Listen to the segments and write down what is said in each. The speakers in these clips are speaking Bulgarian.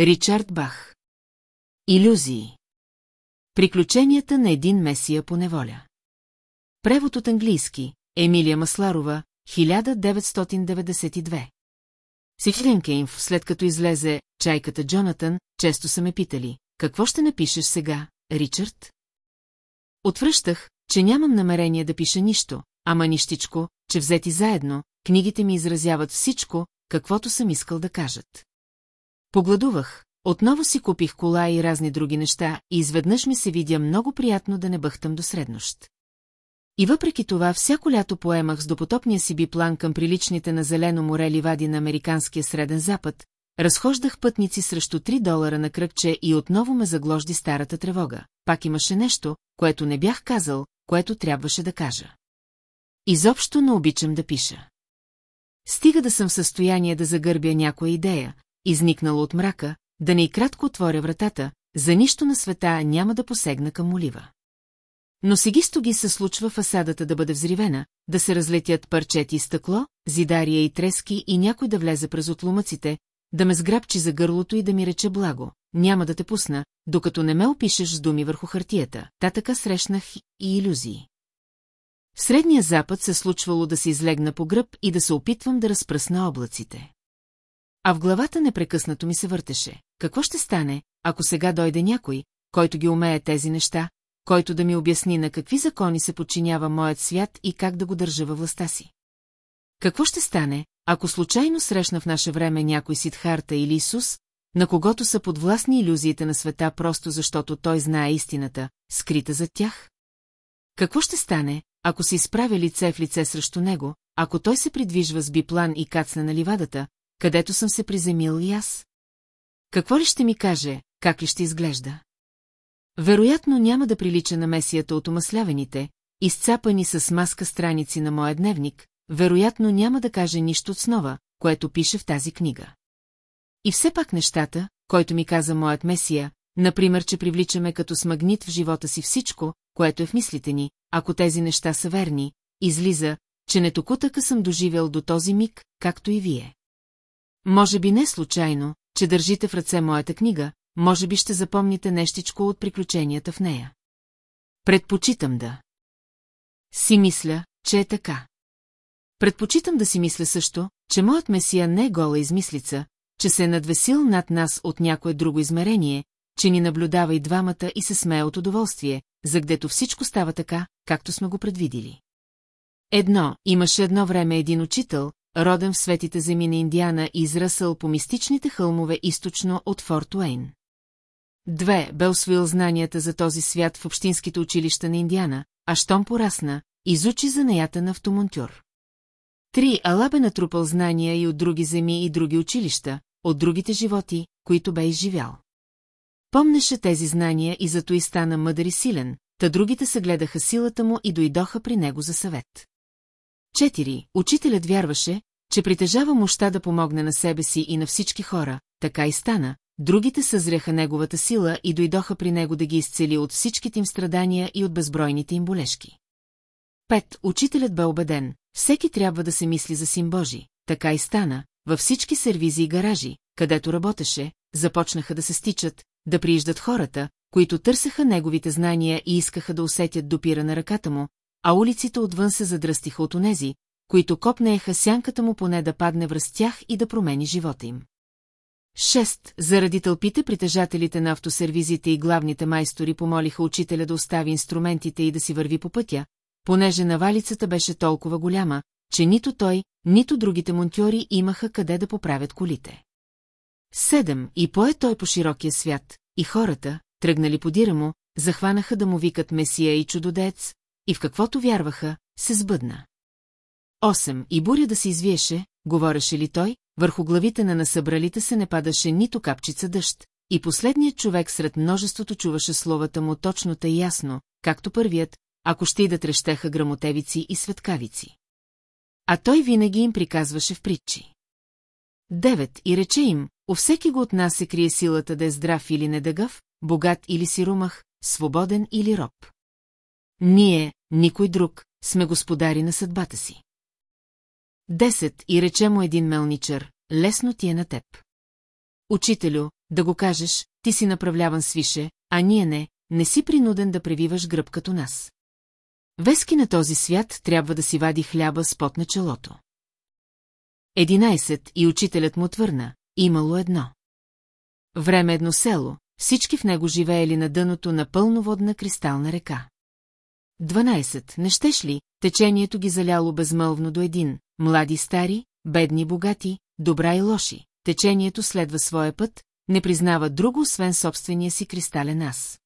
Ричард Бах. Илюзии. Приключенията на един месия по неволя. Превод от английски. Емилия Масларова, 1992. Сифлинкейнф, след като излезе чайката Джонатан, често са ме питали, какво ще напишеш сега, Ричард? Отвръщах, че нямам намерение да пиша нищо, ама нищичко, че взети заедно, книгите ми изразяват всичко, каквото съм искал да кажат. Погладувах, отново си купих кола и разни други неща и изведнъж ми се видя много приятно да не бъхтам до среднощ. И въпреки това всяко лято поемах с допотопния си биплан към приличните на зелено море ливади на Американския среден запад, разхождах пътници срещу 3 долара на кръгче и отново ме загложди старата тревога. Пак имаше нещо, което не бях казал, което трябваше да кажа. Изобщо не обичам да пиша. Стига да съм в състояние да загърбя някоя идея, изникнала от мрака, да не и кратко отворя вратата, за нищо на света няма да посегна към молива. Но сегисто ги се случва фасадата да бъде взривена, да се разлетят парчети и стъкло, зидария и трески и някой да влезе през отлумъците, да ме сграбчи за гърлото и да ми рече благо, няма да те пусна, докато не ме опишеш с думи върху хартията. Та така срещнах и иллюзии. В Средния Запад се случвало да се излегна по гръб и да се опитвам да разпръсна облаците. А в главата непрекъснато ми се въртеше. Какво ще стане, ако сега дойде някой, който ги умее тези неща, който да ми обясни на какви закони се подчинява моят свят и как да го държа във властта си? Какво ще стане, ако случайно срещна в наше време някой Сидхарта или Исус, на когото са подвластни иллюзиите на света просто защото той знае истината, скрита зад тях? Какво ще стане, ако се изправя лице в лице срещу него, ако той се придвижва с биплан и кацне на ливадата, където съм се приземил и аз? Какво ли ще ми каже, как ли ще изглежда? Вероятно няма да прилича на месията от омаслявените, изцапани с маска страници на моя дневник, вероятно няма да каже нищо от снова, което пише в тази книга. И все пак нещата, който ми каза моят месия, например, че привличаме като с магнит в живота си всичко, което е в мислите ни, ако тези неща са верни, излиза, че не токутъка съм доживял до този миг, както и вие. Може би не случайно, че държите в ръце моята книга, може би ще запомните нещичко от приключенията в нея. Предпочитам да. Си мисля, че е така. Предпочитам да си мисля също, че моят месия не е гола измислица, че се е надвесил над нас от някое друго измерение, че ни наблюдава и двамата и се смее от удоволствие, за гдето всичко става така, както сме го предвидили. Едно, имаше едно време един учител, роден в светите земи на Индиана и израсъл по мистичните хълмове източно от Форт Уейн. Две, бе освоил знанията за този свят в общинските училища на Индиана, а щом порасна, изучи занаята на автомонтюр. Три, Ала бе натрупал знания и от други земи и други училища, от другите животи, които бе изживял. Помнеше тези знания и зато и стана мъдър и силен, та другите се гледаха силата му и дойдоха при него за съвет. Четири. Учителят вярваше, че притежава мощта да помогне на себе си и на всички хора, така и стана, другите съзряха неговата сила и дойдоха при него да ги изцели от всичките им страдания и от безбройните им болешки. Пет. Учителят бе убеден, всеки трябва да се мисли за син Божи, така и стана, във всички сервизи и гаражи, където работеше, започнаха да се стичат, да прииждат хората, които търсеха неговите знания и искаха да усетят допира на ръката му, а улиците отвън се задръстиха от онези, които копнееха сянката му поне да падне връз тях и да промени живота им. Шест. Заради тълпите притежателите на автосервизите и главните майстори помолиха учителя да остави инструментите и да си върви по пътя, понеже навалицата беше толкова голяма, че нито той, нито другите монтьори имаха къде да поправят колите. Седем. И пое той по широкия свят, и хората, тръгнали подира му, захванаха да му викат Месия и чудодец, и в каквото вярваха, се сбъдна. Осем. И буря да се извиеше, говореше ли той, върху главите на насъбралите се не падаше нито капчица дъжд, и последният човек сред множеството чуваше словата му точно тъй ясно, както първият, ако ще и да трещеха грамотевици и светкавици. А той винаги им приказваше в притчи. Девет и рече им, у всеки го от нас се крие силата да е здрав или недъгъв, богат или сиромах, свободен или роб. Ние, никой друг, сме господари на съдбата си. Десет и рече му един мелничър, лесно ти е на теб. Учителю, да го кажеш, ти си направляван свише, а ние не, не си принуден да превиваш гръб като нас. Вески на този свят трябва да си вади хляба с пот на челото. Единайсет и учителят му твърна, имало едно. Време едно село, всички в него живеели на дъното на пълноводна кристална река. 12. Не щеш ли, течението ги заляло безмълвно до един, млади стари, бедни богати, добра и лоши. Течението следва своя път, не признава друго, освен собствения си кристален аз.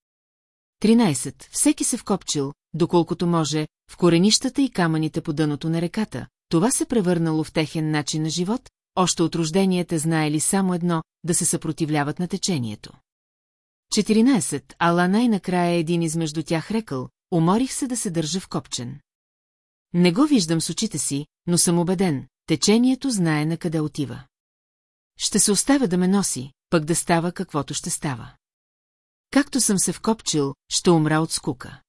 13. Всеки се вкопчил, доколкото може, в коренищата и камъните по дъното на реката. Това се превърнало в техен начин на живот, още от рожденията знаели само едно – да се съпротивляват на течението. 14. Ала най-накрая един измежду тях рекал, уморих се да се държа в копчен. Не го виждам с очите си, но съм убеден, течението знае на къде отива. Ще се оставя да ме носи, пък да става каквото ще става. Както съм се вкопчил, ще умра от скука.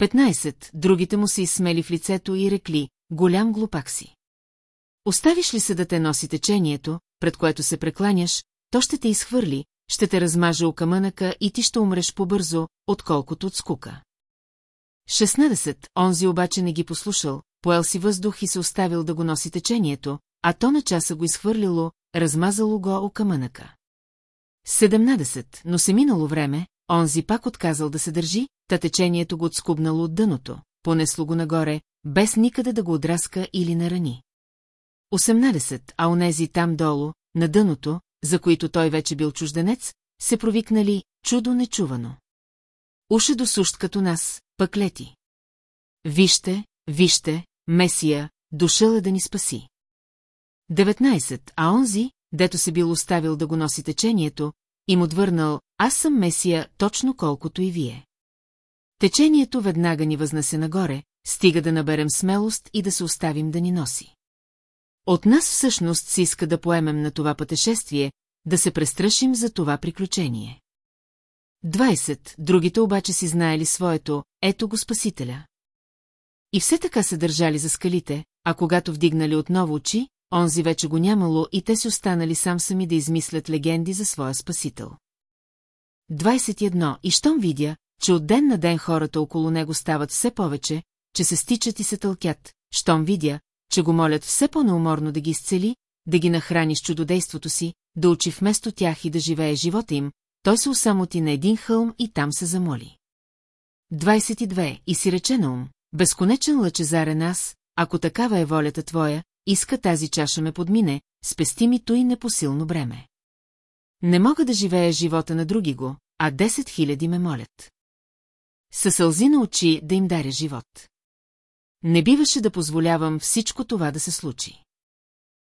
15. Другите му се изсмели в лицето и рекли, голям глупак си. Оставиш ли се да те носи течението, пред което се прекланяш, то ще те изхвърли, ще те размаже у камънъка и ти ще умреш по-бързо, отколкото от скука. 16. Онзи обаче не ги послушал, поел си въздух и се оставил да го носи течението, а то на часа го изхвърлило, размазало го о камънъка. 17. Но се минало време, онзи пак отказал да се държи, та течението го отскубнало от дъното, понесло го нагоре, без никъде да го отраска или нарани. 18. А онези там долу, на дъното, за които той вече бил чужденец, се провикнали чудо нечувано. Уше до сущ като нас, пък лети. Вижте, вижте, Месия, дошъл е да ни спаси. 19. А онзи, дето се бил оставил да го носи течението, им отвърнал, аз съм Месия точно колкото и вие. Течението веднага ни възнесе нагоре, стига да наберем смелост и да се оставим да ни носи. От нас всъщност се иска да поемем на това пътешествие, да се престрашим за това приключение. 20. Другите обаче си знаели своето, ето го Спасителя. И все така се държали за скалите, а когато вдигнали отново очи, онзи вече го нямало и те си останали сам сами да измислят легенди за своя Спасител. 21. И щом видя, че от ден на ден хората около него стават все повече, че се стичат и се тълкят, щом видя, че го молят все по-неуморно да ги изцели, да ги нахрани с чудодейството си, да учи вместо тях и да живее живота им, той се усамоти на един хълм и там се замоли. 22. И си рече на ум, безконечен лъчезарен аз, ако такава е волята твоя, иска тази чаша ме подмине, спести ми той непосилно бреме. Не мога да живея живота на други го, а 10 хиляди ме молят. Със сълзи на очи да им даря живот. Не биваше да позволявам всичко това да се случи.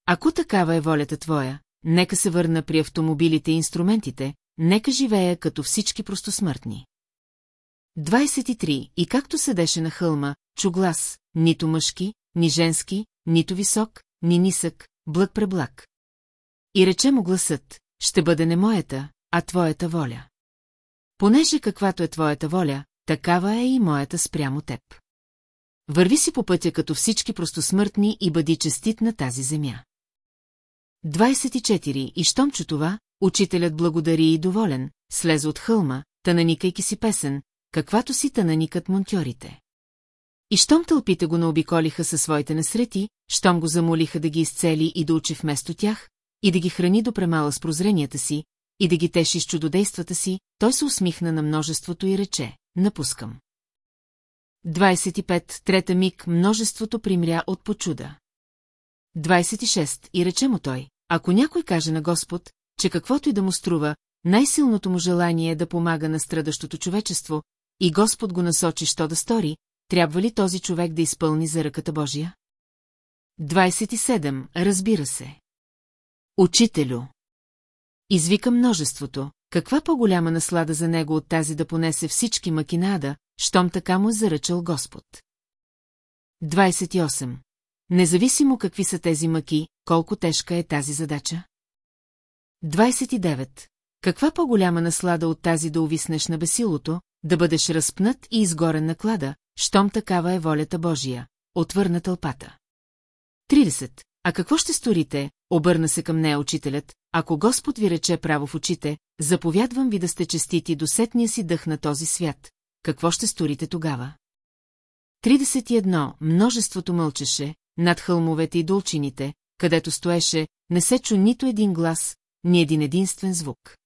Ако такава е волята твоя, нека се върна при автомобилите и инструментите, нека живея като всички простосмъртни. 23. И както седеше на хълма, чу глас, нито мъжки, ни женски, нито висок, ни нисък, блък преблак. И рече му гласът, ще бъде не моята, а твоята воля. Понеже каквато е твоята воля, такава е и моята спрямо теб. Върви си по пътя като всички простосмъртни и бъди честит на тази земя. 24. И щом чу това, учителят благодари и доволен, слезе от хълма, тананикайки си песен, каквато си тананикат монтьорите. И щом тълпите го наобиколиха със своите насрети, щом го замолиха да ги изцели и да учи вместо тях, и да ги храни до премала с прозренията си, и да ги теши с чудодействата си, той се усмихна на множеството и рече, напускам. 25. Трета миг множеството примря от почуда. 26. И рече му той, ако някой каже на Господ, че каквото и да му струва, най-силното му желание е да помага на страдащото човечество, и Господ го насочи, що да стори, трябва ли този човек да изпълни за ръката Божия? 27. Разбира се. Учителю. Извика множеството, каква по-голяма наслада за него от тази да понесе всички макинада, щом така му е заръчал Господ. 28. Независимо какви са тези мъки, колко тежка е тази задача. 29. Каква по-голяма наслада от тази да увиснеш на бесилото, да бъдеш разпнат и изгорен на клада, щом такава е волята Божия, отвърна тълпата. 30. А какво ще сторите, обърна се към нея учителят, ако Господ ви рече право в очите, заповядвам ви да сте честити до сетния си дъх на този свят. Какво ще сторите тогава? 31. Множеството мълчеше, над хълмовете и долчините, където стоеше, не се чу нито един глас, ни един единствен звук.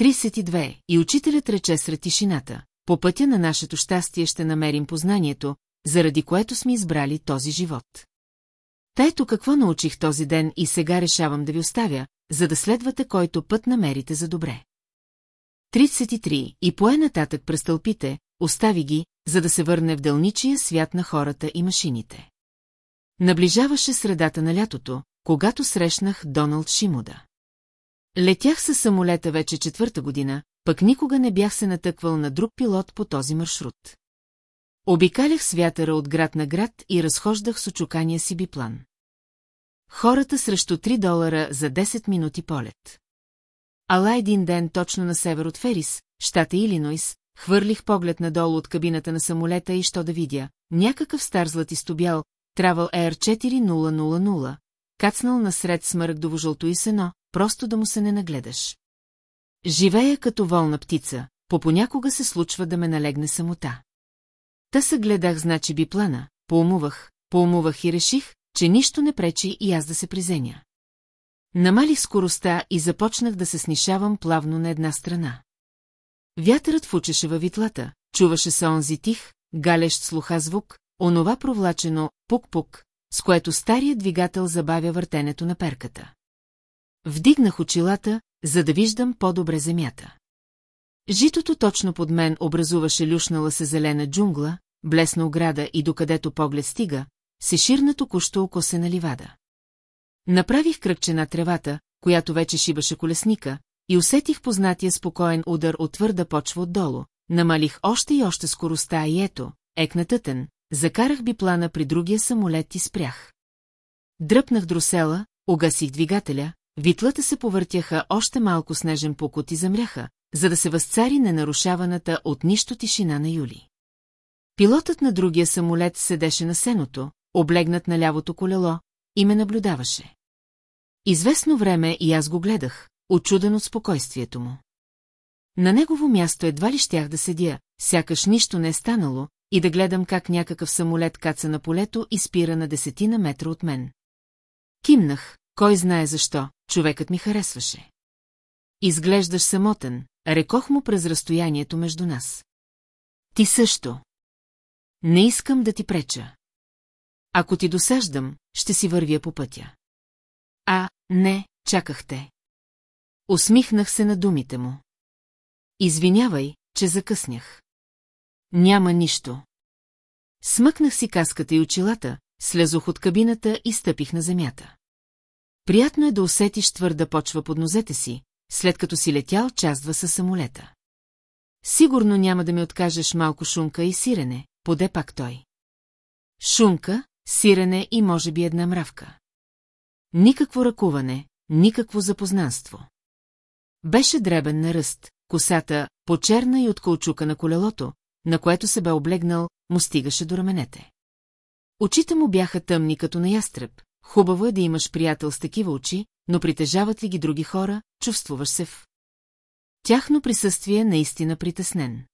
32. И учителят рече сред тишината. По пътя на нашето щастие ще намерим познанието, заради което сме избрали този живот. Та какво научих този ден и сега решавам да ви оставя, за да следвате който път намерите за добре. 33. И пое нататък през тълпите, остави ги, за да се върне в дълничия свят на хората и машините. Наближаваше средата на лятото, когато срещнах Доналд Шимуда. Летях със самолета вече четвърта година, пък никога не бях се натъквал на друг пилот по този маршрут. Обикалях святъра от град на град и разхождах с очукания си биплан. Хората срещу 3 долара за 10 минути полет. Ала един ден точно на север от Ферис, щата Илинойс, хвърлих поглед надолу от кабината на самолета и що да видя, някакъв стар златистобял, Travel Air 4000, кацнал насред смъргдово жълто и сено, просто да му се не нагледаш. Живея като волна птица, по понякога се случва да ме налегне самота. Та се гледах значи би плана, поумувах, поумувах и реших, че нищо не пречи и аз да се призеня. Намалих скоростта и започнах да се снишавам плавно на една страна. Вятърът фучеше във витлата, чуваше се онзи тих, галещ слуха звук, онова провлачено пук-пук, с което старият двигател забавя въртенето на перката. Вдигнах очилата, за да виждам по-добре земята. Житото точно под мен образуваше люшнала се зелена джунгла, блесна ограда и докъдето поглед стига, се ширна току-що окосена ливада. Направих кръгче на тревата, която вече шибаше колесника, и усетих познатия спокоен удар от твърда почва отдолу, намалих още и още скоростта и ето, екна тътен, закарах би плана при другия самолет и спрях. Дръпнах дросела, угасих двигателя, витлата се повъртяха още малко снежен покот и замряха, за да се възцари ненарушаваната от нищо тишина на Юли. Пилотът на другия самолет седеше на сеното, облегнат на лявото колело, и ме наблюдаваше. Известно време и аз го гледах, очуден от спокойствието му. На негово място едва ли щях да седя, сякаш нищо не е станало, и да гледам как някакъв самолет каца на полето и спира на десетина метра от мен. Кимнах, кой знае защо, човекът ми харесваше. Изглеждаш самотен, рекох му през разстоянието между нас. Ти също. Не искам да ти преча. Ако ти досаждам, ще си вървя по пътя. А, не, чакахте. Усмихнах се на думите му. Извинявай, че закъснях. Няма нищо. Смъкнах си каската и очилата, слезох от кабината и стъпих на земята. Приятно е да усетиш твърда почва под нозете си, след като си летял частва със самолета. Сигурно няма да ми откажеш малко шунка и сирене, поде пак той. Шунка, сирене и може би една мравка. Никакво ръкуване, никакво запознанство. Беше дребен на ръст, косата, почерна и от каучука на колелото, на което се бе облегнал, му стигаше до раменете. Очите му бяха тъмни като на ястреб. Хубаво е да имаш приятел с такива очи, но притежават ли ги други хора, чувствуваш се в. Тяхно присъствие наистина притеснен.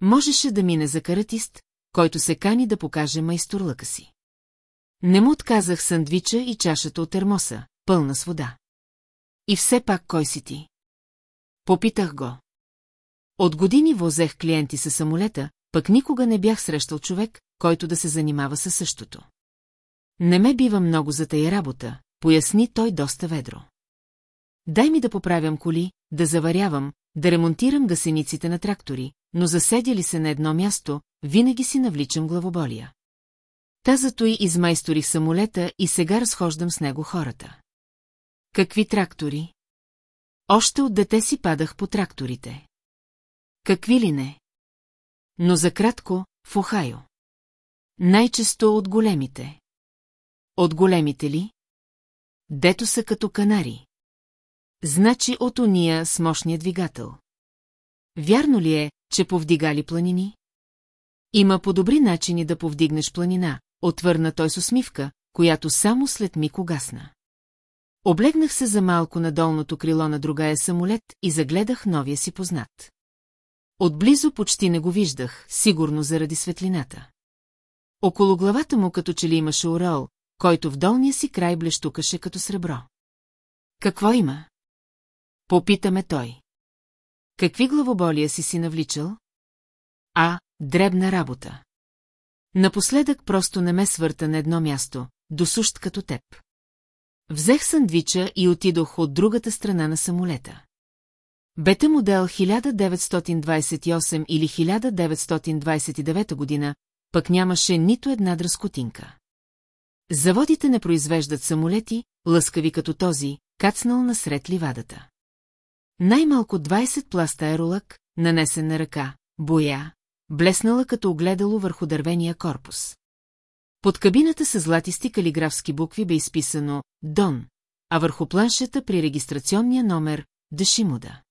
Можеше да мине за каратист, който се кани да покаже майсторлъка си. Не му отказах сандвича и чашата от термоса, пълна с вода. И все пак кой си ти? Попитах го. От години возех клиенти със самолета, пък никога не бях срещал човек, който да се занимава със същото. Не ме бива много за тая работа, поясни той доста ведро. Дай ми да поправям коли, да заварявам, да ремонтирам гасениците на трактори, но заседя ли се на едно място, винаги си навличам главоболия. Та зато и измайсторих самолета и сега разхождам с него хората. Какви трактори? Още от дете си падах по тракторите. Какви ли не? Но за кратко, в Охайо. Най-често от големите. От големите ли? Дето са като канари. Значи от уния с мощния двигател. Вярно ли е, че повдигали планини? Има по-добри начини да повдигнеш планина, отвърна той с усмивка, която само след миг угасна. Облегнах се за малко на долното крило на другая самолет и загледах новия си познат. Отблизо почти не го виждах, сигурно заради светлината. Около главата му като че ли имаше орел, който в долния си край блещукаше като сребро. Какво има? Попитаме той. Какви главоболия си си навличал? А, дребна работа. Напоследък просто не ме свърта на едно място, досущ като теб. Взех сандвича и отидох от другата страна на самолета. Бета модел 1928 или 1929 година, пък нямаше нито една дръскотинка. Заводите не произвеждат самолети, лъскави като този, кацнал насред ливадата. Най-малко 20 пласта аеролък, нанесен на ръка, боя, блеснала като огледало върху дървения корпус. Под кабината с златисти калиграфски букви бе изписано «Дон», а върху планшета при регистрационния номер «Дашимуда».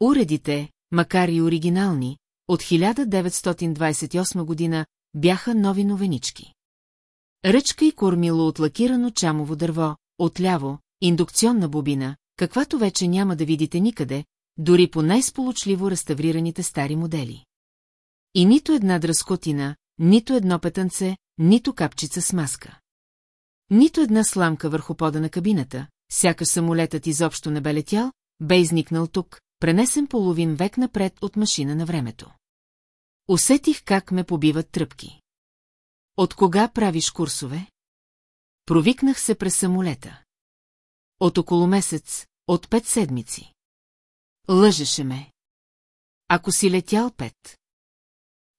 Уредите, макар и оригинални, от 1928 година бяха нови новенички. Ръчка и кормило от лакирано чамово дърво, отляво, индукционна бобина, каквато вече няма да видите никъде, дори по най-сполучливо реставрираните стари модели. И нито една дръскотина, нито едно петънце, нито капчица с маска. Нито една сламка върху пода на кабината, сякаш самолетът изобщо не бе летял, бе изникнал тук, пренесен половин век напред от машина на времето. Усетих как ме побиват тръпки. От кога правиш курсове? Провикнах се през самолета. От около месец, от пет седмици. Лъжеше ме. Ако си летял пет.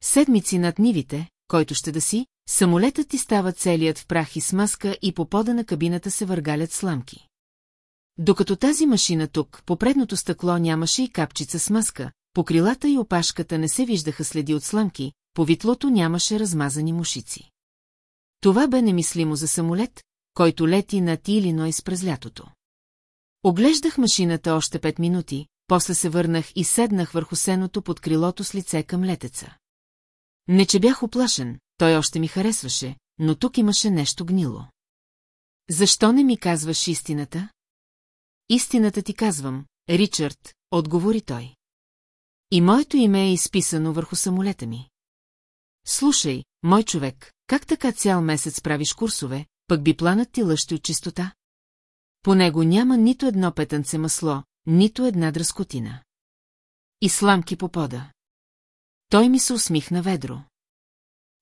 Седмици над нивите, който ще да си, самолетът ти става целият в прах и смазка и по пода на кабината се въргалят сламки. Докато тази машина тук, по предното стъкло нямаше и капчица смазка, по крилата и опашката не се виждаха следи от сламки, по витлото нямаше размазани мушици. Това бе немислимо за самолет, който лети над Илинойс през лятото. Оглеждах машината още пет минути, после се върнах и седнах върху сеното под крилото с лице към летеца. Не, че бях оплашен, той още ми харесваше, но тук имаше нещо гнило. Защо не ми казваш истината? Истината ти казвам, Ричард, отговори той. И моето име е изписано върху самолета ми. Слушай, мой човек, как така цял месец правиш курсове, пък би планът ти лъщи от чистота? По него няма нито едно петънце масло, нито една дръскотина. И сламки по пода. Той ми се усмихна ведро.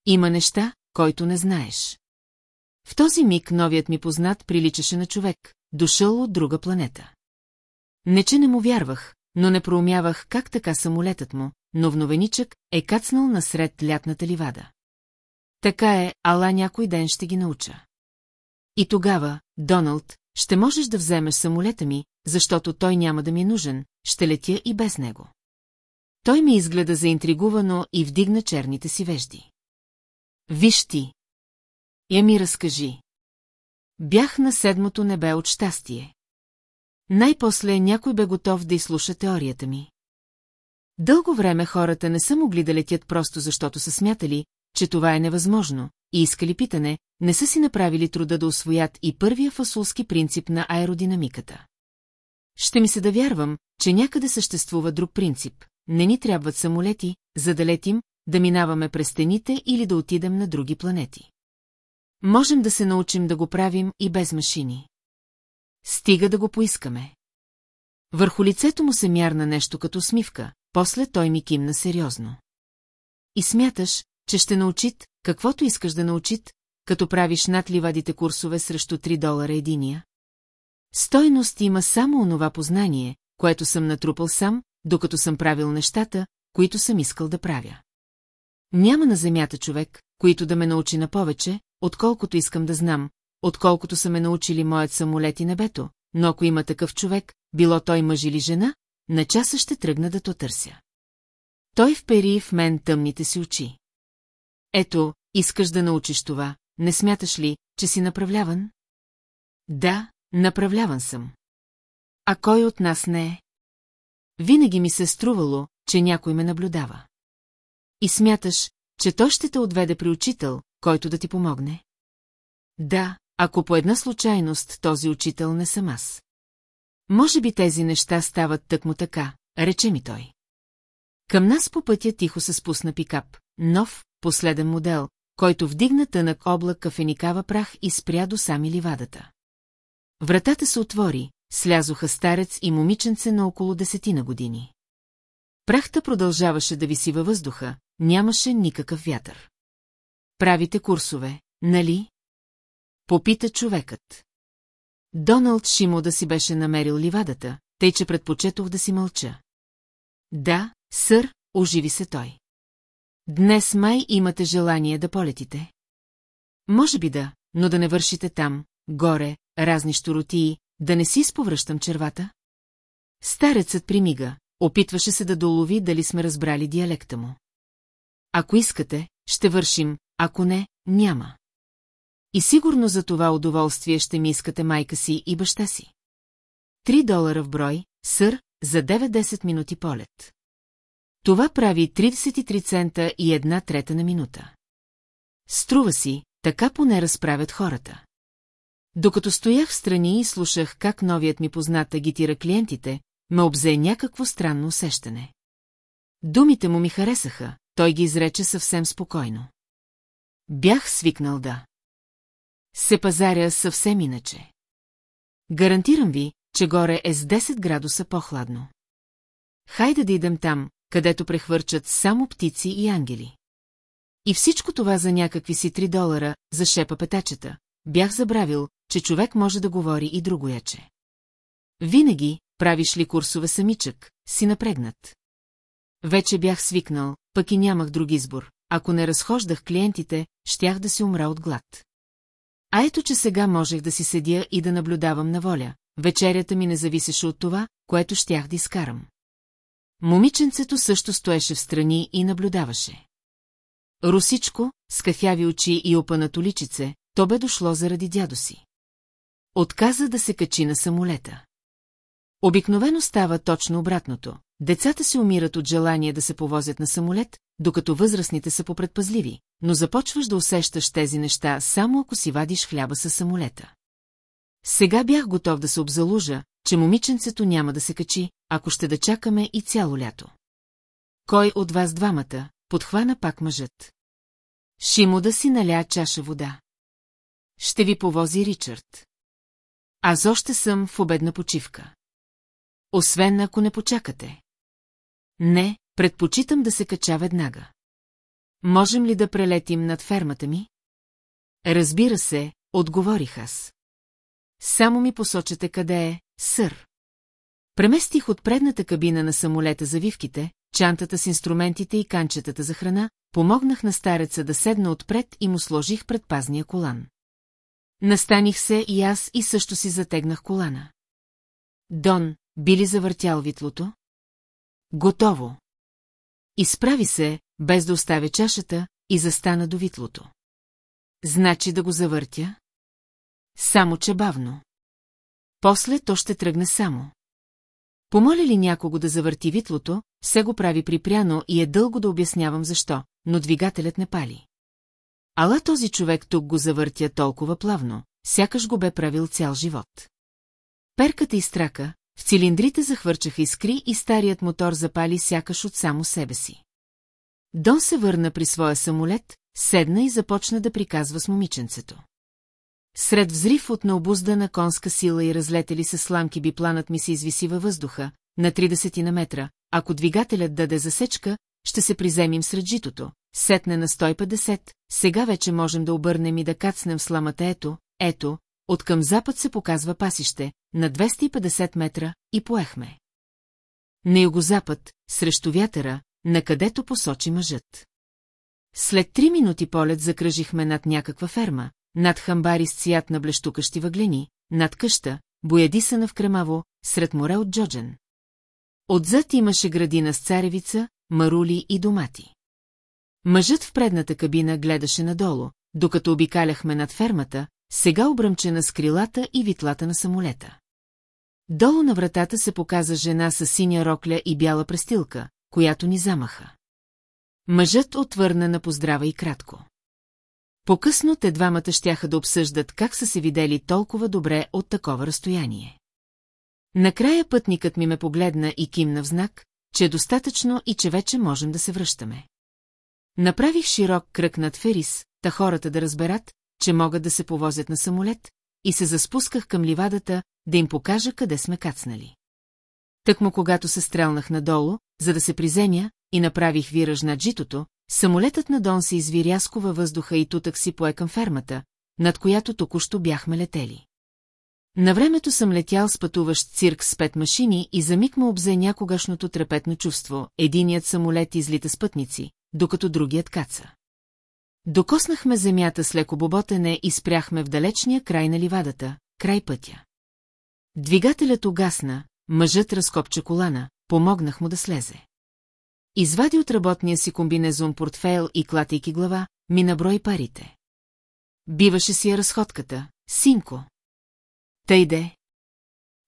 Има неща, който не знаеш. В този миг новият ми познат приличаше на човек, дошъл от друга планета. Не, че не му вярвах, но не проумявах как така самолетът му, но вновеничък, е кацнал насред лятната ливада. Така е, ала някой ден ще ги науча. И тогава, Доналд, ще можеш да вземеш самолета ми, защото той няма да ми е нужен, ще летя и без него. Той ми изгледа заинтригувано и вдигна черните си вежди. Виж ти. Я ми разкажи. Бях на седмото небе от щастие. Най-после някой бе готов да изслуша теорията ми. Дълго време хората не са могли да летят просто защото са смятали, че това е невъзможно, и искали питане, не са си направили труда да освоят и първия фасулски принцип на аеродинамиката. Ще ми се да вярвам, че някъде съществува друг принцип. Не ни трябват самолети, за да летим, да минаваме през стените или да отидем на други планети. Можем да се научим да го правим и без машини. Стига да го поискаме. Върху лицето му се мярна нещо като смивка, после той ми кимна сериозно. И смяташ, че ще научит, каквото искаш да научит, като правиш над ливадите курсове срещу 3 долара единия? Стойност има само онова познание, което съм натрупал сам, докато съм правил нещата, които съм искал да правя. Няма на земята човек, който да ме научи на повече, отколкото искам да знам, отколкото са ме научили моят самолет и небето, но ако има такъв човек, било той мъж или жена, на часа ще тръгна да то търся. Той впери в мен тъмните си очи. Ето, искаш да научиш това, не смяташ ли, че си направляван? Да, направляван съм. А кой от нас не е? Винаги ми се е струвало, че някой ме наблюдава. И смяташ, че той ще те отведе при учител, който да ти помогне? Да, ако по една случайност този учител не съм аз. Може би тези неща стават тъкмо така, рече ми той. Към нас по пътя тихо се спусна пикап, нов, последен модел, който вдигна тънък облак кафеникава прах и спря до сами ливадата. Вратата се отвори, слязоха старец и момиченце на около десетина години. Прахта продължаваше да виси във въздуха, нямаше никакъв вятър. Правите курсове, нали? Попита човекът. Доналд Шимо да си беше намерил ливадата, тъй че предпочетох да си мълча. Да, сър, оживи се той. Днес май имате желание да полетите. Може би да, но да не вършите там, горе, разни щуротии, да не си изповръщам червата? Старецът примига, опитваше се да долови дали сме разбрали диалекта му. Ако искате, ще вършим, ако не, няма. И сигурно за това удоволствие ще ми искате майка си и баща си. Три долара в брой, сър, за 9-10 минути полет. Това прави 33 цента и една трета на минута. Струва си, така поне разправят хората. Докато стоях в страни и слушах как новият ми познат агитира клиентите, ме обзе някакво странно усещане. Думите му ми харесаха, той ги изрече съвсем спокойно. Бях свикнал да. Се пазаря съвсем иначе. Гарантирам ви, че горе е с 10 градуса по-хладно. Хайде да идем там, където прехвърчат само птици и ангели. И всичко това за някакви си 3 долара, за шепа петачета. Бях забравил, че човек може да говори и другояче. Винаги, правиш ли курсове самичък, си напрегнат. Вече бях свикнал, пък и нямах друг избор. Ако не разхождах клиентите, щях да си умра от глад. А ето, че сега можех да си седя и да наблюдавам на воля. Вечерята ми не зависеше от това, което щях да изкарам. Момиченцето също стоеше в страни и наблюдаваше. Русичко, с кафяви очи и опанато личице, то бе дошло заради дядо си. Отказа да се качи на самолета. Обикновено става точно обратното. Децата се умират от желание да се повозят на самолет, докато възрастните са попредпазливи, но започваш да усещаш тези неща само ако си вадиш хляба със самолета. Сега бях готов да се обзалужа, че момиченцето няма да се качи, ако ще да чакаме и цяло лято. Кой от вас двамата, подхвана пак мъжът. Шимо да си наля чаша вода. Ще ви повози Ричард. Аз още съм в обедна почивка. Освен ако не почакате. Не, предпочитам да се кача веднага. Можем ли да прелетим над фермата ми? Разбира се, отговорих аз. Само ми посочете къде е, сър. Преместих от предната кабина на самолета завивките, чантата с инструментите и канчетата за храна, помогнах на стареца да седна отпред и му сложих предпазния колан. Настаних се и аз и също си затегнах колана. Дон, би ли завъртял витлото? Готово. Изправи се, без да оставя чашата, и застана до витлото. Значи да го завъртя? Само че бавно. После то ще тръгне само. Помоля ли някого да завърти витлото, се го прави припряно и е дълго да обяснявам защо, но двигателят не пали. Ала този човек тук го завъртя толкова плавно, сякаш го бе правил цял живот. Перката изтрака, в цилиндрите захвърчаха искри и старият мотор запали сякаш от само себе си. Дон се върна при своя самолет, седна и започна да приказва с момиченцето. Сред взрив от необуздана конска сила и разлетели се сламки бипланът ми се извиси във въздуха, на 30 на метра, ако двигателят даде засечка, ще се приземим сред житото, сетне на 150, сега вече можем да обърнем и да кацнем сламата ето, ето, от към запад се показва пасище, на 250 метра, и поехме. На югозапад, срещу вятъра, на където посочи мъжът. След три минути полет закръжихме над някаква ферма, над хамбари с цвят на блещукащи въглени, над къща, боядисана в кремаво, сред море от Джоджен. Отзад имаше градина с царевица, марули и домати. Мъжът в предната кабина гледаше надолу, докато обикаляхме над фермата, сега обръмчена с крилата и витлата на самолета. Долу на вратата се показа жена с синя рокля и бяла престилка, която ни замаха. Мъжът отвърна на поздрава и кратко. По-късно те двамата щяха да обсъждат как са се видели толкова добре от такова разстояние. Накрая пътникът ми ме погледна и кимна в знак, че е достатъчно и че вече можем да се връщаме. Направих широк кръг над Ферис, та хората да разберат, че могат да се повозят на самолет, и се заспусках към ливадата, да им покажа къде сме кацнали. Тъкмо когато се стрелнах надолу, за да се приземя, и направих вираж над житото, самолетът на Дон се изви рязко във въздуха и тутък си пое към фермата, над която току-що бяхме летели. На времето съм летял с пътуващ цирк с пет машини и за миг ме обзе някогашното трепетно чувство, единият самолет излита с пътници, докато другият каца. Докоснахме земята с леко боботене и спряхме в далечния край на ливадата, край пътя. Двигателят угасна, мъжът разкопча колана, помогнах му да слезе. Извади от работния си комбинезон портфейл и клатейки глава, ми наброи парите. Биваше си я разходката, синко. Тъй де.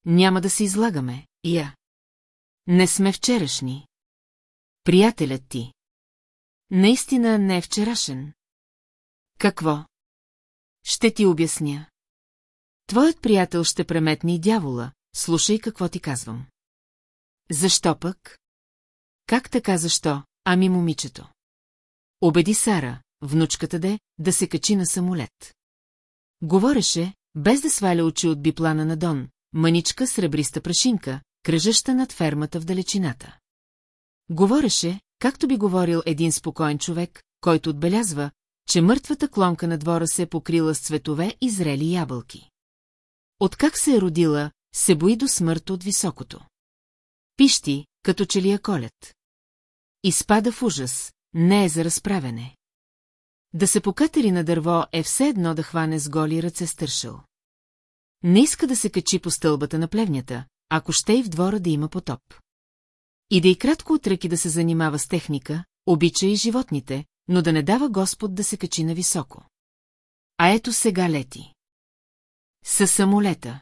Няма да се излагаме, я. Не сме вчерашни. Приятелят ти. Наистина не е вчерашен. Какво? Ще ти обясня. Твоят приятел ще преметни дявола, слушай какво ти казвам. Защо пък? Как така защо, ами момичето? Обеди Сара, внучката де, да се качи на самолет. Говореше, без да сваля очи от биплана на Дон, мъничка сребриста прашинка, кръжаща над фермата в далечината. Говореше, както би говорил един спокоен човек, който отбелязва, че мъртвата клонка на двора се е покрила с цветове и зрели ябълки. Откак се е родила, се бои до смърт от високото. Пищи, като че ли я колят. Изпада в ужас, не е за разправене. Да се покатери на дърво е все едно да хване с голи ръце стършъл. Не иска да се качи по стълбата на плевнята, ако ще и в двора да има потоп. И да и кратко отръки да се занимава с техника, обича и животните, но да не дава Господ да се качи на високо. А ето сега лети. Със самолета.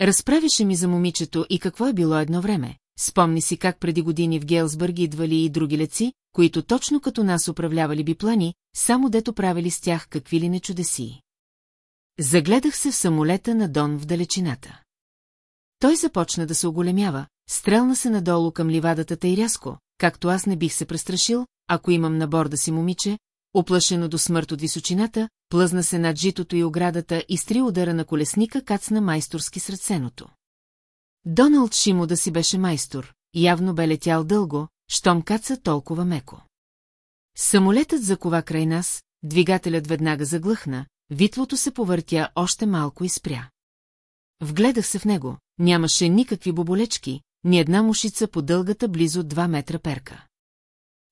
Разправише ми за момичето и какво е било едно време. Спомни си как преди години в Гелсбърг идвали и други леци, които точно като нас управлявали биплани, само дето правили с тях какви ли не чудеси. Загледах се в самолета на Дон в далечината. Той започна да се оголемява, стрелна се надолу към ливадата тъй рязко, както аз не бих се престрашил, ако имам на борда си момиче, оплашено до смърт от височината, плъзна се над житото и оградата и с три удара на колесника кацна майсторски сред сеното. Доналд Шимо да си беше майстор, явно бе летял дълго, щом каца толкова меко. Самолетът закова край нас, двигателят веднага заглъхна, витлото се повъртя още малко и спря. Вгледах се в него, нямаше никакви боболечки, ни една мушица по дългата близо 2 метра перка.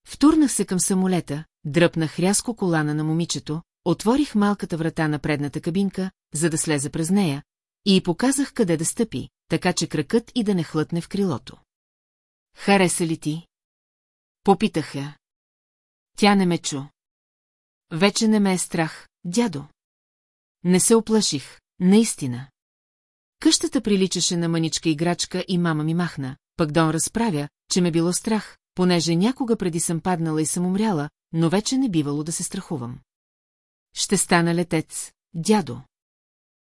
Втурнах се към самолета, дръпнах рязко колана на момичето, отворих малката врата на предната кабинка, за да слезе през нея, и показах къде да стъпи, така че кракът и да не хлътне в крилото. Хареса ли ти? Попитах я. Тя не ме чу. Вече не ме е страх, дядо. Не се оплаших, наистина. Къщата приличаше на мъничка играчка и мама ми махна, пък Дон разправя, че ме било страх, понеже някога преди съм паднала и съм умряла, но вече не бивало да се страхувам. Ще стана летец, дядо.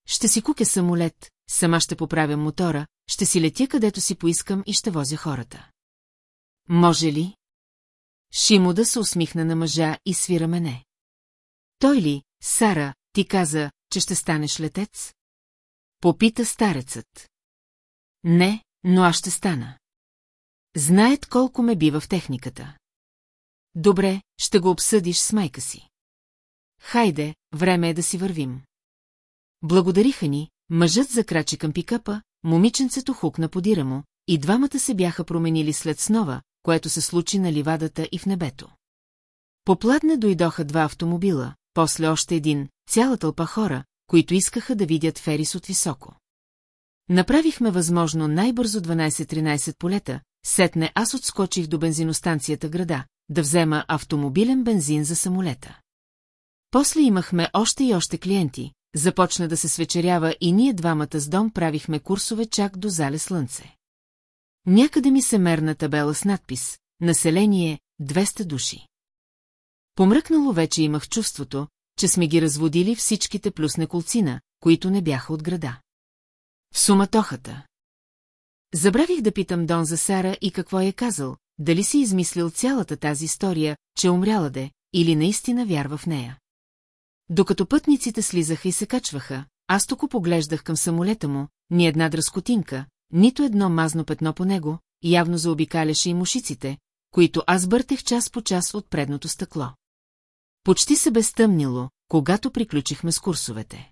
Ще си кукя самолет, сама ще поправям мотора, ще си летя където си поискам и ще возя хората. Може ли? Шимода се усмихна на мъжа и свира мене. Той ли, Сара, ти каза, че ще станеш летец? Попита старецът. Не, но аз ще стана. Знаят колко ме бива в техниката. Добре, ще го обсъдиш с майка си. Хайде, време е да си вървим. Благодариха ни, мъжът закрачи към пикапа, момиченцето хукна подира му, и двамата се бяха променили след снова, което се случи на ливадата и в небето. Попладне дойдоха два автомобила, после още един, цяла тълпа хора, които искаха да видят Ферис от високо. Направихме възможно най-бързо 12-13 полета, сетне аз отскочих до бензиностанцията града, да взема автомобилен бензин за самолета. После имахме още и още клиенти, започна да се свечерява и ние двамата с дом правихме курсове чак до зале слънце. Някъде ми се мерна табела с надпис «Население 200 души». Помръкнало вече имах чувството, че сме ги разводили всичките плюс неколцина, които не бяха от града. В суматохата. Забравих да питам Дон за Сара и какво е казал, дали си измислил цялата тази история, че умряла де, или наистина вярва в нея. Докато пътниците слизаха и се качваха, аз току поглеждах към самолета му, ни една дръскотинка, нито едно мазно петно по него, явно заобикаляше и мушиците, които аз бъртех час по час от предното стъкло. Почти се бе стъмнило, когато приключихме с курсовете.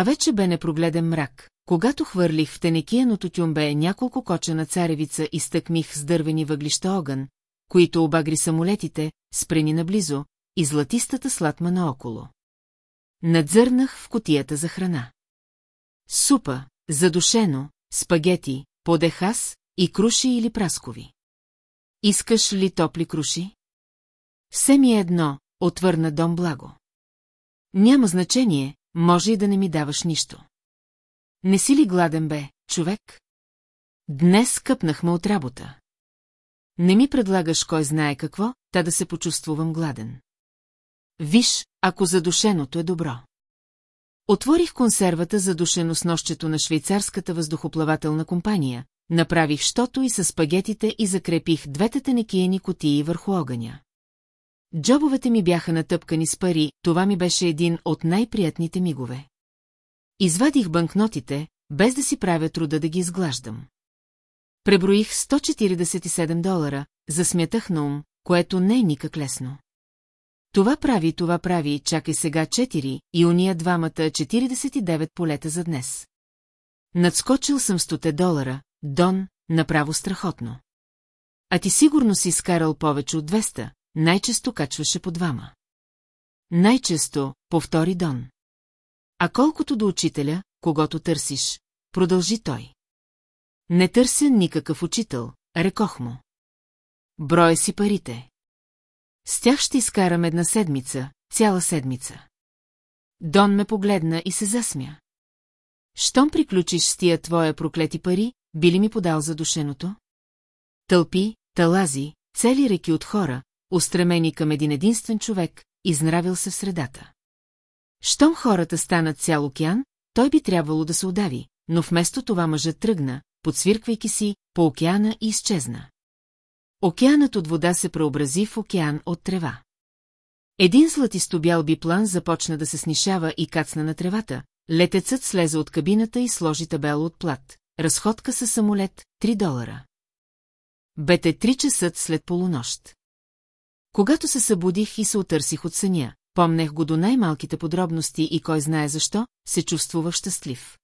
А вече бе непрогледен мрак, когато хвърлих в тенекияното тюмбе няколко коча на царевица и стъкмих с дървени въглища огън, които обагри самолетите, спрени наблизо, и златистата сладма наоколо. Надзърнах в котията за храна. Супа, задушено, спагети, подехас и круши или праскови. Искаш ли топли круши? Все ми е едно, отвърна Дом Благо. Няма значение, може и да не ми даваш нищо. Не си ли гладен бе, човек? Днес къпнахме от работа. Не ми предлагаш кой знае какво, та да се почувствувам гладен. Виж, ако задушеното е добро. Отворих консервата задушено с нощчето на швейцарската въздухоплавателна компания, направих щото и с спагетите и закрепих двете тенекиени котии върху огъня. Джобовете ми бяха натъпкани с пари, това ми беше един от най-приятните мигове. Извадих банкнотите, без да си правя труда да ги изглаждам. Преброих 147 долара, засмятах на ум, което не е никак лесно. Това прави, това прави, чакай сега 4 и уния двамата 49 полета за днес. Надскочил съм 100 долара, Дон, направо страхотно. А ти сигурно си изкарал повече от 200, най-често качваше по двама. Най-често, повтори Дон. А колкото до учителя, когато търсиш, продължи той. Не търся никакъв учител, рекох му. Броя си парите. С тях ще изкарам една седмица, цяла седмица. Дон ме погледна и се засмя. Щом приключиш с тия твоя проклети пари, би ли ми подал задушеното? Тълпи, талази, цели реки от хора, устремени към един единствен човек, изнравил се в средата. Щом хората станат цял океан, той би трябвало да се удави, но вместо това мъжът тръгна, подсвирквайки си, по океана и изчезна. Океанът от вода се преобрази в океан от трева. Един златисто бял биплан започна да се снишава и кацна на тревата, летецът слезе от кабината и сложи табело от плат. Разходка със самолет – 3 долара. Бете три часа след полунощ. Когато се събудих и се отърсих от съня, помнех го до най-малките подробности и кой знае защо, се чувствувах щастлив.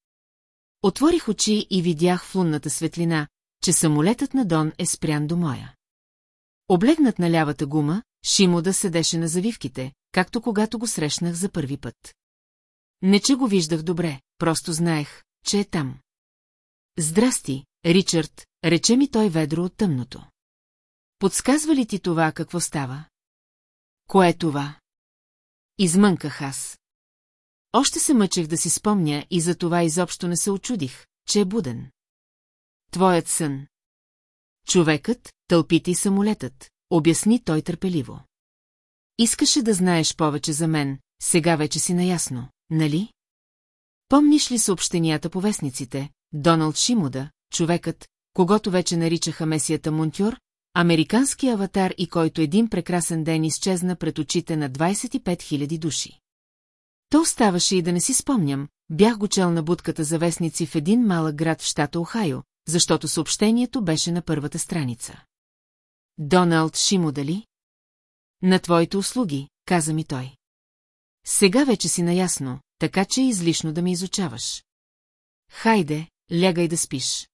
Отворих очи и видях в лунната светлина, че самолетът на Дон е спрян до моя. Облегнат на лявата гума, Шимода седеше на завивките, както когато го срещнах за първи път. Не, че го виждах добре, просто знаех, че е там. Здрасти, Ричард, рече ми той ведро от тъмното. Подсказва ли ти това какво става? Кое е това? Измънках аз. Още се мъчех да си спомня и за това изобщо не се очудих, че е буден. Твоят сън. Човекът, тълпите и самолетът, обясни той търпеливо. Искаше да знаеш повече за мен, сега вече си наясно, нали? Помниш ли съобщенията по вестниците, Доналд Шимода, човекът, когато вече наричаха месията Монтюр, американски аватар и който един прекрасен ден изчезна пред очите на 25 000 души. То оставаше и да не си спомням, бях го чел на будката за вестници в един малък град в щата Охайо, защото съобщението беше на първата страница. Доналд Шимо дали? На твоите услуги, каза ми той. Сега вече си наясно, така че е излишно да ме изучаваш. Хайде, лягай да спиш.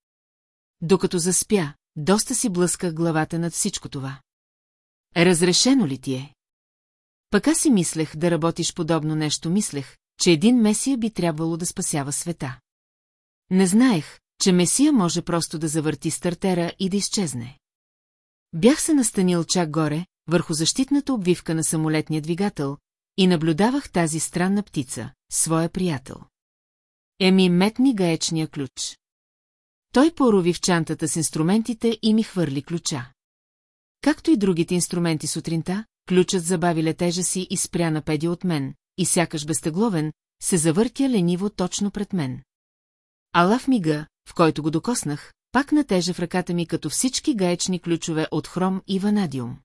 Докато заспя, доста си блъсках главата над всичко това. Разрешено ли ти е? Пък аз си мислех да работиш подобно нещо, мислех, че един месия би трябвало да спасява света. Не знаех, че месия може просто да завърти стартера и да изчезне. Бях се настанил чак горе, върху защитната обвивка на самолетния двигател, и наблюдавах тази странна птица, своя приятел. Еми метни гаечния ключ. Той порови в чантата с инструментите и ми хвърли ключа. Както и другите инструменти сутринта, ключът забави летежа си и спря на педи от мен, и сякаш безтегловен, се завъртя лениво точно пред мен. Ала в мига, в който го докоснах, пак натежа в ръката ми като всички гаечни ключове от хром и ванадиум.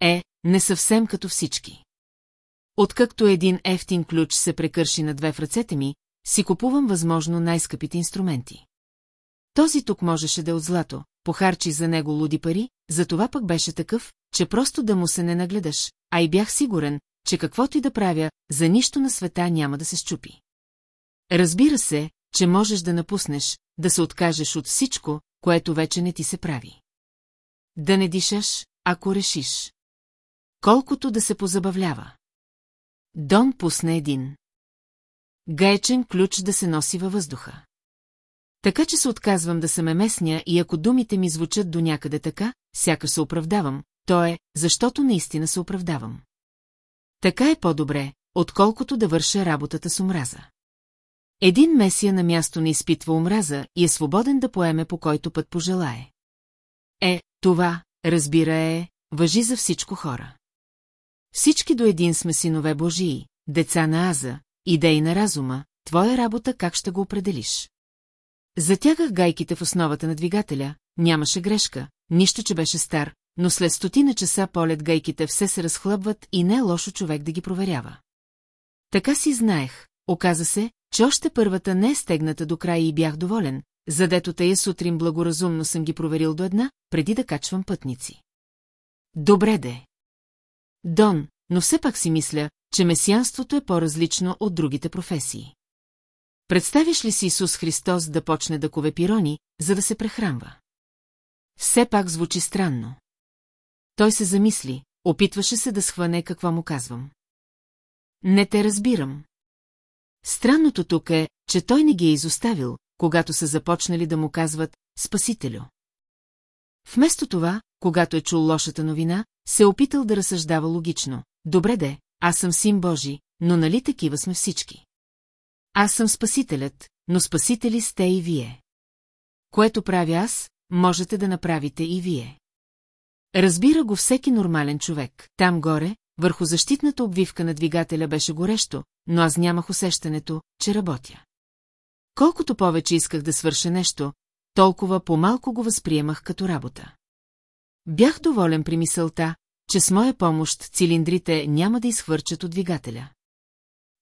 Е, не съвсем като всички. Откакто един ефтин ключ се прекърши на две в ръцете ми, си купувам възможно най-скъпите инструменти. Този тук можеше да е от злато, похарчи за него луди пари, затова пък беше такъв, че просто да му се не нагледаш, а и бях сигурен, че каквото и да правя, за нищо на света няма да се щупи. Разбира се, че можеш да напуснеш, да се откажеш от всичко, което вече не ти се прави. Да не дишаш, ако решиш. Колкото да се позабавлява. Дон пусне един. Гаечен ключ да се носи във въздуха. Така че се отказвам да се ме месня и ако думите ми звучат до някъде така, сякаш се оправдавам, то е, защото наистина се оправдавам. Така е по-добре, отколкото да върша работата с омраза. Един месия на място не изпитва омраза и е свободен да поеме по който път пожелае. Е, това, разбира е, въжи за всичко хора. Всички до един сме синове Божии, деца на Аза, идеи на разума, твоя работа как ще го определиш. Затягах гайките в основата на двигателя, нямаше грешка, нищо, че беше стар, но след стотина часа полет гайките все се разхлъбват и не е лошо човек да ги проверява. Така си знаех, оказа се, че още първата не е стегната до края и бях доволен, задето тая сутрин благоразумно съм ги проверил до една, преди да качвам пътници. Добре де. Дон, но все пак си мисля, че месианството е по-различно от другите професии. Представиш ли си Исус Христос да почне да кове пирони, за да се прехранва? Все пак звучи странно. Той се замисли, опитваше се да схване какво му казвам. Не те разбирам. Странното тук е, че той не ги е изоставил, когато са започнали да му казват «Спасителю». Вместо това, когато е чул лошата новина, се е опитал да разсъждава логично. Добре де, аз съм син Божи, но нали такива сме всички? Аз съм спасителят, но спасители сте и вие. Което правя аз, можете да направите и вие. Разбира го всеки нормален човек. Там горе, върху защитната обвивка на двигателя беше горещо, но аз нямах усещането, че работя. Колкото повече исках да свърша нещо, толкова по-малко го възприемах като работа. Бях доволен при мисълта, че с моя помощ цилиндрите няма да изхвърчат от двигателя.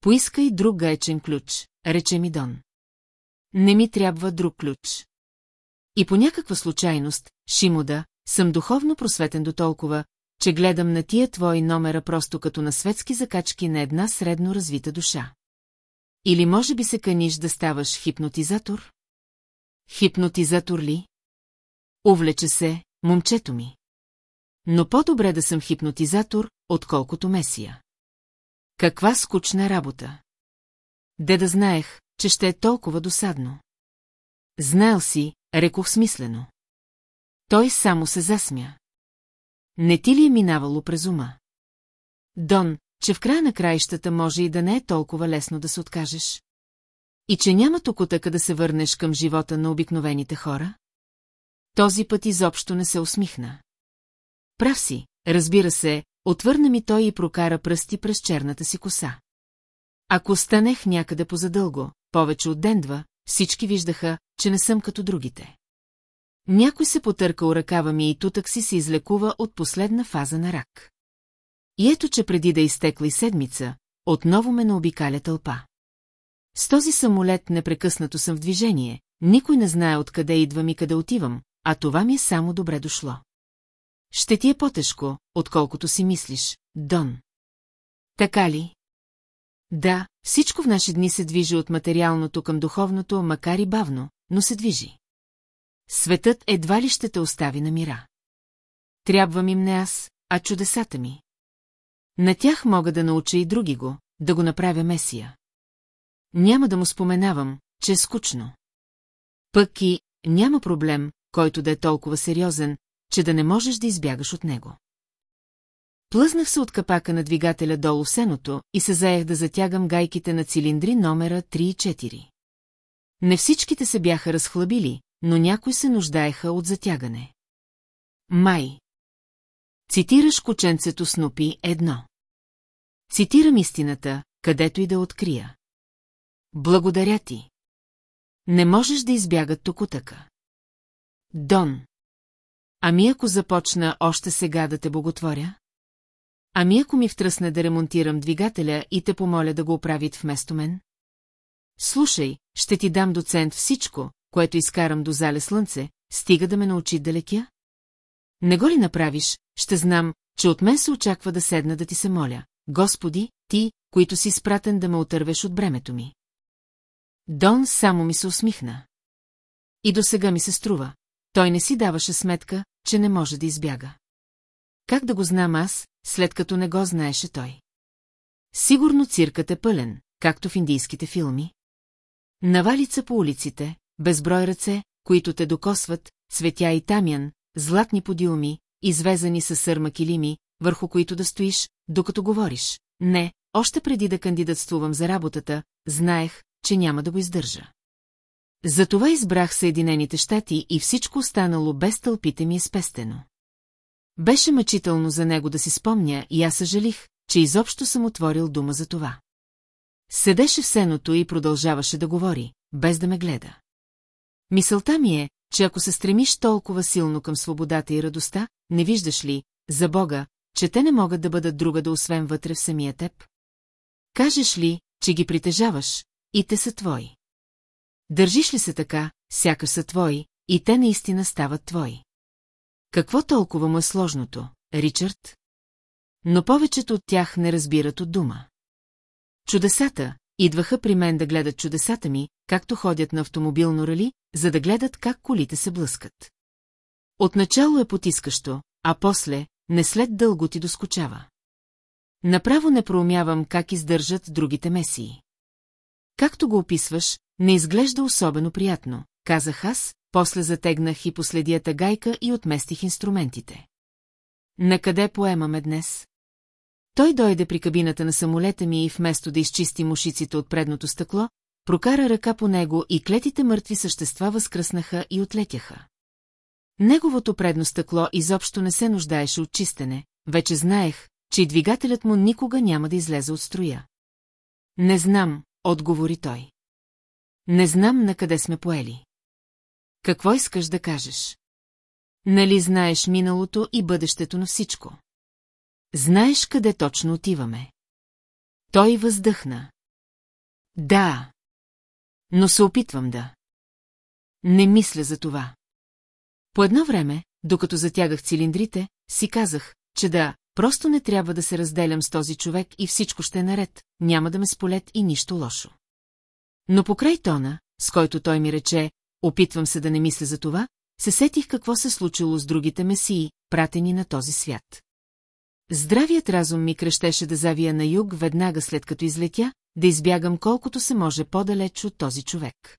Поискай друг гаечен ключ, рече ми Дон. Не ми трябва друг ключ. И по някаква случайност, Шимода, съм духовно просветен до толкова, че гледам на тия твои номера просто като на светски закачки на една средно развита душа. Или може би се каниш да ставаш хипнотизатор? Хипнотизатор ли? Увлече се, момчето ми. Но по-добре да съм хипнотизатор, отколкото месия. Каква скучна работа. Де да знаех, че ще е толкова досадно. Знаел си, рекох смислено. Той само се засмя. Не ти ли е минавало през ума? Дон, че в края на краищата може и да не е толкова лесно да се откажеш? И че няма тук така да се върнеш към живота на обикновените хора? Този път изобщо не се усмихна. Прав си, разбира се, отвърна ми той и прокара пръсти през черната си коса. Ако станех някъде позадълго, повече от ден-два, всички виждаха, че не съм като другите. Някой се потърка у ръкава ми и тутък си се излекува от последна фаза на рак. И ето, че преди да изтекла и седмица, отново ме наобикаля тълпа. С този самолет непрекъснато съм в движение, никой не знае откъде идвам и къде отивам, а това ми е само добре дошло. Ще ти е по-тежко, отколкото си мислиш, Дон. Така ли? Да, всичко в наши дни се движи от материалното към духовното, макар и бавно, но се движи. Светът едва ли ще те остави на мира. Трябва ми не аз, а чудесата ми. На тях мога да науча и други го, да го направя месия. Няма да му споменавам, че е скучно. Пък и няма проблем, който да е толкова сериозен, че да не можеш да избягаш от него. Плъзнах се от капака на двигателя долу сеното и се заех да затягам гайките на цилиндри номера 3 и 4. Не всичките се бяха разхлабили, но някои се нуждаеха от затягане. Май. Цитираш кученцето Снупи едно. Цитирам истината, където и да открия. Благодаря ти. Не можеш да избягат токутъка. Дон. Ами ако започна още сега да те боготворя? Ами ако ми втръсне да ремонтирам двигателя и те помоля да го оправит вместо мен? Слушай, ще ти дам доцент всичко, което изкарам до зале слънце, стига да ме научи да лекя? Не го ли направиш, ще знам, че от мен се очаква да седна да ти се моля. Господи, ти, които си спратен да ме отървеш от бремето ми. Дон само ми се усмихна. И до сега ми се струва. Той не си даваше сметка, че не може да избяга. Как да го знам аз, след като не го знаеше той? Сигурно циркът е пълен, както в индийските филми. Навалица по улиците, безброй ръце, които те докосват, цветя и тамян, златни подиуми, извезани със сърма килими, върху които да стоиш, докато говориш. Не, още преди да кандидатствувам за работата, знаех, че няма да го издържа. Затова избрах Съединените щати и всичко останало без тълпите ми е спестено. Беше мъчително за него да си спомня и аз съжалих, че изобщо съм отворил дума за това. Седеше в сеното и продължаваше да говори, без да ме гледа. Мисълта ми е, че ако се стремиш толкова силно към свободата и радостта, не виждаш ли, за Бога, че те не могат да бъдат друга да освен вътре в самия теб? Кажеш ли, че ги притежаваш, и те са твои? Държиш ли се така, сякаш са твои, и те наистина стават твои? Какво толкова му е сложното, Ричард? Но повечето от тях не разбират от дума. Чудесата, идваха при мен да гледат чудесата ми, както ходят на автомобилно рали, за да гледат как колите се блъскат. Отначало е потискащо, а после, не след дълго ти доскочава. Направо не проумявам как издържат другите месии. Както го описваш, не изглежда особено приятно, казах аз, после затегнах и последията гайка и отместих инструментите. Накъде поемаме днес? Той дойде при кабината на самолета ми и вместо да изчисти мушиците от предното стъкло, прокара ръка по него и клетите мъртви същества възкръснаха и отлетяха. Неговото предно стъкло изобщо не се нуждаеше от чистене, вече знаех, че двигателят му никога няма да излезе от строя. Не знам, отговори той. Не знам на къде сме поели. Какво искаш да кажеш? Нали знаеш миналото и бъдещето на всичко? Знаеш къде точно отиваме. Той въздъхна. Да. Но се опитвам да. Не мисля за това. По едно време, докато затягах цилиндрите, си казах, че да, просто не трябва да се разделям с този човек и всичко ще е наред, няма да ме сполет и нищо лошо. Но покрай тона, с който той ми рече, опитвам се да не мисля за това, се сетих какво се случило с другите месии, пратени на този свят. Здравият разум ми крещеше да завия на юг веднага след като излетя, да избягам колкото се може по-далеч от този човек.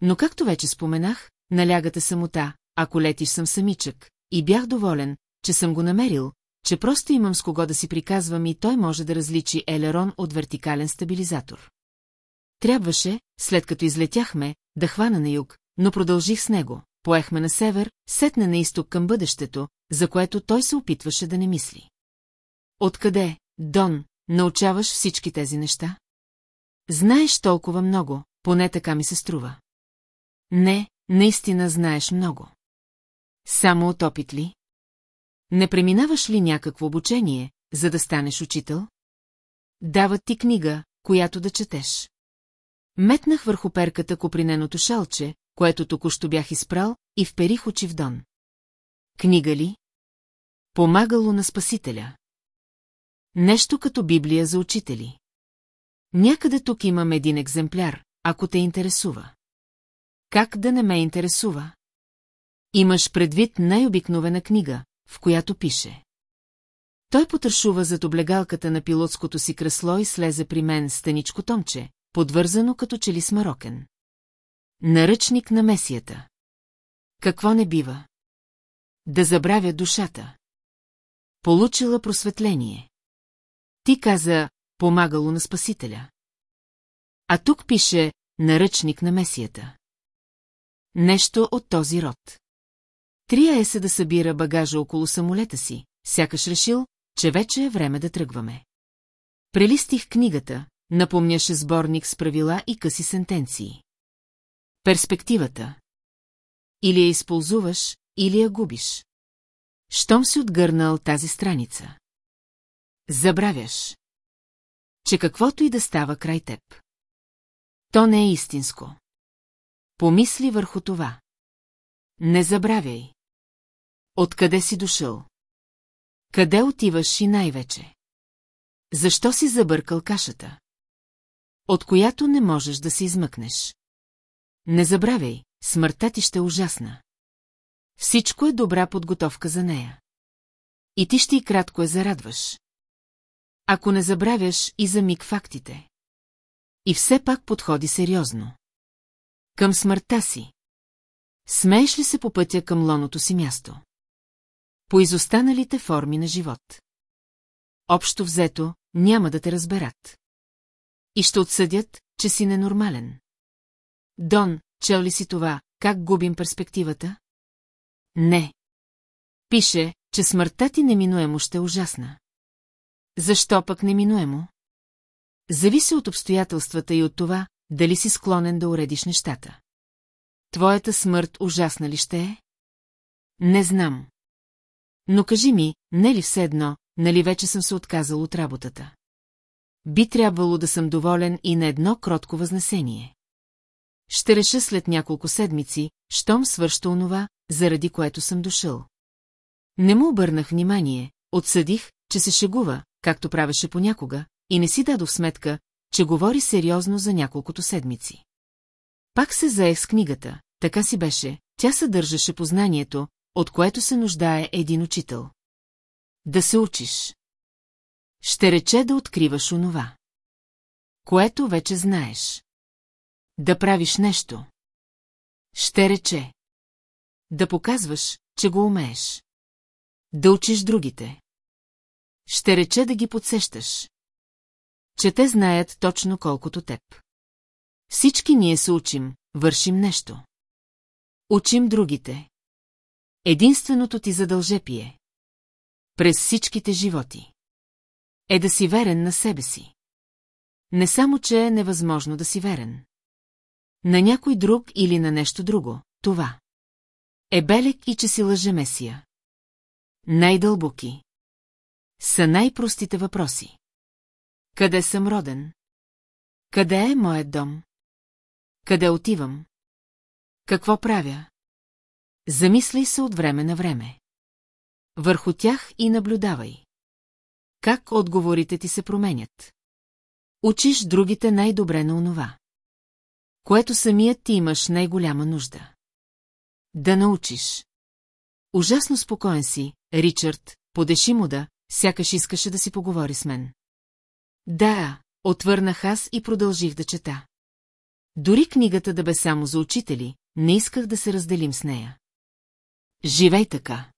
Но както вече споменах, налягате самота, ако летиш съм самичък, и бях доволен, че съм го намерил, че просто имам с кого да си приказвам и той може да различи елерон от вертикален стабилизатор. Трябваше, след като излетяхме, да хвана на юг, но продължих с него. Поехме на север, сетне на изток към бъдещето, за което той се опитваше да не мисли. Откъде, Дон, научаваш всички тези неща? Знаеш толкова много, поне така ми се струва. Не, наистина знаеш много. Само от опит ли? Не преминаваш ли някакво обучение, за да станеш учител? Дават ти книга, която да четеш. Метнах върху перката коприненото шалче, което току-що бях изпрал, и вперих очи в Дон. Книга ли? Помагало на Спасителя. Нещо като Библия за учители. Някъде тук имам един екземпляр, ако те интересува. Как да не ме интересува? Имаш предвид най-обикновена книга, в която пише. Той потършува зад облегалката на пилотското си кресло и слезе при мен станичко томче, подвързано като че ли смарокен. Наръчник на месията. Какво не бива? Да забравя душата. Получила просветление. Ти каза, помагало на Спасителя. А тук пише наръчник на месията. Нещо от този род. Трия е се да събира багажа около самолета си, сякаш решил, че вече е време да тръгваме. Прелистих книгата, напомняше сборник с правила и къси сентенции. Перспективата. Или я използваш, или я губиш. Щом си отгърнал тази страница? Забравяш, че каквото и да става край теб. То не е истинско. Помисли върху това. Не забравяй. Откъде си дошъл? Къде отиваш и най-вече? Защо си забъркал кашата? От която не можеш да се измъкнеш. Не забравяй, смъртта ти ще е ужасна. Всичко е добра подготовка за нея. И ти ще и кратко я зарадваш. Ако не забравяш и за миг фактите. И все пак подходи сериозно. Към смъртта си. Смееш ли се по пътя към лоното си място? По изостаналите форми на живот. Общо взето, няма да те разберат. И ще отсъдят, че си ненормален. Дон, чел ли си това, как губим перспективата? Не. Пише, че смъртта ти неминуемо ще е ужасна. Защо пък неминуемо? Зависи от обстоятелствата и от това, дали си склонен да уредиш нещата. Твоята смърт ужасна ли ще е? Не знам. Но кажи ми, не ли все едно, нали вече съм се отказал от работата? Би трябвало да съм доволен и на едно кротко възнесение. Ще реша след няколко седмици, щом свършта онова, заради което съм дошъл. Не му обърнах внимание, отсъдих, че се шегува, както правеше понякога, и не си дадох сметка, че говори сериозно за няколкото седмици. Пак се заех с книгата, така си беше, тя съдържаше познанието, от което се нуждае един учител. Да се учиш. Ще рече да откриваш онова. Което вече знаеш. Да правиш нещо. Ще рече. Да показваш, че го умееш. Да учиш другите. Ще рече да ги подсещаш. Че те знаят точно колкото теб. Всички ние се учим, вършим нещо. Учим другите. Единственото ти задължепие. През всичките животи. Е да си верен на себе си. Не само, че е невъзможно да си верен. На някой друг или на нещо друго, това. Е белек и че си лъже месия. Най-дълбоки. Са най-простите въпроси. Къде съм роден? Къде е моят дом? Къде отивам? Какво правя? Замисляй се от време на време. Върху тях и наблюдавай. Как отговорите ти се променят? Учиш другите най-добре на онова. Което самият ти имаш най-голяма нужда. Да научиш. Ужасно спокоен си, Ричард, подеши му да, сякаш искаше да си поговори с мен. Да, отвърнах аз и продължих да чета. Дори книгата да бе само за учители, не исках да се разделим с нея. Живей така.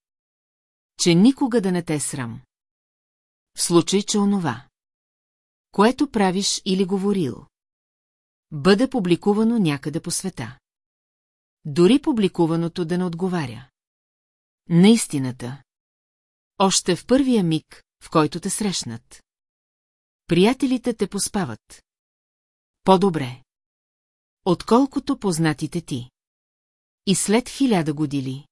Че никога да не те срам. В случай, че онова. Което правиш или говорил. Бъде публикувано някъде по света. Дори публикуваното да не отговаря. Наистината. Още в първия миг, в който те срещнат. Приятелите те поспават. По-добре. Отколкото познатите ти. И след хиляда години.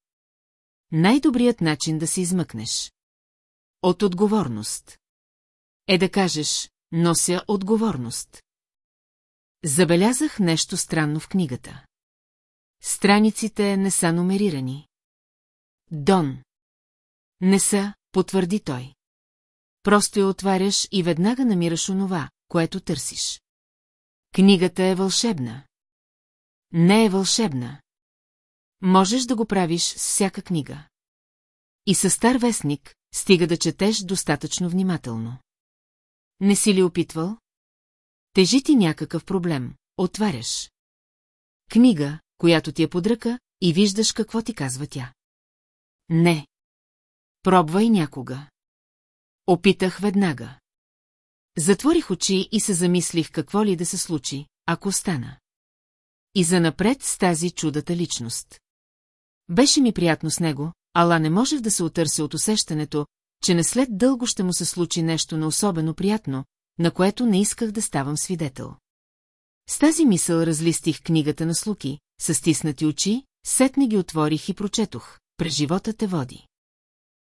Най-добрият начин да се измъкнеш. От отговорност. Е да кажеш, нося отговорност. Забелязах нещо странно в книгата. Страниците не са номерирани. Дон. Не са, потвърди той. Просто я отваряш и веднага намираш онова, което търсиш. Книгата е вълшебна. Не е вълшебна. Можеш да го правиш с всяка книга. И със стар вестник, стига да четеш достатъчно внимателно. Не си ли опитвал? Тежи ти някакъв проблем, отваряш. Книга, която ти е под ръка, и виждаш какво ти казва тя. Не. Пробвай някога. Опитах веднага. Затворих очи и се замислих какво ли да се случи, ако остана. И занапред с тази чудата личност. Беше ми приятно с него, ала не можех да се отърся от усещането, че не след дълго ще му се случи нещо на особено приятно, на което не исках да ставам свидетел. С тази мисъл разлистих книгата на Слуки, с стиснати очи, сетне ги отворих и прочетох. През живота те води.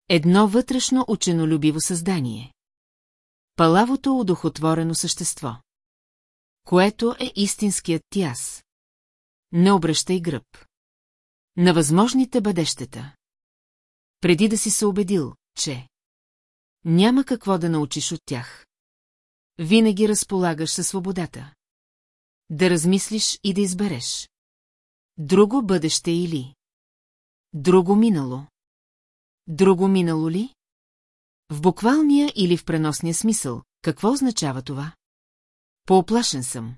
Едно вътрешно ученолюбиво създание. Палавото удохотворено същество. Което е истинският ти аз. Не обръщай гръб. На възможните бъдещета. Преди да си се убедил, че няма какво да научиш от тях. Винаги разполагаш със свободата. Да размислиш и да избереш. Друго бъдеще или... Друго минало. Друго минало ли? В буквалния или в преносния смисъл, какво означава това? Пооплашен съм.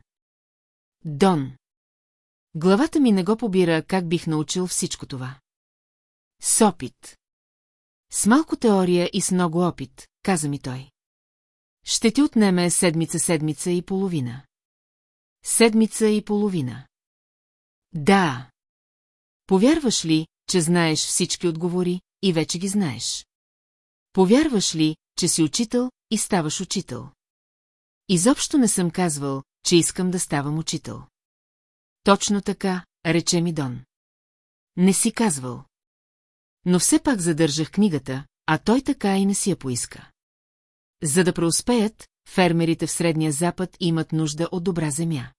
Дон. Главата ми не го побира как бих научил всичко това. С опит. С малко теория и с много опит, каза ми той. Ще ти отнеме седмица-седмица и половина. Седмица и половина. Да. Повярваш ли, че знаеш всички отговори и вече ги знаеш? Повярваш ли, че си учител и ставаш учител? Изобщо не съм казвал, че искам да ставам учител. Точно така, рече ми Дон. Не си казвал. Но все пак задържах книгата, а той така и не си я поиска. За да преуспеят, фермерите в Средния Запад имат нужда от добра земя.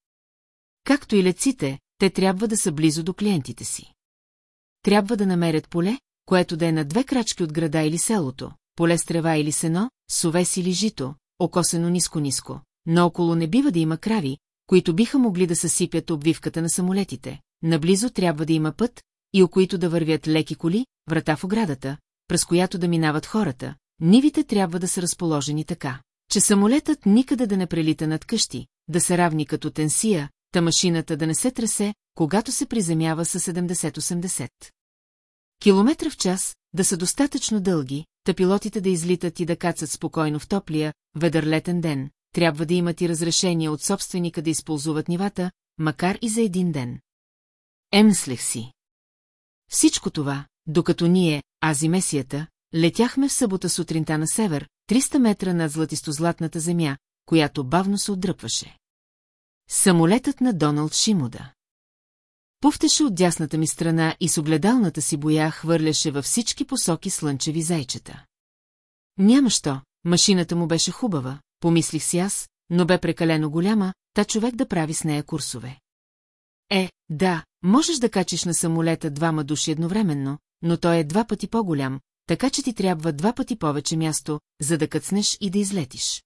Както и леците, те трябва да са близо до клиентите си. Трябва да намерят поле, което да е на две крачки от града или селото, поле с трева или сено, совес или жито, окосено ниско-ниско, но около не бива да има крави, които биха могли да съсипят обвивката на самолетите. Наблизо трябва да има път, и о които да вървят леки коли, врата в оградата, през която да минават хората. Нивите трябва да са разположени така, че самолетът никъде да не прелита над къщи, да се равни като тенсия, та машината да не се тресе, когато се приземява с 70-80. Километра в час да са достатъчно дълги, та пилотите да излитат и да кацат спокойно в топлия, ведър летен ден, трябва да имат и разрешение от собственика да използват нивата, макар и за един ден. Емслех си. Всичко това, докато ние, аз и месията, летяхме в събота сутринта на север, 300 метра над златисто-златната земя, която бавно се отдръпваше. Самолетът на Доналд Шимуда. Пуфтеше от дясната ми страна и с огледалната си боя хвърляше във всички посоки слънчеви зайчета. Няма що, машината му беше хубава, помислих си аз, но бе прекалено голяма, та човек да прави с нея курсове. Е, да, можеш да качиш на самолета двама души едновременно, но той е два пъти по-голям, така че ти трябва два пъти повече място, за да къцнеш и да излетиш.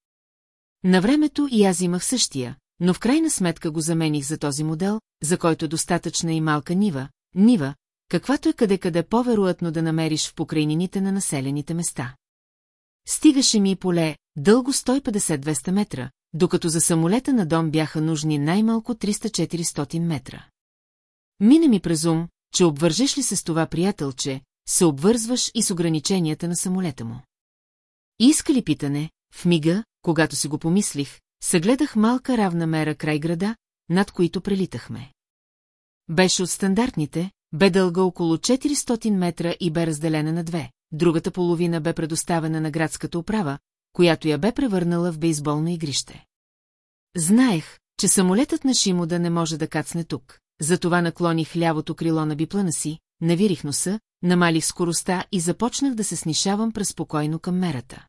На времето и аз имах същия, но в крайна сметка го замених за този модел, за който е достатъчна и малка нива, нива, каквато е къде-къде по-вероятно да намериш в покрайнините на населените места. Стигаше ми поле, дълго 150-200 метра, докато за самолета на дом бяха нужни най-малко 300-400 метра. Мина ми през ум, че обвържеш ли се с това приятелче, се обвързваш и с ограниченията на самолета му. И иска ли питане, в мига, когато си го помислих, съгледах малка равна мера край града, над които прелитахме. Беше от стандартните, бе дълга около 400 метра и бе разделена на две. Другата половина бе предоставена на градската управа, която я бе превърнала в бейсболно игрище. Знаех, че самолетът на Шимода не може да кацне тук, затова наклоних лявото крило на биплана си, навирих носа, намалих скоростта и започнах да се снишавам преспокойно към мерата.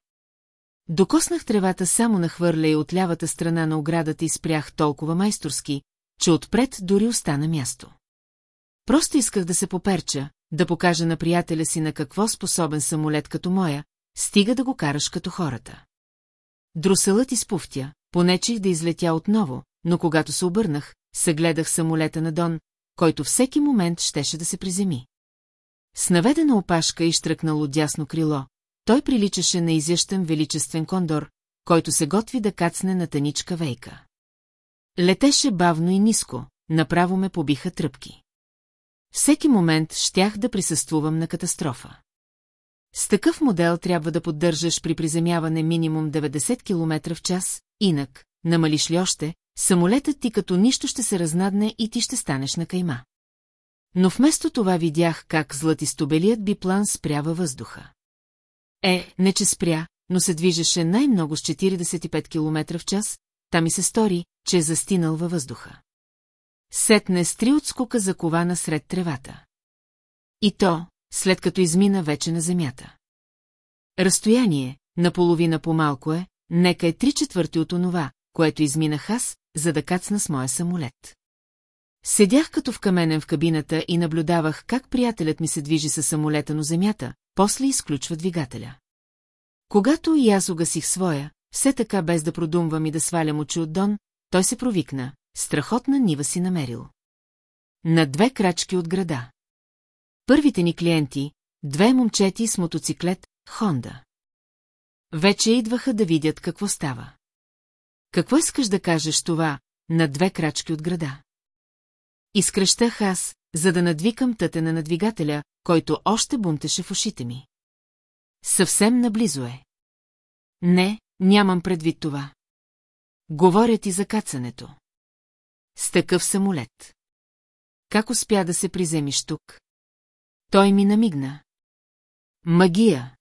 Докоснах тревата само нахвърля и от лявата страна на оградата и спрях толкова майсторски, че отпред дори остана място. Просто исках да се поперча, да покажа на приятеля си на какво способен самолет като моя, стига да го караш като хората. Друселът изпуфтя, понечих да излетя отново, но когато се обърнах, съгледах самолета на Дон, който всеки момент щеше да се приземи. С наведена опашка и штръкнало дясно крило, той приличаше на изящен величествен кондор, който се готви да кацне на таничка вейка. Летеше бавно и ниско, направо ме побиха тръпки. Всеки момент щях да присъствувам на катастрофа. С такъв модел трябва да поддържаш при приземяване минимум 90 км в час, инак, намалиш ли още, самолетът ти като нищо ще се разнадне и ти ще станеш на кайма. Но вместо това видях как златистобелият биплан спря във въздуха. Е, не че спря, но се движеше най-много с 45 км в час, та ми се стори, че е застинал във въздуха. Сетне с три отскока закована сред тревата. И то, след като измина вече на земята. Разстояние, наполовина по-малко е, нека е три четвърти от онова, което изминах аз, за да кацна с моя самолет. Седях като в каменен в кабината и наблюдавах как приятелят ми се движи със самолета на земята, после изключва двигателя. Когато и аз угасих своя, все така без да продумвам и да свалям очи от Дон, той се провикна, страхотна нива си намерил. На две крачки от града. Първите ни клиенти, две момчети с мотоциклет, Хонда. Вече идваха да видят какво става. Какво искаш да кажеш това, на две крачки от града? Изкръщах аз, за да надвикам тътена на двигателя, който още бунтеше в ушите ми. Съвсем наблизо е. Не, нямам предвид това. Говоря ти за кацането. С такъв самолет. Как успя да се приземиш тук? Той ми намигна. Магия.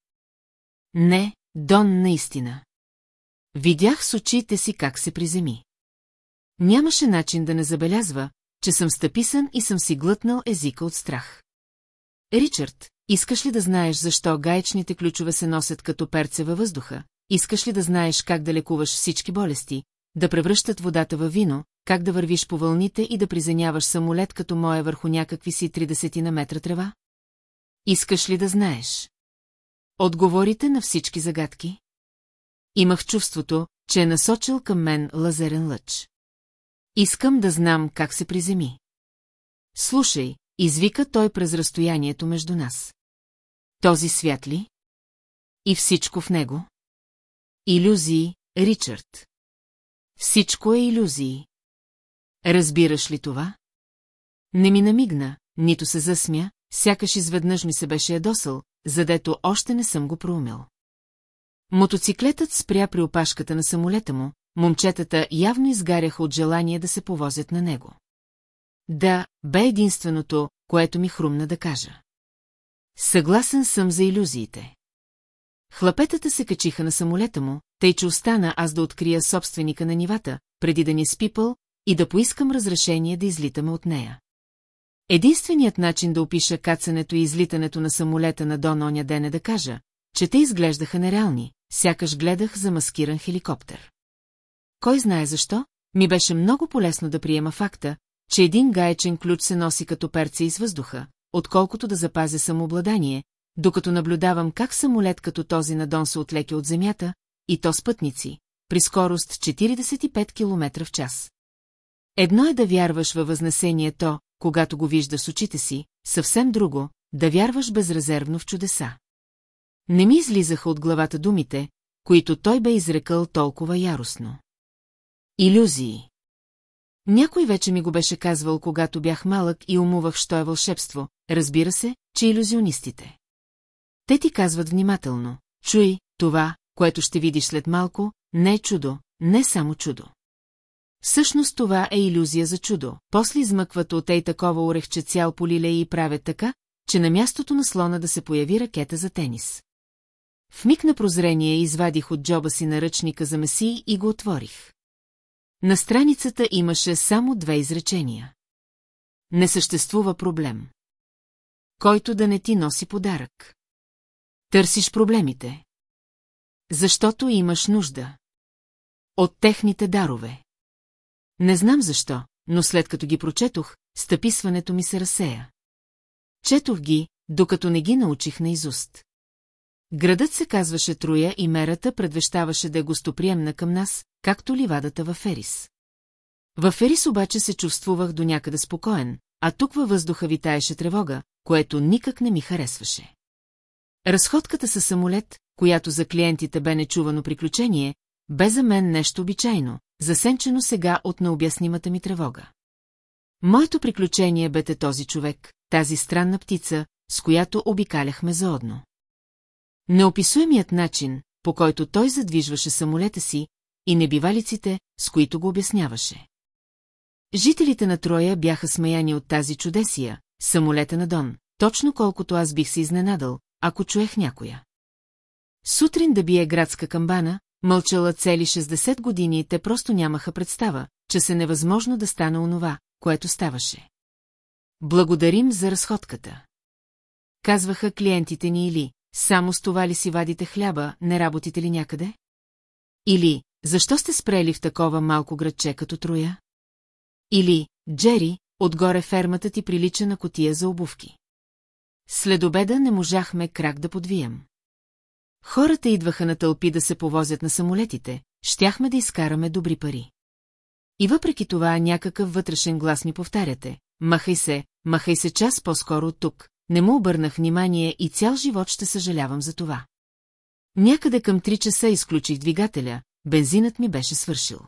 Не, Дон наистина. Видях с очите си как се приземи. Нямаше начин да не забелязва, че съм стъписан и съм си глътнал езика от страх. Ричард, искаш ли да знаеш защо гаечните ключове се носят като перце във въздуха? Искаш ли да знаеш как да лекуваш всички болести, да превръщат водата във вино, как да вървиш по вълните и да приземяваш самолет като моя върху някакви си 30 на метра трева? Искаш ли да знаеш? Отговорите на всички загадки? Имах чувството, че е насочил към мен лазерен лъч. Искам да знам как се приземи. Слушай, извика той през разстоянието между нас. Този свят ли? И всичко в него? Илюзии, Ричард. Всичко е иллюзии. Разбираш ли това? Не ми намигна, нито се засмя, сякаш изведнъж ми се беше ядосал, задето още не съм го проумел. Мотоциклетът спря при опашката на самолета му, момчетата явно изгаряха от желание да се повозят на него. Да, бе единственото, което ми хрумна да кажа. Съгласен съм за иллюзиите. Хлапетата се качиха на самолета му, тъй че остана аз да открия собственика на нивата, преди да ни спипал и да поискам разрешение да излитаме от нея. Единственият начин да опиша кацането и излитането на самолета на Дон оня ден е да кажа, че те изглеждаха нереални, сякаш гледах за маскиран хеликоптер. Кой знае защо, ми беше много полезно да приема факта, че един гаечен ключ се носи като перце из въздуха, отколкото да запазя самообладание, докато наблюдавам как самолет като този на Дон се отлеке от земята, и то с пътници, при скорост 45 км в час. Едно е да вярваш във възнесението, когато го вижда с очите си, съвсем друго, да вярваш безрезервно в чудеса. Не ми излизаха от главата думите, които той бе изрекал толкова яростно. Илюзии. Някой вече ми го беше казвал, когато бях малък и умувах, що е вълшебство, разбира се, че иллюзионистите. Те ти казват внимателно, чуй, това, което ще видиш след малко, не е чудо, не само чудо. Всъщност това е иллюзия за чудо. После измъкват от ей такова орехче цял по лилеи и правят така, че на мястото на слона да се появи ракета за тенис. В миг на прозрение извадих от джоба си наръчника за месии и го отворих. На страницата имаше само две изречения. Не съществува проблем. Който да не ти носи подарък. Търсиш проблемите. Защото имаш нужда. От техните дарове. Не знам защо, но след като ги прочетох, стъписването ми се разсея. Четох ги, докато не ги научих на изуст. Градът се казваше Троя и мерата предвещаваше да е гостоприемна към нас, както ливадата във Ферис. Във Ферис обаче се чувствувах до някъде спокоен, а тук във въздуха витаеше тревога, което никак не ми харесваше. Разходката със самолет, която за клиентите бе нечувано приключение, бе за мен нещо обичайно, засенчено сега от необяснимата ми тревога. Моето приключение бе този човек, тази странна птица, с която обикаляхме заодно. Неописуемият начин, по който той задвижваше самолета си, и небивалиците, с които го обясняваше. Жителите на Троя бяха смаяни от тази чудесия, самолета на Дон, точно колкото аз бих се изненадал, ако чуех някоя. Сутрин да бие градска камбана, мълчала цели 60 години и те просто нямаха представа, че се невъзможно да стане онова, което ставаше. Благодарим за разходката. Казваха клиентите ни или, само с това ли си вадите хляба, не работите ли някъде? Или, защо сте спрели в такова малко градче като Троя? Или, Джери, отгоре фермата ти прилича на котия за обувки. След обеда не можахме крак да подвием. Хората идваха на тълпи да се повозят на самолетите, щяхме да изкараме добри пари. И въпреки това някакъв вътрешен глас ми повтаряте, махай се, махай се час по-скоро от тук, не му обърнах внимание и цял живот ще съжалявам за това. Някъде към три часа изключих двигателя, бензинът ми беше свършил.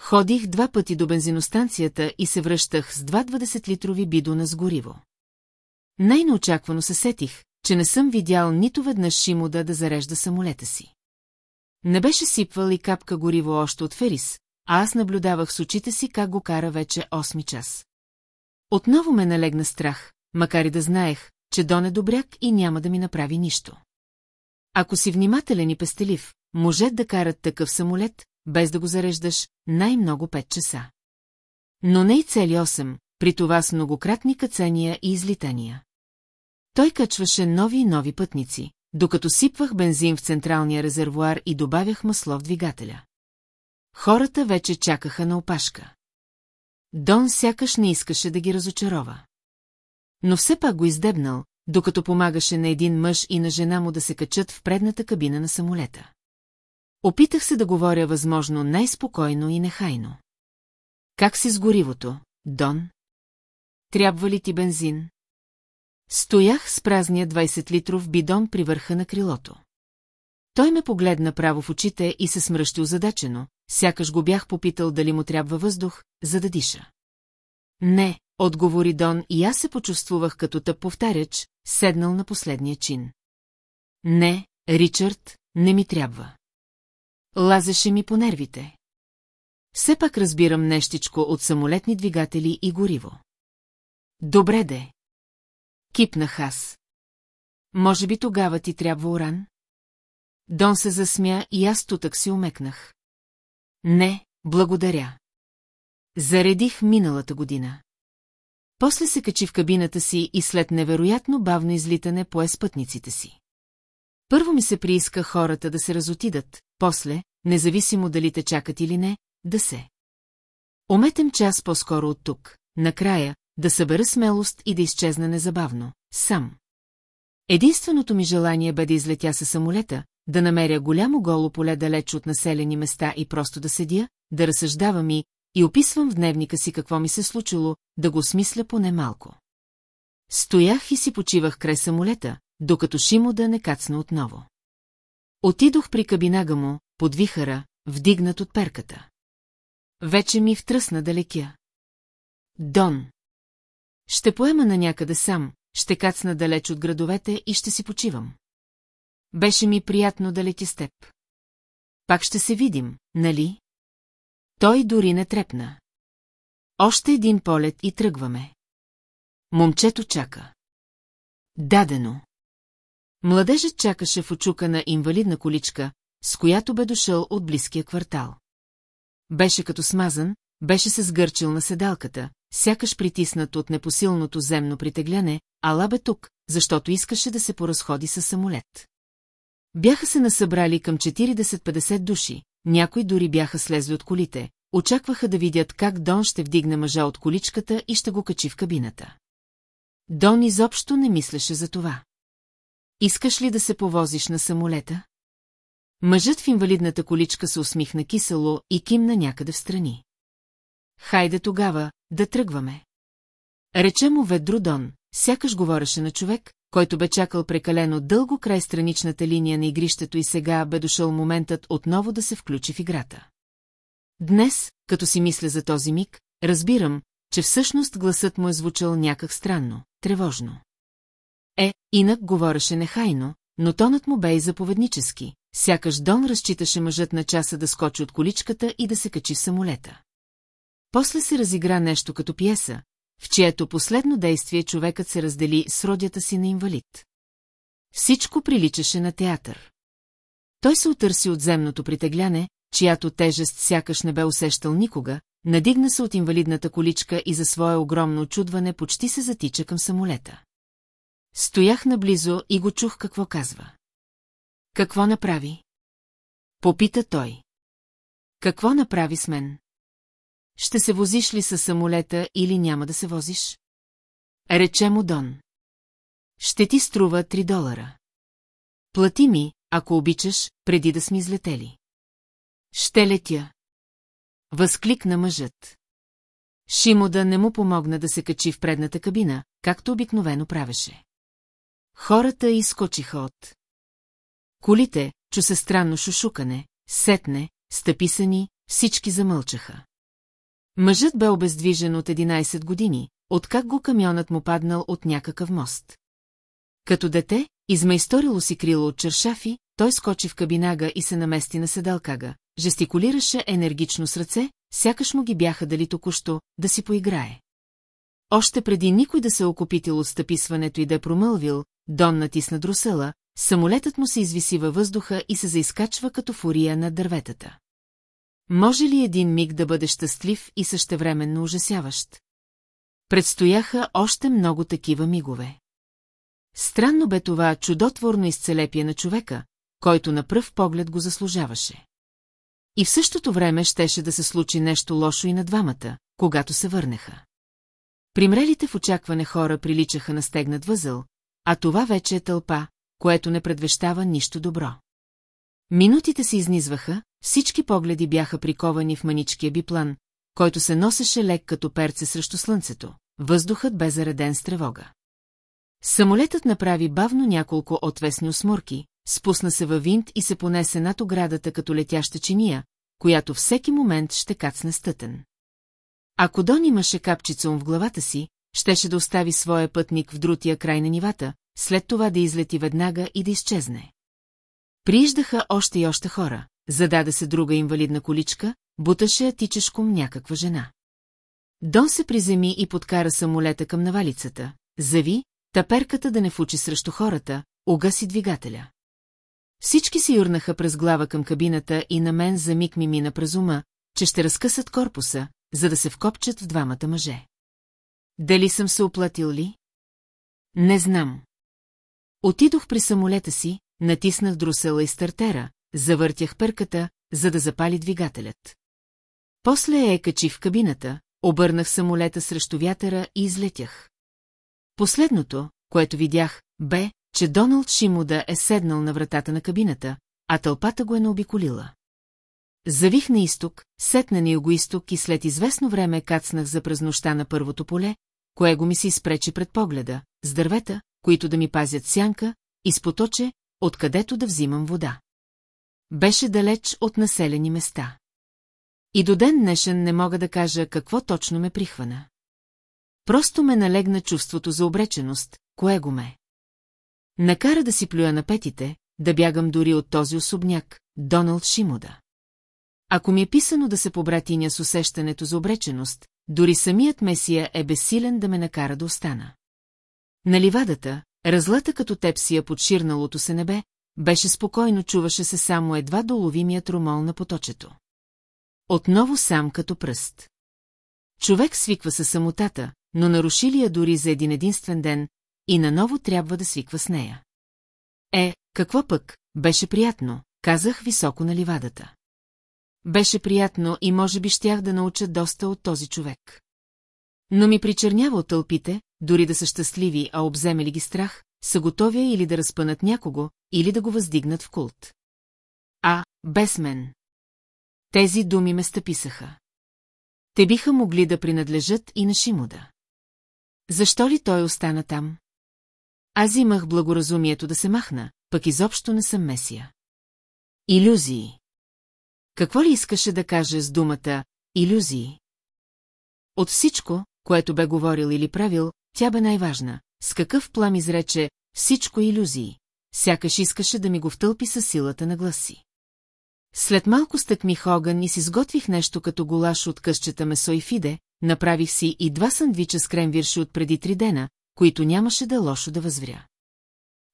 Ходих два пъти до бензиностанцията и се връщах с два 20-литрови бидона с гориво. Най-неочаквано се сетих, че не съм видял нито веднъж Шимода да зарежда самолета си. Не беше сипвал и капка гориво още от Ферис, а аз наблюдавах с очите си как го кара вече 8 час. Отново ме налегна страх, макар и да знаех, че Дон е добряк и няма да ми направи нищо. Ако си внимателен и пестелив, може да карат такъв самолет, без да го зареждаш, най-много 5 часа. Но не и цели 8, при това с многократни кацания и излитания. Той качваше нови и нови пътници, докато сипвах бензин в централния резервуар и добавях масло в двигателя. Хората вече чакаха на опашка. Дон сякаш не искаше да ги разочарова. Но все пак го издебнал, докато помагаше на един мъж и на жена му да се качат в предната кабина на самолета. Опитах се да говоря възможно най-спокойно и нехайно. Как си с горивото, Дон? Трябва ли ти бензин? Стоях с празния 20-литров бидон при върха на крилото. Той ме погледна право в очите и се смръщи озадачено, сякаш го бях попитал дали му трябва въздух, за да диша. Не, отговори Дон и аз се почувствувах като тъп повтаряч, седнал на последния чин. Не, Ричард, не ми трябва. Лазеше ми по нервите. Все пак разбирам нещичко от самолетни двигатели и гориво. Добре де. Кипнах аз. Може би тогава ти трябва уран? Дон се засмя и аз тутък си умекнах. Не, благодаря. Заредих миналата година. После се качи в кабината си и след невероятно бавно излитане пое спътниците си. Първо ми се прииска хората да се разотидат, после, независимо дали те чакат или не, да се. Ометем час по-скоро от тук, накрая, да събера смелост и да изчезна незабавно, сам. Единственото ми желание бе да излетя със самолета, да намеря голямо голо поле далеч от населени места и просто да седя, да разсъждавам и, и описвам в дневника си какво ми се случило, да го смисля поне малко. Стоях и си почивах край самолета, докато Шимо да не кацна отново. Отидох при кабинага му, под вихара, вдигнат от перката. Вече ми втръсна да лекя. Дон. Ще поема на някъде сам, ще кацна далеч от градовете и ще си почивам. Беше ми приятно да лети с теб. Пак ще се видим, нали? Той дори не трепна. Още един полет и тръгваме. Момчето чака. Дадено. Младежът чакаше в очука на инвалидна количка, с която бе дошъл от близкия квартал. Беше като смазан, беше се сгърчил на седалката, сякаш притиснат от непосилното земно притегляне, ала бе тук, защото искаше да се поразходи със самолет. Бяха се насъбрали към 40-50 души, някои дори бяха слезли от колите, очакваха да видят как Дон ще вдигне мъжа от количката и ще го качи в кабината. Дон изобщо не мислеше за това. Искаш ли да се повозиш на самолета? Мъжът в инвалидната количка се усмихна кисело и кимна някъде в страни. Хайде тогава, да тръгваме. Рече му ведро Дон, сякаш говореше на човек, който бе чакал прекалено дълго край страничната линия на игрището и сега бе дошъл моментът отново да се включи в играта. Днес, като си мисля за този миг, разбирам, че всъщност гласът му е звучал някак странно, тревожно. Е, инак говореше нехайно, но тонът му бе и заповеднически, сякаш Дон разчиташе мъжът на часа да скочи от количката и да се качи в самолета. После се разигра нещо като пиеса, в чието последно действие човекът се раздели с родята си на инвалид. Всичко приличаше на театър. Той се отърси от земното притегляне, чиято тежест сякаш не бе усещал никога, надигна се от инвалидната количка и за свое огромно очудване почти се затича към самолета. Стоях наблизо и го чух какво казва. Какво направи? Попита той. Какво направи с мен? Ще се возиш ли със самолета или няма да се возиш? Рече му Дон. Ще ти струва 3 долара. Плати ми, ако обичаш, преди да сме излетели. Ще летя. Възкликна мъжът. Шимода не му помогна да се качи в предната кабина, както обикновено правеше. Хората изскочиха от. Колите, чу се странно шушукане, сетне, стъписани, всички замълчаха. Мъжът бе обездвижен от 11 години, откак го камионът му паднал от някакъв мост. Като дете, измайсторило си крило от чершафи, той скочи в кабинага и се намести на седалкага, жестикулираше енергично с ръце, сякаш му ги бяха дали току-що, да си поиграе. Още преди никой да се окупитил от стъписването и да е промълвил, Дон натисна друсъла, самолетът му се извиси във въздуха и се заискачва като фурия над дърветата. Може ли един миг да бъде щастлив и същевременно ужасяващ? Предстояха още много такива мигове. Странно бе това чудотворно изцелепие на човека, който на пръв поглед го заслужаваше. И в същото време щеше да се случи нещо лошо и на двамата, когато се върнеха. Примрелите в очакване хора приличаха на стегнат възъл, а това вече е тълпа, което не предвещава нищо добро. Минутите се изнизваха, всички погледи бяха приковани в маничкия биплан, който се носеше лек като перце срещу слънцето. Въздухът бе зареден с тревога. Самолетът направи бавно няколко отвесни осморки, спусна се във винт и се понесе над оградата като летяща чиния, която всеки момент ще кацне стътен. Ако Дон имаше капчица в главата си, щеше да остави своя пътник в друтия край на нивата, след това да излети веднага и да изчезне. Прииждаха още и още хора, зададе се друга инвалидна количка, буташе тичешком някаква жена. Дон се приземи и подкара самолета към навалицата, зави, таперката да не фучи срещу хората, угаси двигателя. Всички се юрнаха през глава към кабината и на мен за миг ми мина през ума, че ще разкъсат корпуса, за да се вкопчат в двамата мъже. Дали съм се оплатил ли? Не знам. Отидох при самолета си, натиснах друсела и стартера, завъртях перката, за да запали двигателят. После я качи в кабината, обърнах самолета срещу вятъра и излетях. Последното, което видях, бе, че Доналд Шимуда е седнал на вратата на кабината, а тълпата го е наобиколила. Завих на изток, сетна на югоисток и след известно време кацнах за през нощта на първото поле, кое го ми се изпречи пред погледа, с дървета, които да ми пазят сянка, и с поточе, откъдето да взимам вода. Беше далеч от населени места. И до ден днешен не мога да кажа какво точно ме прихвана. Просто ме налегна чувството за обреченост, кое го ме. Накара да си плюя на петите, да бягам дори от този особняк, Доналд Шимуда. Ако ми е писано да се побратиня с усещането за обреченост, дори самият Месия е безсилен да ме накара да остана. На ливадата, разлата като тепсия под ширналото се небе, беше спокойно, чуваше се само едва доловимият ромол на поточето. Отново сам като пръст. Човек свиква със самотата, но наруши ли я дори за един единствен ден, и наново трябва да свиква с нея. Е, какво пък, беше приятно, казах високо на ливадата. Беше приятно и може би щях да науча доста от този човек. Но ми причернява от тълпите, дори да са щастливи, а обземе ли ги страх, са готови или да разпънат някого, или да го въздигнат в култ. А, без мен. Тези думи ме стъписаха. Те биха могли да принадлежат и на Шимуда. Защо ли той остана там? Аз имах благоразумието да се махна, пък изобщо не съм месия. Илюзии. Какво ли искаше да каже с думата «иллюзии»? От всичко, което бе говорил или правил, тя бе най-важна. С какъв плам изрече «всичко иллюзии», сякаш искаше да ми го втълпи със силата на гласи. След малко стъкмих огън и си сготвих нещо като голаш от къщета месо и фиде, направих си и два сандвича с кремвирши от преди три дена, които нямаше да лошо да възвря.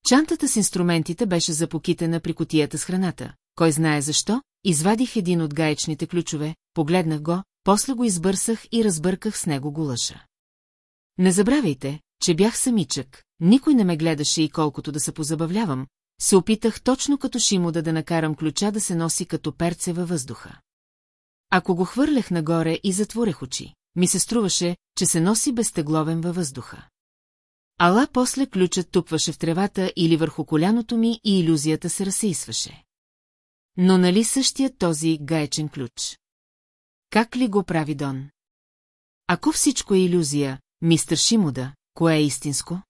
Чантата с инструментите беше запокитена при котията с храната. Кой знае защо, извадих един от гаечните ключове, погледнах го, после го избърсах и разбърках с него гулъша. Не забравяйте, че бях самичък, никой не ме гледаше и колкото да се позабавлявам, се опитах точно като Шимода да накарам ключа да се носи като перце във въздуха. Ако го хвърлях нагоре и затворех очи, ми се струваше, че се носи безтегловен във въздуха. Ала после ключът тупваше в тревата или върху коляното ми и иллюзията се разсейсваше. Но нали същия този гаечен ключ? Как ли го прави Дон? Ако всичко е иллюзия, мистър Шимуда, кое е истинско?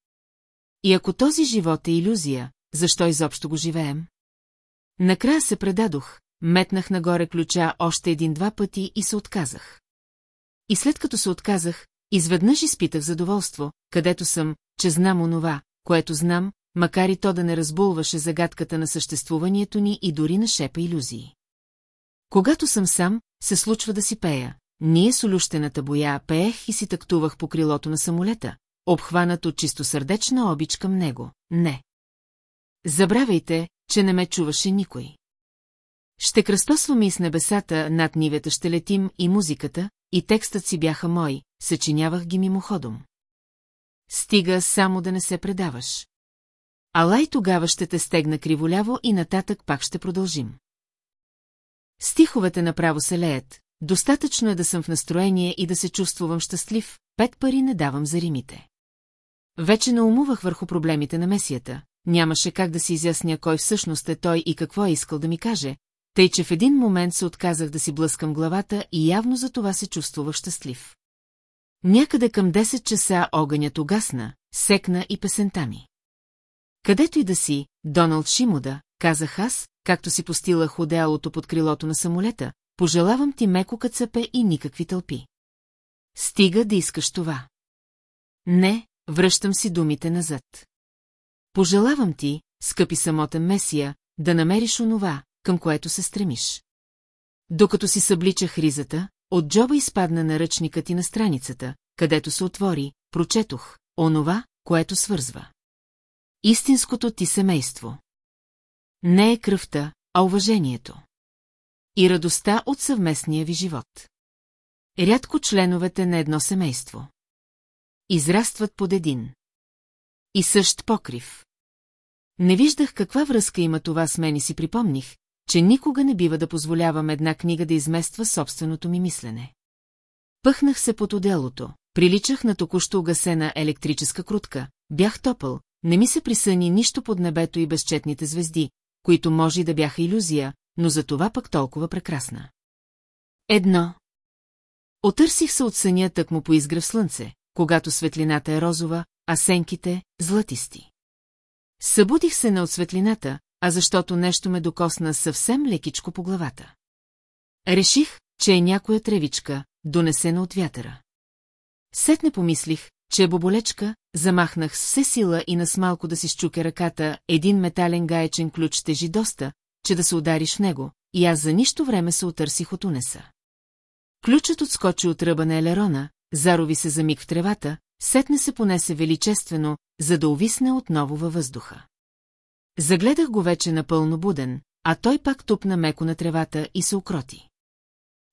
И ако този живот е иллюзия, защо изобщо го живеем? Накрая се предадох, метнах нагоре ключа още един-два пъти и се отказах. И след като се отказах, изведнъж изпитах задоволство, където съм, че знам онова, което знам, макар и то да не разбулваше загадката на съществуването ни и дори на шепа иллюзии. Когато съм сам, се случва да си пея. Ние с олющената боя пеех и си тактувах по крилото на самолета, обхванат от чистосърдечна обич към него. Не. Забравяйте, че не ме чуваше никой. Ще кръстосваме и с небесата, над нивета ще летим и музиката, и текстът си бяха мой, съчинявах ги мимоходом. Стига само да не се предаваш. Алай тогава ще те стегна криволяво и нататък пак ще продължим. Стиховете направо се леят, достатъчно е да съм в настроение и да се чувствувам щастлив, пет пари не давам за римите. Вече наумувах върху проблемите на месията, нямаше как да си изясня кой всъщност е той и какво е искал да ми каже, тъй че в един момент се отказах да си блъскам главата и явно за това се чувствувах щастлив. Някъде към 10 часа огънят угасна, секна и песента ми. Където и да си, Доналд Шимуда, казах аз, както си постилах одеялото под крилото на самолета, пожелавам ти меко кацапе и никакви тълпи. Стига да искаш това. Не, връщам си думите назад. Пожелавам ти, скъпи самотен месия, да намериш онова, към което се стремиш. Докато си събличах ризата, от джоба изпадна наръчника ти на страницата, където се отвори, прочетох, онова, което свързва. Истинското ти семейство. Не е кръвта, а уважението. И радостта от съвместния ви живот. Рядко членовете на едно семейство. Израстват под един. И същ покрив. Не виждах каква връзка има това с мен и си припомних, че никога не бива да позволявам една книга да измества собственото ми мислене. Пъхнах се под отделото, приличах на току-що угасена електрическа крутка, бях топъл, не ми се присъни нищо под небето и безчетните звезди, които може да бяха иллюзия, но за това пък толкова прекрасна. Едно. Отърсих се от съня тък му поизгра в слънце, когато светлината е розова, а сенките – златисти. Събудих се не от светлината, а защото нещо ме докосна съвсем лекичко по главата. Реших, че е някоя тревичка, донесена от вятъра. Сетне помислих, че е боболечка, замахнах с все сила и нас малко да си щуке ръката, един метален гаечен ключ тежи доста, че да се удариш в него, и аз за нищо време се отърсих от унеса. Ключът отскочи от ръба на елерона, зарови се за миг в тревата, сетне се понесе величествено, за да увисне отново във въздуха. Загледах го вече напълно буден, а той пак тупна меко на тревата и се укроти.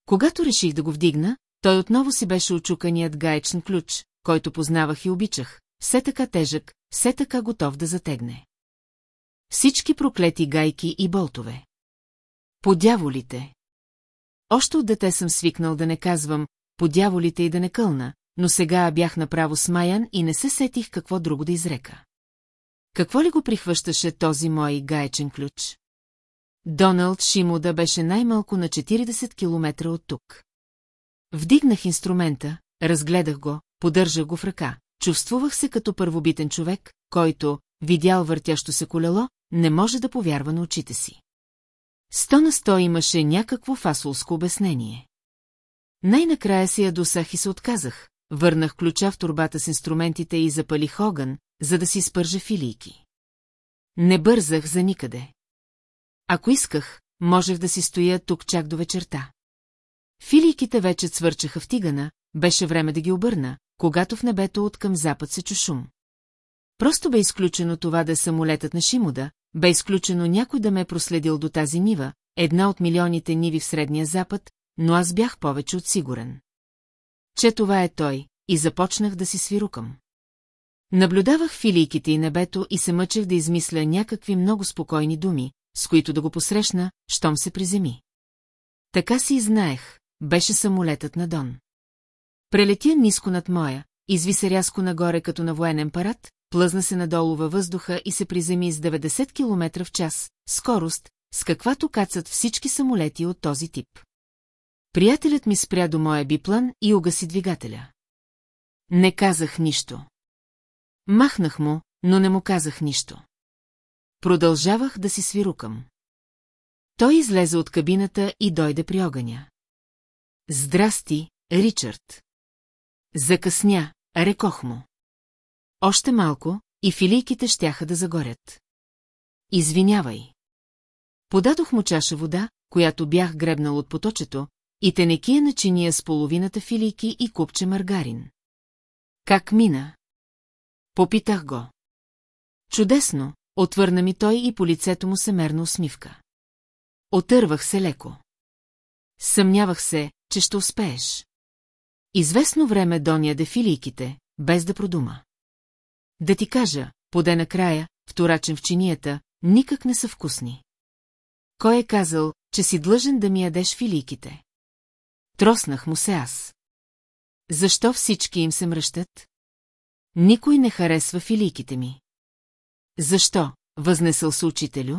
Когато реших да го вдигна, той отново си беше очуканият гаечен ключ, който познавах и обичах, все така тежък, все така готов да затегне. Всички проклети гайки и болтове. Подяволите. Още от дете съм свикнал да не казвам подяволите и да не кълна, но сега бях направо смаян и не се сетих какво друго да изрека. Какво ли го прихващаше този мой гаечен ключ? Доналд Шимуда беше най-малко на 40 км от тук. Вдигнах инструмента, разгледах го, поддържах го в ръка. Чувствувах се като първобитен човек, който, видял въртящо се колело, не може да повярва на очите си. Сто на сто имаше някакво фасолско обяснение. Най-накрая се ядосах и се отказах, върнах ключа в турбата с инструментите и запалих огън, за да си спържа филийки. Не бързах за никъде. Ако исках, можех да си стоя тук чак до вечерта. Филийките вече цвърчаха в тигана, беше време да ги обърна, когато в небето от към запад се чу шум. Просто бе изключено това да е самолетът на Шимода, бе изключено някой да ме е проследил до тази нива, една от милионите ниви в Средния Запад, но аз бях повече от сигурен. Че това е той, и започнах да си свирукам. Наблюдавах филийките и небето и се мъчех да измисля някакви много спокойни думи, с които да го посрещна, щом се приземи. Така си и знаех, беше самолетът на Дон. Прелетя ниско над моя, изви се рязко нагоре като на военен парад, плъзна се надолу във въздуха и се приземи с 90 км в час, скорост, с каквато кацат всички самолети от този тип. Приятелят ми спря до моя биплан и угаси двигателя. Не казах нищо. Махнах му, но не му казах нищо. Продължавах да си свирукам. Той излезе от кабината и дойде при огъня. Здрасти, Ричард. Закъсня, рекох му. Още малко, и филийките щяха да загорят. Извинявай. Подадох му чаша вода, която бях гребнал от поточето, и тенекия начиния с половината филийки и купче маргарин. Как мина? Попитах го. Чудесно, отвърна ми той и по лицето му се мерна усмивка. Отървах се леко. Съмнявах се, че ще успееш. Известно време Дон яде филийките, без да продума. Да ти кажа, поде накрая, вторачен в чинията, никак не са вкусни. Кой е казал, че си длъжен да ми ядеш филийките? Троснах му се аз. Защо всички им се мръщат? Никой не харесва филийките ми. Защо, възнесъл се учителю?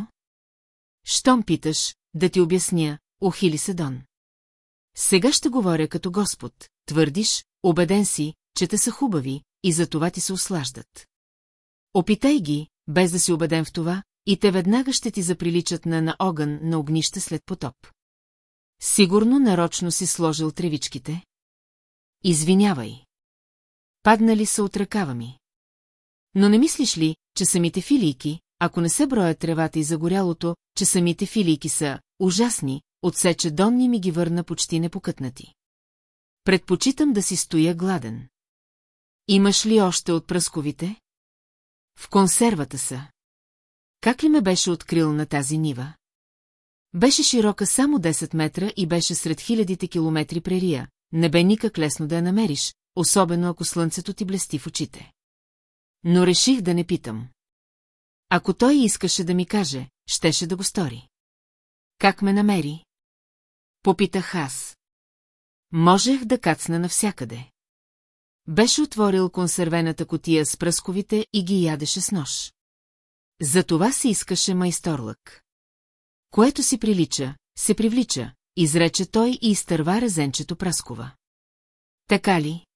Щом питаш, да ти обясня, ухили се Дон. Сега ще говоря като Господ, твърдиш, убеден си, че те са хубави и за това ти се ослаждат. Опитай ги, без да си убеден в това, и те веднага ще ти заприличат на на огън на огнище след потоп. Сигурно нарочно си сложил тревичките? Извинявай. Паднали са от ръкава ми. Но не мислиш ли, че самите филийки, ако не се броят тревата и загорялото, че самите филийки са ужасни, отсече Донни ми ги върна почти непокътнати. Предпочитам да си стоя гладен. Имаш ли още от пръсковите? В консервата са. Как ли ме беше открил на тази нива? Беше широка само 10 метра и беше сред хилядите километри прерия. Не бе никак лесно да я намериш, особено ако слънцето ти блести в очите. Но реших да не питам. Ако той искаше да ми каже, щеше да го стори. Как ме намери? Попитах аз. Можех да кацна навсякъде. Беше отворил консервената котия с пръсковите и ги ядеше с нож. За това си искаше майсторлък. Което си прилича, се привлича, изрече той и изтърва резенчето праскова. Така ли?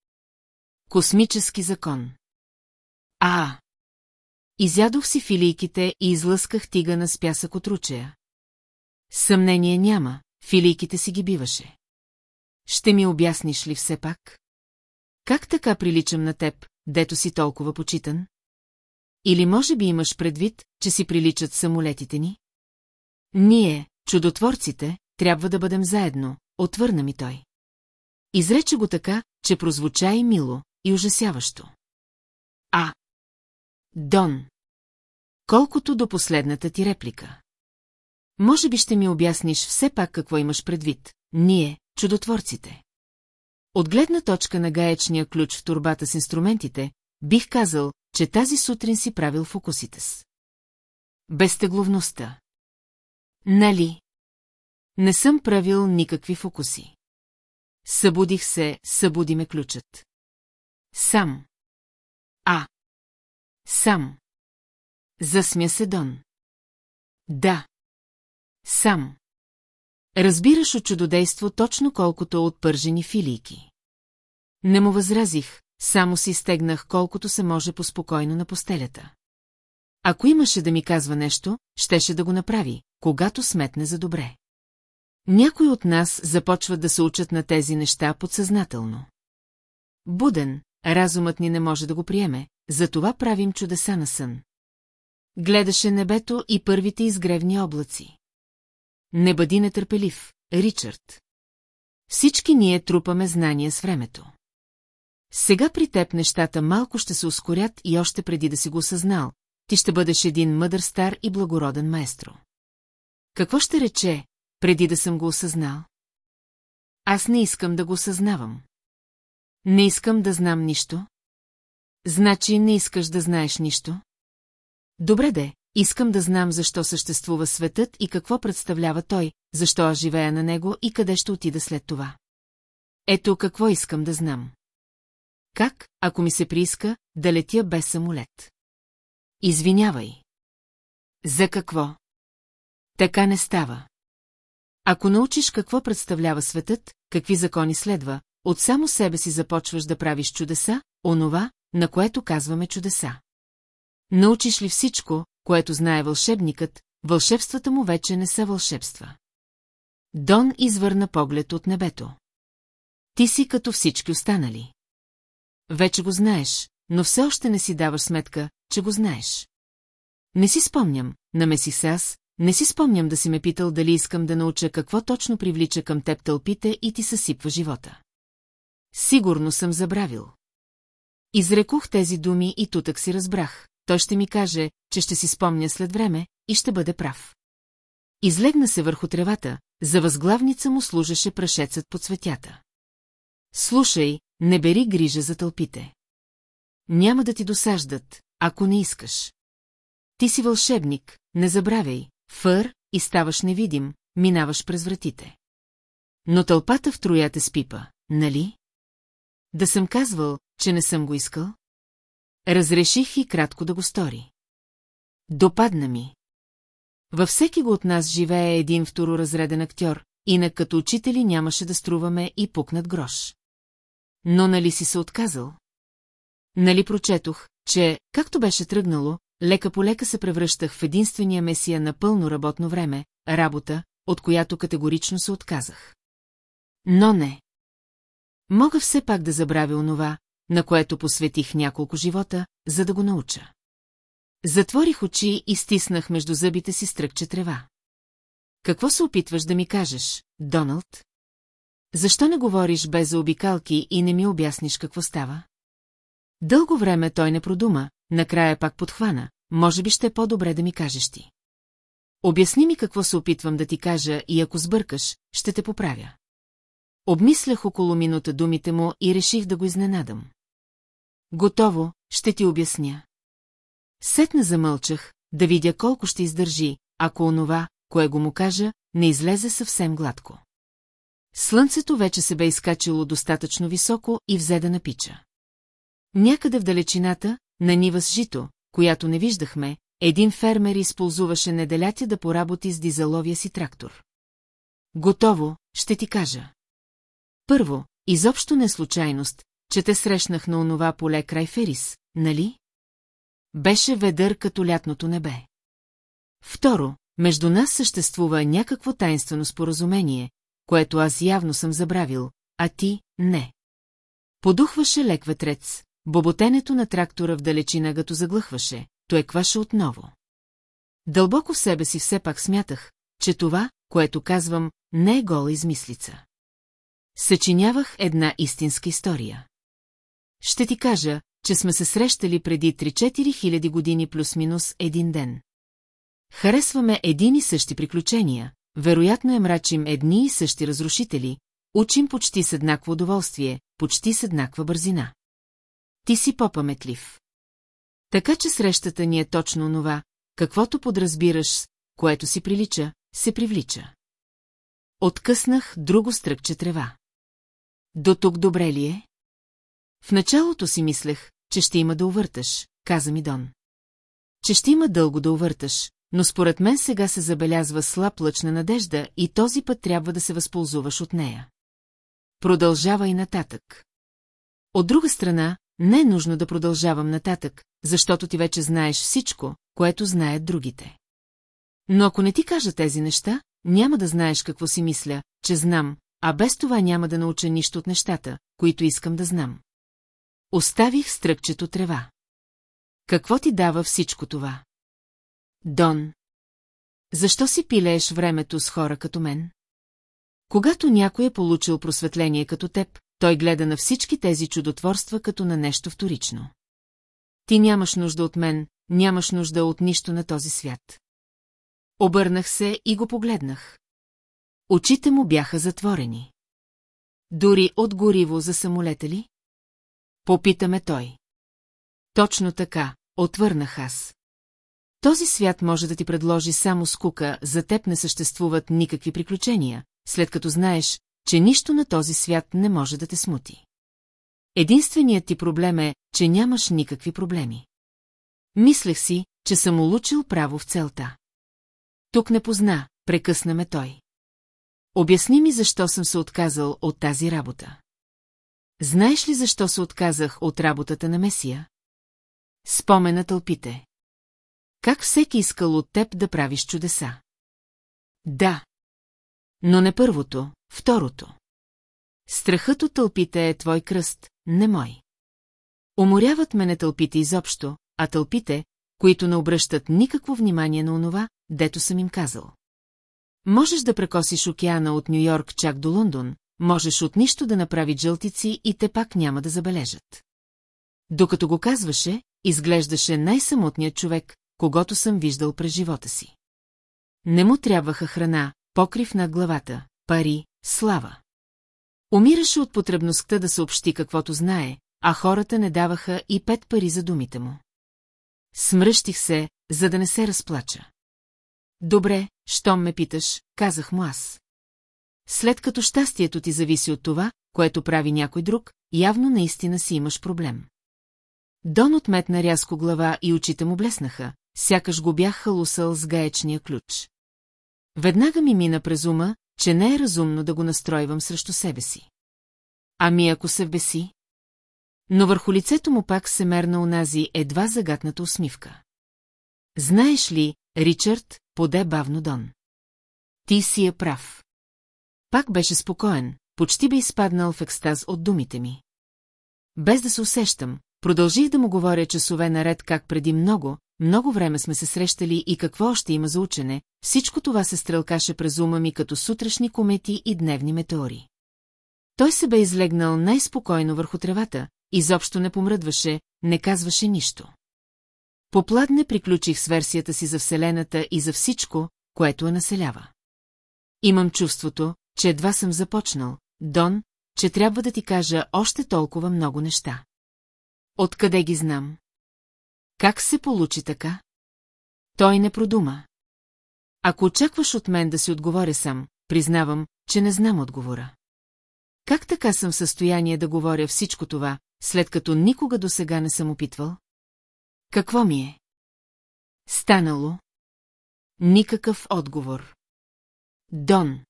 Космически закон. А! Изядох си филийките и излъсках тигана с пясък от ручея. Съмнение няма, филийките си ги биваше. Ще ми обясниш ли все пак? Как така приличам на теб, дето си толкова почитан? Или може би имаш предвид, че си приличат самолетите ни? Ние, чудотворците, трябва да бъдем заедно, отвърна ми той. Изрече го така, че прозвуча и мило, и ужасяващо. А. Дон. Колкото до последната ти реплика. Може би ще ми обясниш все пак какво имаш предвид. Ние, чудотворците. От гледна точка на гаечния ключ в турбата с инструментите, бих казал, че тази сутрин си правил фокусите с. Безтегловността. Нали? Не съм правил никакви фокуси. Събудих се, събуди ме ключът. Сам. А. Сам. Засмя се Дон. Да. Сам. Разбираш от чудодейство точно колкото от пържени филийки. Не му възразих, само си стегнах колкото се може поспокойно на постелята. Ако имаше да ми казва нещо, щеше да го направи, когато сметне за добре. Някои от нас започват да се учат на тези неща подсъзнателно. Буден, разумът ни не може да го приеме, затова правим чудеса на сън. Гледаше небето и първите изгревни облаци. Не бъди нетърпелив, Ричард. Всички ние трупаме знания с времето. Сега при теб нещата малко ще се ускорят и още преди да си го осъзнал, ти ще бъдеш един мъдър стар и благороден маестро. Какво ще рече, преди да съм го осъзнал? Аз не искам да го осъзнавам. Не искам да знам нищо. Значи не искаш да знаеш нищо? Добре де, искам да знам защо съществува светът и какво представлява той, защо аз живея на него и къде ще отида след това. Ето какво искам да знам. Как, ако ми се прииска, да летя без самолет? Извинявай. За какво? Така не става. Ако научиш какво представлява светът, какви закони следва, от само себе си започваш да правиш чудеса, онова, на което казваме чудеса. Научиш ли всичко, което знае вълшебникът, вълшебствата му вече не са вълшебства. Дон извърна поглед от небето. Ти си като всички останали. Вече го знаеш, но все още не си даваш сметка, че го знаеш. Не си спомням, намесих се аз, не си спомням да си ме питал дали искам да науча какво точно привлича към теб тълпите и ти съсипва живота. Сигурно съм забравил. Изрекох тези думи и тутък си разбрах. Той ще ми каже, че ще си спомня след време и ще бъде прав. Излегна се върху тревата, за възглавница му служеше прашецът по цветята. Слушай, не бери грижа за тълпите. Няма да ти досаждат, ако не искаш. Ти си вълшебник, не забравяй, фър, и ставаш невидим, минаваш през вратите. Но тълпата в троята спипа, нали? Да съм казвал, че не съм го искал? Разреших и кратко да го стори. Допадна ми. Във всеки го от нас живее един второразреден актьор, инак като учители нямаше да струваме и пукнат грош. Но нали си се отказал? Нали прочетох, че, както беше тръгнало, лека по лека се превръщах в единствения месия на пълно работно време, работа, от която категорично се отказах. Но не. Мога все пак да забравя онова, на което посветих няколко живота, за да го науча. Затворих очи и стиснах между зъбите си стръкче трева. Какво се опитваш да ми кажеш, Доналд? Защо не говориш без заобикалки и не ми обясниш какво става? Дълго време той не продума, накрая пак подхвана, може би ще е по-добре да ми кажеш ти. Обясни ми какво се опитвам да ти кажа и ако сбъркаш, ще те поправя. Обмислях около минута думите му и реших да го изненадам. Готово, ще ти обясня. Сетна замълчах, да видя колко ще издържи, ако онова, кое го му кажа, не излезе съвсем гладко. Слънцето вече се бе изкачило достатъчно високо и взе да напича. Някъде в далечината, на нива с жито, която не виждахме, един фермер използваше неделятя да поработи с дизеловия си трактор. Готово, ще ти кажа. Първо, изобщо не е случайност, че те срещнах на онова поле край Ферис, нали? Беше ведър като лятното небе. Второ, между нас съществува някакво тайнствено споразумение, което аз явно съм забравил, а ти – не. Подухваше лек ветрец, боботенето на трактора в далечина гато заглъхваше, то кваше отново. Дълбоко в себе си все пак смятах, че това, което казвам, не е гола измислица. Съчинявах една истинска история. Ще ти кажа, че сме се срещали преди 3-4 хиляди години плюс-минус един ден. Харесваме един и същи приключения, вероятно е мрачим едни и същи разрушители, учим почти с еднакво удоволствие, почти с еднаква бързина. Ти си по-паметлив. Така че срещата ни е точно онова, каквото подразбираш което си прилича, се привлича. Откъснах друго стръкче трева. До тук добре ли е? В началото си мислех, че ще има да увърташ, каза ми Дон. Че ще има дълго да увърташ, но според мен сега се забелязва слаб лъч на надежда и този път трябва да се възползваш от нея. Продължава и нататък. От друга страна, не е нужно да продължавам нататък, защото ти вече знаеш всичко, което знаят другите. Но ако не ти кажа тези неща, няма да знаеш какво си мисля, че знам, а без това няма да науча нищо от нещата, които искам да знам. Оставих стръкчето трева. Какво ти дава всичко това? Дон. Защо си пилееш времето с хора като мен? Когато някой е получил просветление като теб, той гледа на всички тези чудотворства като на нещо вторично. Ти нямаш нужда от мен, нямаш нужда от нищо на този свят. Обърнах се и го погледнах. Очите му бяха затворени. Дори от гориво за самолета ли? Попитаме той. Точно така, отвърнах аз. Този свят може да ти предложи само скука, за теб не съществуват никакви приключения, след като знаеш, че нищо на този свят не може да те смути. Единственият ти проблем е, че нямаш никакви проблеми. Мислех си, че съм улучил право в целта. Тук не позна, прекъсна ме той. Обясни ми защо съм се отказал от тази работа. Знаеш ли защо се отказах от работата на Месия? Спомена тълпите. Как всеки искал от теб да правиш чудеса? Да. Но не първото, второто. Страхът от тълпите е твой кръст, не мой. Уморяват ме не тълпите изобщо, а тълпите, които не обръщат никакво внимание на онова, дето съм им казал. Можеш да прекосиш океана от Нью-Йорк чак до Лондон, можеш от нищо да направи жълтици и те пак няма да забележат. Докато го казваше, изглеждаше най-самотният човек, когато съм виждал през живота си. Не му трябваха храна, покрив над главата, пари, слава. Умираше от потребността да съобщи каквото знае, а хората не даваха и пет пари за думите му. Смръщих се, за да не се разплача. Добре, щом ме питаш, казах му аз. След като щастието ти зависи от това, което прави някой друг, явно наистина си имаш проблем. Дон отметна рязко глава и очите му блеснаха, сякаш го бях халусал с гаечния ключ. Веднага ми мина през ума, че не е разумно да го настройвам срещу себе си. Ами ако се вбеси? Но върху лицето му пак се мерна унази едва загатната усмивка. Знаеш ли, Ричард, поде бавно Дон. Ти си е прав. Пак беше спокоен, почти бе изпаднал в екстаз от думите ми. Без да се усещам, продължих да му говоря часове наред как преди много, много време сме се срещали и какво още има за учене, всичко това се стрелкаше през ума ми като сутрешни комети и дневни метеори. Той се бе излегнал най-спокойно върху тревата, изобщо не помръдваше, не казваше нищо. Попладне приключих с версията си за Вселената и за всичко, което я населява. Имам чувството, че едва съм започнал, Дон, че трябва да ти кажа още толкова много неща. Откъде ги знам? Как се получи така? Той не продума. Ако очакваш от мен да си отговоря сам, признавам, че не знам отговора. Как така съм в състояние да говоря всичко това, след като никога до сега не съм опитвал? Какво ми е? Станало? Никакъв отговор. Дон.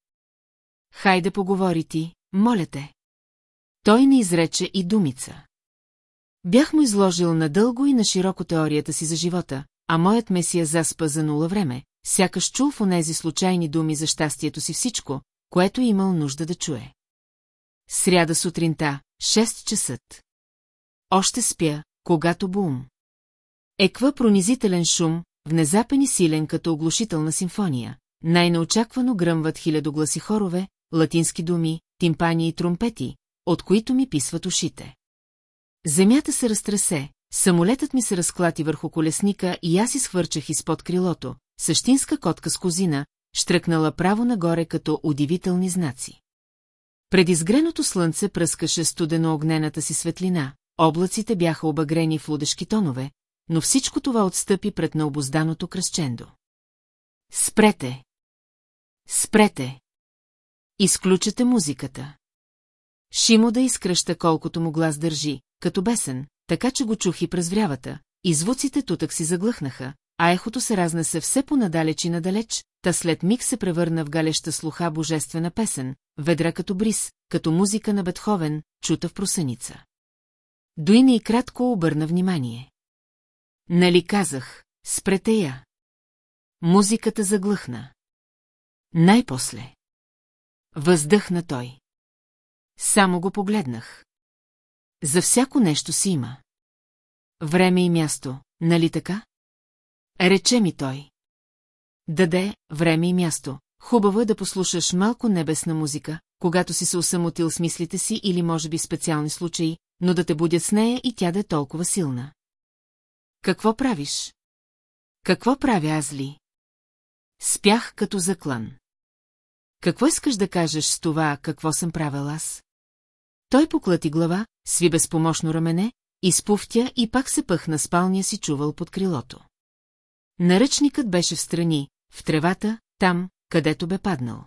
Хайде поговори ти, моля те. Той не изрече и думица. Бях му изложил надълго и на широко теорията си за живота, а моят месия заспа за нула време, сякаш чул в онези случайни думи за щастието си всичко, което имал нужда да чуе. Сряда сутринта, 6 часът. Още спя, когато бум. Еква пронизителен шум, внезапен и силен като оглушителна симфония. Най-неочаквано гръмват хилядогласи хорове, латински думи, тимпани и тромпети, от които ми писват ушите. Земята се разтресе, самолетът ми се разклати върху колесника и аз изхвърчах изпод крилото, същинска котка с козина, штръкнала право нагоре като удивителни знаци. Пред изгреното слънце пръскаше студено огнената си светлина, облаците бяха обагрени в лудешки тонове, но всичко това отстъпи пред необозданото кръсчендо. Спрете! Спрете! Изключете музиката. Шимо да изкръща колкото му глас държи, като бесен, така че го чух и през врявата, и звуците тутък си заглъхнаха, а ехото се разнесе все по-надалеч и надалеч, та след миг се превърна в галеща слуха божествена песен, ведра като бриз, като музика на Бетховен, чута в просеница. Дуини и кратко обърна внимание. Нали казах, спрете я. Музиката заглъхна. Най-после. Въздъхна той. Само го погледнах. За всяко нещо си има. Време и място, нали така? Рече ми той. Даде време и място, хубаво е да послушаш малко небесна музика, когато си се усамотил с мислите си или може би специални случаи, но да те будят с нея и тя да е толкова силна. Какво правиш? Какво правя аз ли? Спях като заклан. Какво искаш да кажеш с това, какво съм правил аз? Той поклати глава, сви безпомощно рамене, изпуфтя и пак се пъхна спалния си чувал под крилото. Наръчникът беше в страни, в тревата, там, където бе паднал.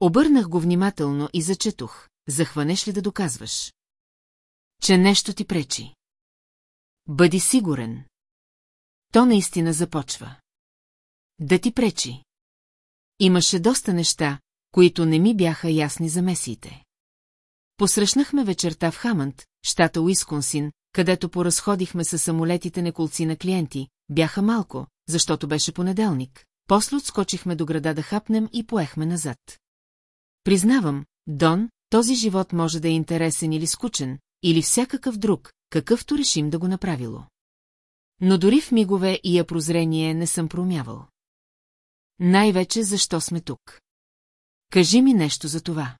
Обърнах го внимателно и зачетох. Захванеш ли да доказваш? Че нещо ти пречи. Бъди сигурен. То наистина започва. Да ти пречи. Имаше доста неща, които не ми бяха ясни за месиите. Посрещнахме вечерта в Хамънд, щата Уисконсин, където поразходихме със самолетите неколци на клиенти, бяха малко, защото беше понеделник. После отскочихме до града да хапнем и поехме назад. Признавам, Дон, този живот може да е интересен или скучен, или всякакъв друг, какъвто решим да го направило. Но дори в мигове и я прозрение не съм промявал. Най-вече защо сме тук. Кажи ми нещо за това.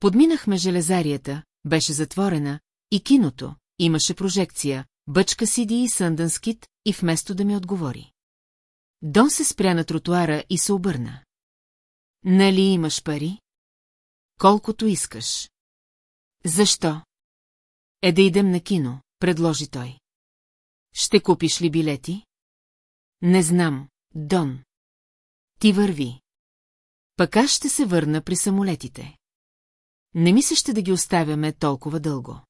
Подминахме железарията, беше затворена, и киното, имаше прожекция, бъчка Сиди и Съндънскит, и вместо да ми отговори. Дон се спря на тротуара и се обърна. Нали имаш пари? Колкото искаш. Защо? Е да идем на кино, предложи той. Ще купиш ли билети? Не знам, Дон. Ти върви. Пък аз ще се върна при самолетите. Не ми да ги оставяме толкова дълго.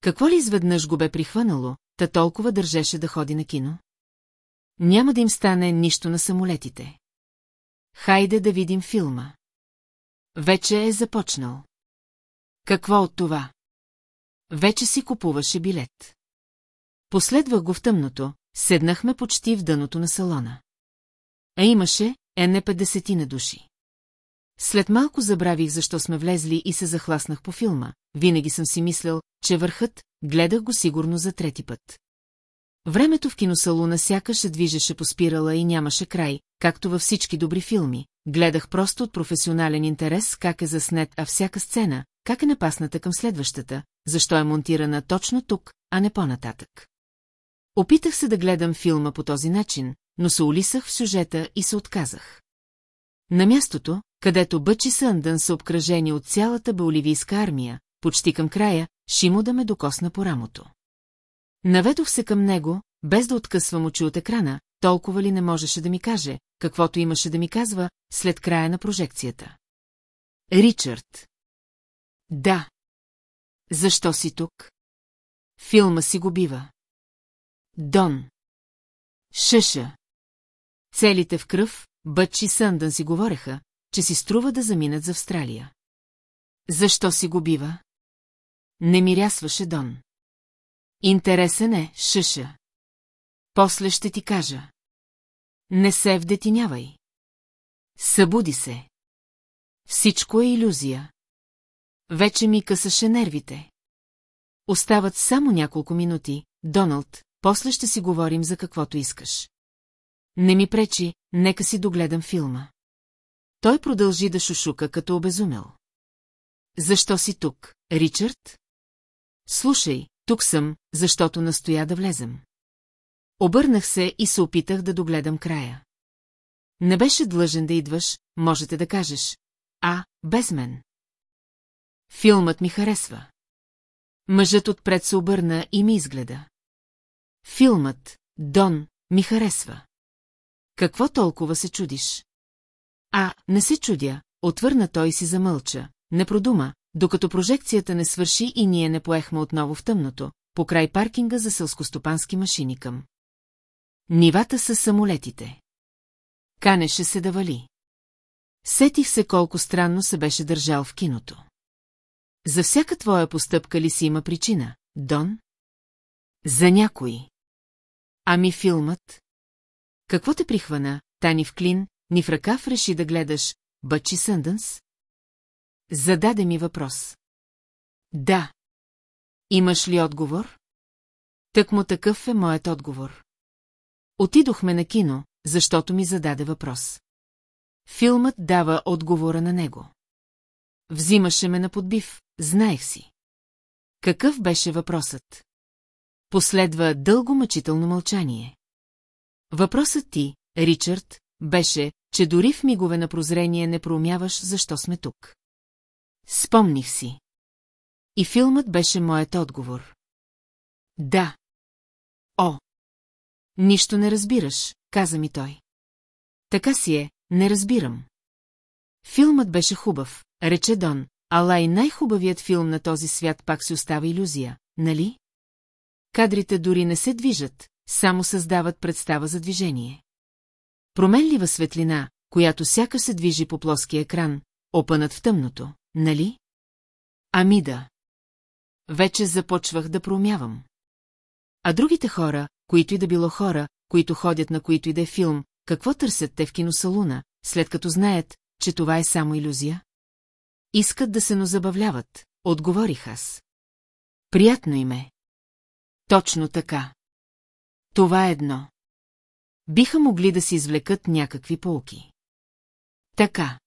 Какво ли изведнъж го бе прихванало, та толкова държеше да ходи на кино? Няма да им стане нищо на самолетите. Хайде да видим филма. Вече е започнал. Какво от това? Вече си купуваше билет. Последвах го в тъмното, седнахме почти в дъното на салона. А имаше, е не 50 на души. След малко забравих защо сме влезли и се захласнах по филма. Винаги съм си мислял, че върхът, гледах го сигурно за трети път. Времето в киносалуна сякаш се движеше по спирала и нямаше край, както във всички добри филми. Гледах просто от професионален интерес как е заснет, а всяка сцена, как е напасната към следващата, защо е монтирана точно тук, а не по-нататък. Опитах се да гледам филма по този начин, но се улисах в сюжета и се отказах. На мястото, където Бъчи Съндън са обкръжени от цялата беоливийска армия, почти към края, Шимо да ме докосна по рамото. Наведох се към него, без да откъсвам очи от екрана, толкова ли не можеше да ми каже, каквото имаше да ми казва, след края на прожекцията. Ричард. Да. Защо си тук? Филма си го бива. Дон. Шъша. Целите в кръв, Бъч и Съндън си говореха, че си струва да заминат за Австралия. Защо си го бива? Не мирясваше Дон. Интересен е, Шъша. После ще ти кажа. Не се вдетинявай. Събуди се. Всичко е иллюзия. Вече ми късаше нервите. Остават само няколко минути, Доналд, после ще си говорим за каквото искаш. Не ми пречи, нека си догледам филма. Той продължи да шушука като обезумел. Защо си тук, Ричард? Слушай, тук съм, защото настоя да влезем. Обърнах се и се опитах да догледам края. Не беше длъжен да идваш, можете да кажеш. А, без мен. Филмът ми харесва. Мъжът отпред се обърна и ми изгледа. Филмът, Дон, ми харесва. Какво толкова се чудиш? А, не се чудя, отвърна той си замълча, не продума, докато прожекцията не свърши и ние не поехме отново в тъмното, по край паркинга за селскостопански машини към. Нивата са самолетите. Канеше се да вали. Сетих се колко странно се беше държал в киното. За всяка твоя постъпка ли си има причина, Дон? За някой. Ами филмът? Какво те прихвана, Тани в клин, ни в ръкав реши да гледаш Бъчи Съндънс? Зададе ми въпрос. Да. Имаш ли отговор? Тък му такъв е моят отговор. Отидохме на кино, защото ми зададе въпрос. Филмът дава отговора на него. Взимаше ме на подбив, знаех си. Какъв беше въпросът? Последва дълго мъчително мълчание. Въпросът ти, Ричард, беше, че дори в мигове на прозрение не проумяваш защо сме тук. Спомних си. И филмът беше моят отговор. Да. О! Нищо не разбираш, каза ми той. Така си е, не разбирам. Филмът беше хубав, рече Дон, ала и най-хубавият филм на този свят пак си остава иллюзия, нали? Кадрите дори не се движат, само създават представа за движение. Променлива светлина, която сяка се движи по плоския екран, опънат в тъмното, нали? Ами да. Вече започвах да проумявам. А другите хора, които и да било хора, които ходят на които и да е филм, какво търсят те в киносалуна, след като знаят, че това е само иллюзия? Искат да се но забавляват, отговорих аз. Приятно им е. Точно така. Това е едно. Биха могли да си извлекат някакви полки. Така.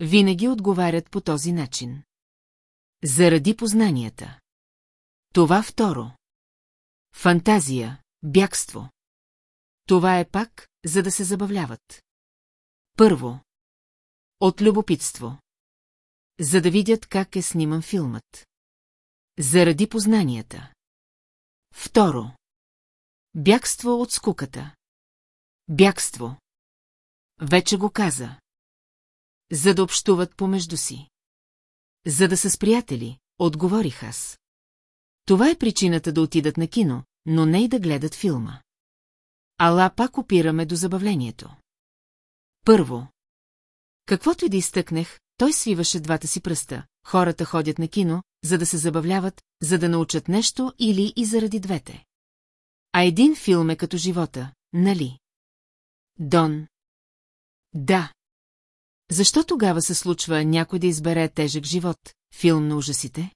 Винаги отговарят по този начин. Заради познанията. Това второ. Фантазия, бягство. Това е пак, за да се забавляват. Първо. От любопитство. За да видят как е сниман филмът. Заради познанията. Второ. Бягство от скуката. Бягство. Вече го каза. За да общуват помежду си. За да са с приятели, отговорих аз. Това е причината да отидат на кино, но не и да гледат филма. Ала пак опираме до забавлението. Първо. Каквото и да изтъкнех, той свиваше двата си пръста. Хората ходят на кино, за да се забавляват, за да научат нещо или и заради двете. А един филм е като живота, нали? Дон. Да. Защо тогава се случва някой да избере тежък живот, филм на ужасите?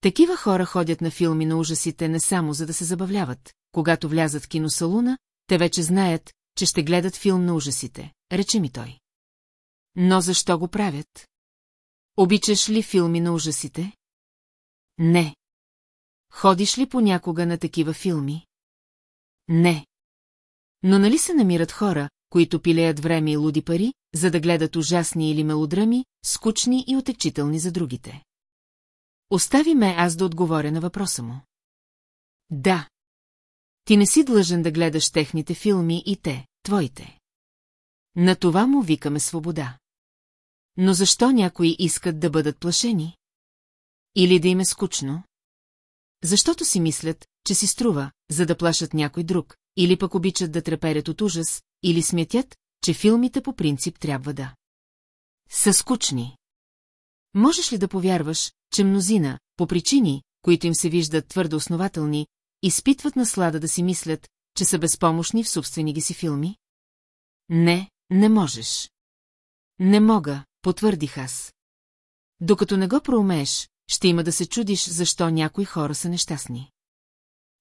Такива хора ходят на филми на ужасите не само за да се забавляват. Когато влязат в киносалуна, те вече знаят, че ще гледат филм на ужасите, рече ми той. Но защо го правят? Обичаш ли филми на ужасите? Не. Ходиш ли понякога на такива филми? Не. Но нали се намират хора, които пилеят време и луди пари, за да гледат ужасни или мелодрами, скучни и отекчителни за другите? Остави ме аз да отговоря на въпроса му. Да. Ти не си длъжен да гледаш техните филми и те, твоите. На това му викаме свобода. Но защо някои искат да бъдат плашени? Или да им е скучно? Защото си мислят, че си струва, за да плашат някой друг, или пък обичат да треперят от ужас, или смятят, че филмите по принцип трябва да. Са скучни. Можеш ли да повярваш, че мнозина, по причини, които им се виждат твърдо основателни, изпитват наслада да си мислят, че са безпомощни в собствени ги си филми? Не, не можеш. Не мога, потвърдих аз. Докато не го проумееш, ще има да се чудиш, защо някои хора са нещастни.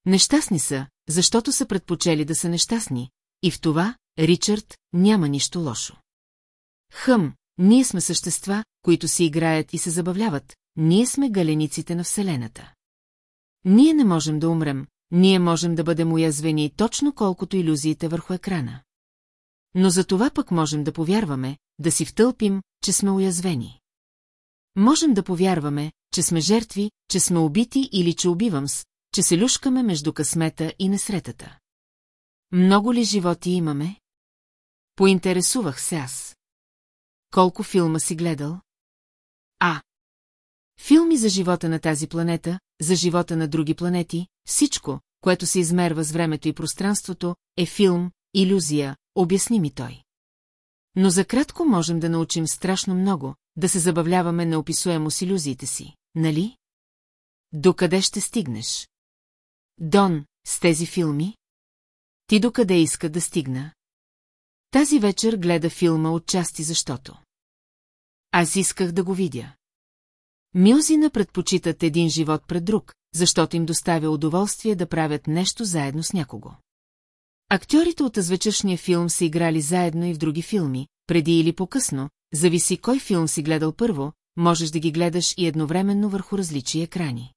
Нещастни са, защото са предпочели да са нещастни, и в това, Ричард, няма нищо лошо. Хъм, ние сме същества, които си играят и се забавляват, ние сме галениците на Вселената. Ние не можем да умрем, ние можем да бъдем уязвени точно колкото иллюзиите върху екрана. Но за това пък можем да повярваме, да си втълпим, че сме уязвени. Можем да повярваме, че сме жертви, че сме убити или че убивам с, че се люшкаме между късмета и несретата. Много ли животи имаме? Поинтересувах се аз. Колко филма си гледал? А. Филми за живота на тази планета, за живота на други планети, всичко, което се измерва с времето и пространството, е филм, иллюзия, обясни ми той. Но за кратко можем да научим страшно много, да се забавляваме неописуемо с иллюзиите си, нали? Докъде ще стигнеш? Дон, с тези филми? Ти докъде иска да стигна? Тази вечер гледа филма отчасти защото. Аз исках да го видя. Мюзина предпочитат един живот пред друг, защото им доставя удоволствие да правят нещо заедно с някого. Актьорите от звечършния филм са играли заедно и в други филми, преди или по-късно, зависи кой филм си гледал първо, можеш да ги гледаш и едновременно върху различни екрани.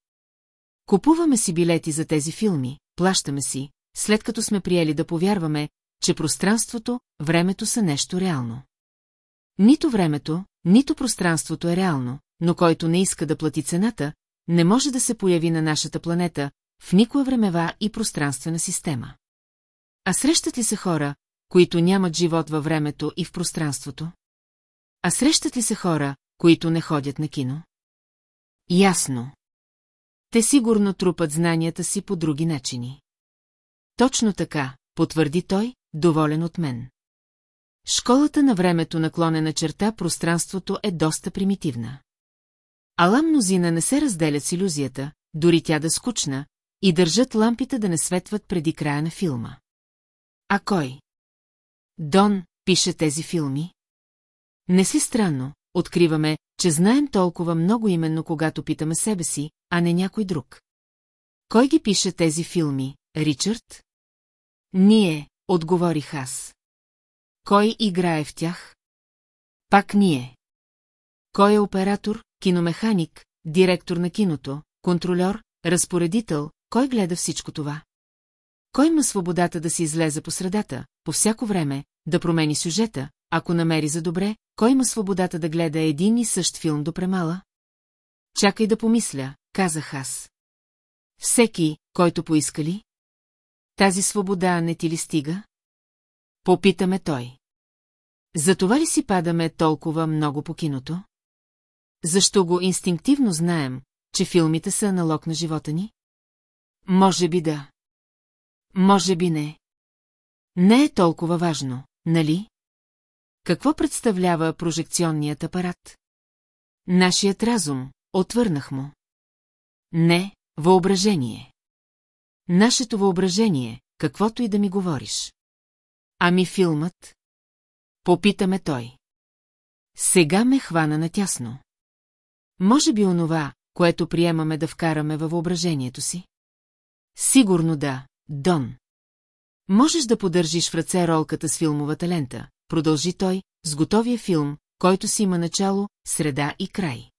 Купуваме си билети за тези филми, плащаме си, след като сме приели да повярваме, че пространството, времето са нещо реално. Нито времето, нито пространството е реално, но който не иска да плати цената, не може да се появи на нашата планета, в никоя времева и пространствена система. А срещат ли се хора, които нямат живот във времето и в пространството? А срещат ли се хора, които не ходят на кино? Ясно. Те сигурно трупат знанията си по други начини. Точно така, потвърди той, доволен от мен. Школата на времето наклонена черта пространството е доста примитивна. Ала мнозина не се разделят с иллюзията, дори тя да скучна, и държат лампите да не светват преди края на филма. А кой? Дон пише тези филми? Не си странно, откриваме, че знаем толкова много именно когато питаме себе си, а не някой друг. Кой ги пише тези филми, Ричард? Ние, отговорих аз. Кой играе в тях? Пак ние. Кой е оператор, киномеханик, директор на киното, контролер, разпоредител, кой гледа всичко това? Кой има свободата да си излезе по средата, по всяко време, да промени сюжета, ако намери за добре, кой има свободата да гледа един и същ филм до премала? Чакай да помисля, казах аз. Всеки, който поиска ли? Тази свобода не ти ли стига? Попитаме той. Затова ли си падаме толкова много по киното? Защо го инстинктивно знаем, че филмите са аналог на живота ни? Може би да. Може би не. Не е толкова важно, нали? Какво представлява прожекционният апарат? Нашият разум, отвърнах му. Не, въображение. Нашето въображение, каквото и да ми говориш. Ами филмът? Попитаме той. Сега ме хвана натясно. Може би онова, което приемаме да вкараме във въображението си? Сигурно да, Дон. Можеш да поддържиш в ръце ролката с филмовата лента, продължи той, с готовия филм, който си има начало, среда и край.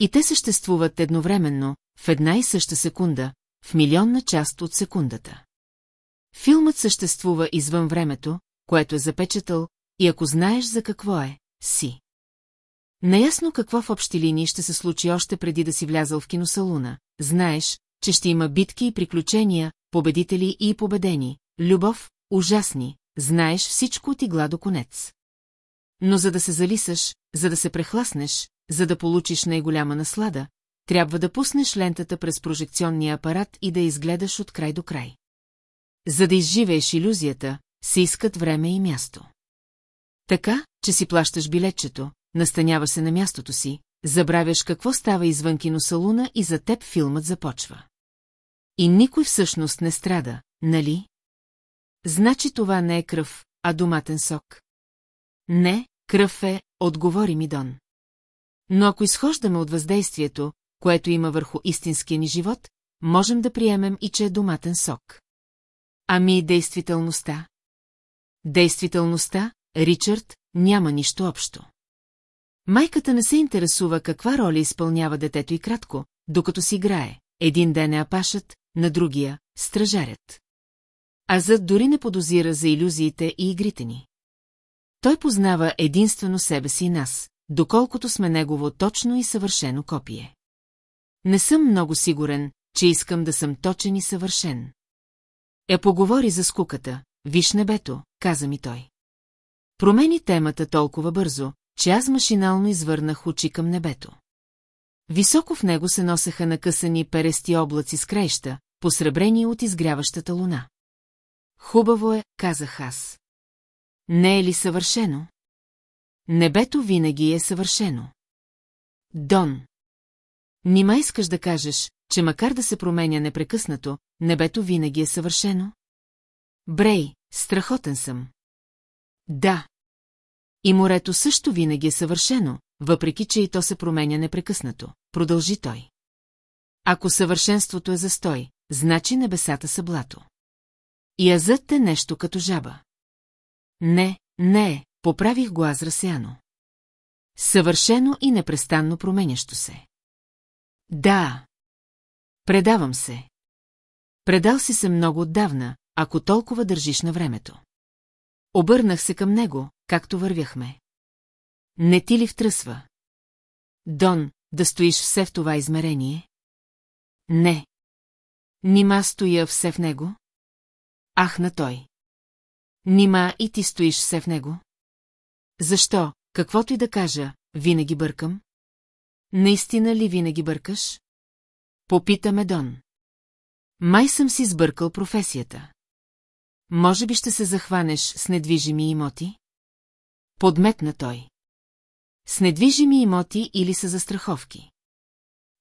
И те съществуват едновременно, в една и съща секунда, в милионна част от секундата. Филмът съществува извън времето, което е запечатал, и ако знаеш за какво е, си. Наясно какво в общи линии ще се случи още преди да си влязал в киносалуна, знаеш, че ще има битки и приключения, победители и победени, любов, ужасни, знаеш всичко от игла до конец. Но за да се залисаш, за да се прехласнеш, за да получиш най-голяма наслада, трябва да пуснеш лентата през прожекционния апарат и да изгледаш от край до край. За да изживееш иллюзията, се искат време и място. Така, че си плащаш билетчето, настанява се на мястото си, забравяш какво става извън киносалуна и за теб филмът започва. И никой всъщност не страда, нали? Значи това не е кръв, а доматен сок. Не, кръв е, отговори ми Дон. Но ако изхождаме от въздействието, което има върху истинския ни живот, можем да приемем и че е доматен сок. Ами и действителността? Действителността, Ричард, няма нищо общо. Майката не се интересува каква роля изпълнява детето и кратко, докато си играе. Един ден е апашът, на другия – стражарят. А зад дори не подозира за иллюзиите и игрите ни. Той познава единствено себе си и нас, доколкото сме негово точно и съвършено копие. Не съм много сигурен, че искам да съм точен и съвършен. Е поговори за скуката, виж небето, каза ми той. Промени темата толкова бързо, че аз машинално извърнах очи към небето. Високо в него се носеха накъсани перести облаци с краища, посребрени от изгряващата луна. Хубаво е, казах аз. Не е ли съвършено? Небето винаги е съвършено. Дон. Нима искаш да кажеш, че макар да се променя непрекъснато, небето винаги е съвършено? Брей, страхотен съм. Да. И морето също винаги е съвършено, въпреки че и то се променя непрекъснато, продължи той. Ако съвършенството е застой, значи небесата са блато. И азът е нещо като жаба. Не, не е, поправих го аз разсеяно. Съвършено и непрестанно променящо се. Да. Предавам се. Предал си се много отдавна, ако толкова държиш на времето. Обърнах се към него, както вървяхме. Не ти ли втръсва? Дон, да стоиш все в това измерение? Не. Нима стоя все в него? Ахна той. Нима и ти стоиш все в него? Защо, каквото и да кажа, винаги бъркам? Наистина ли винаги бъркаш? Попита ме Дон. Май съм си сбъркал професията. Може би ще се захванеш с недвижими имоти? Подметна той. С недвижими имоти или са застраховки?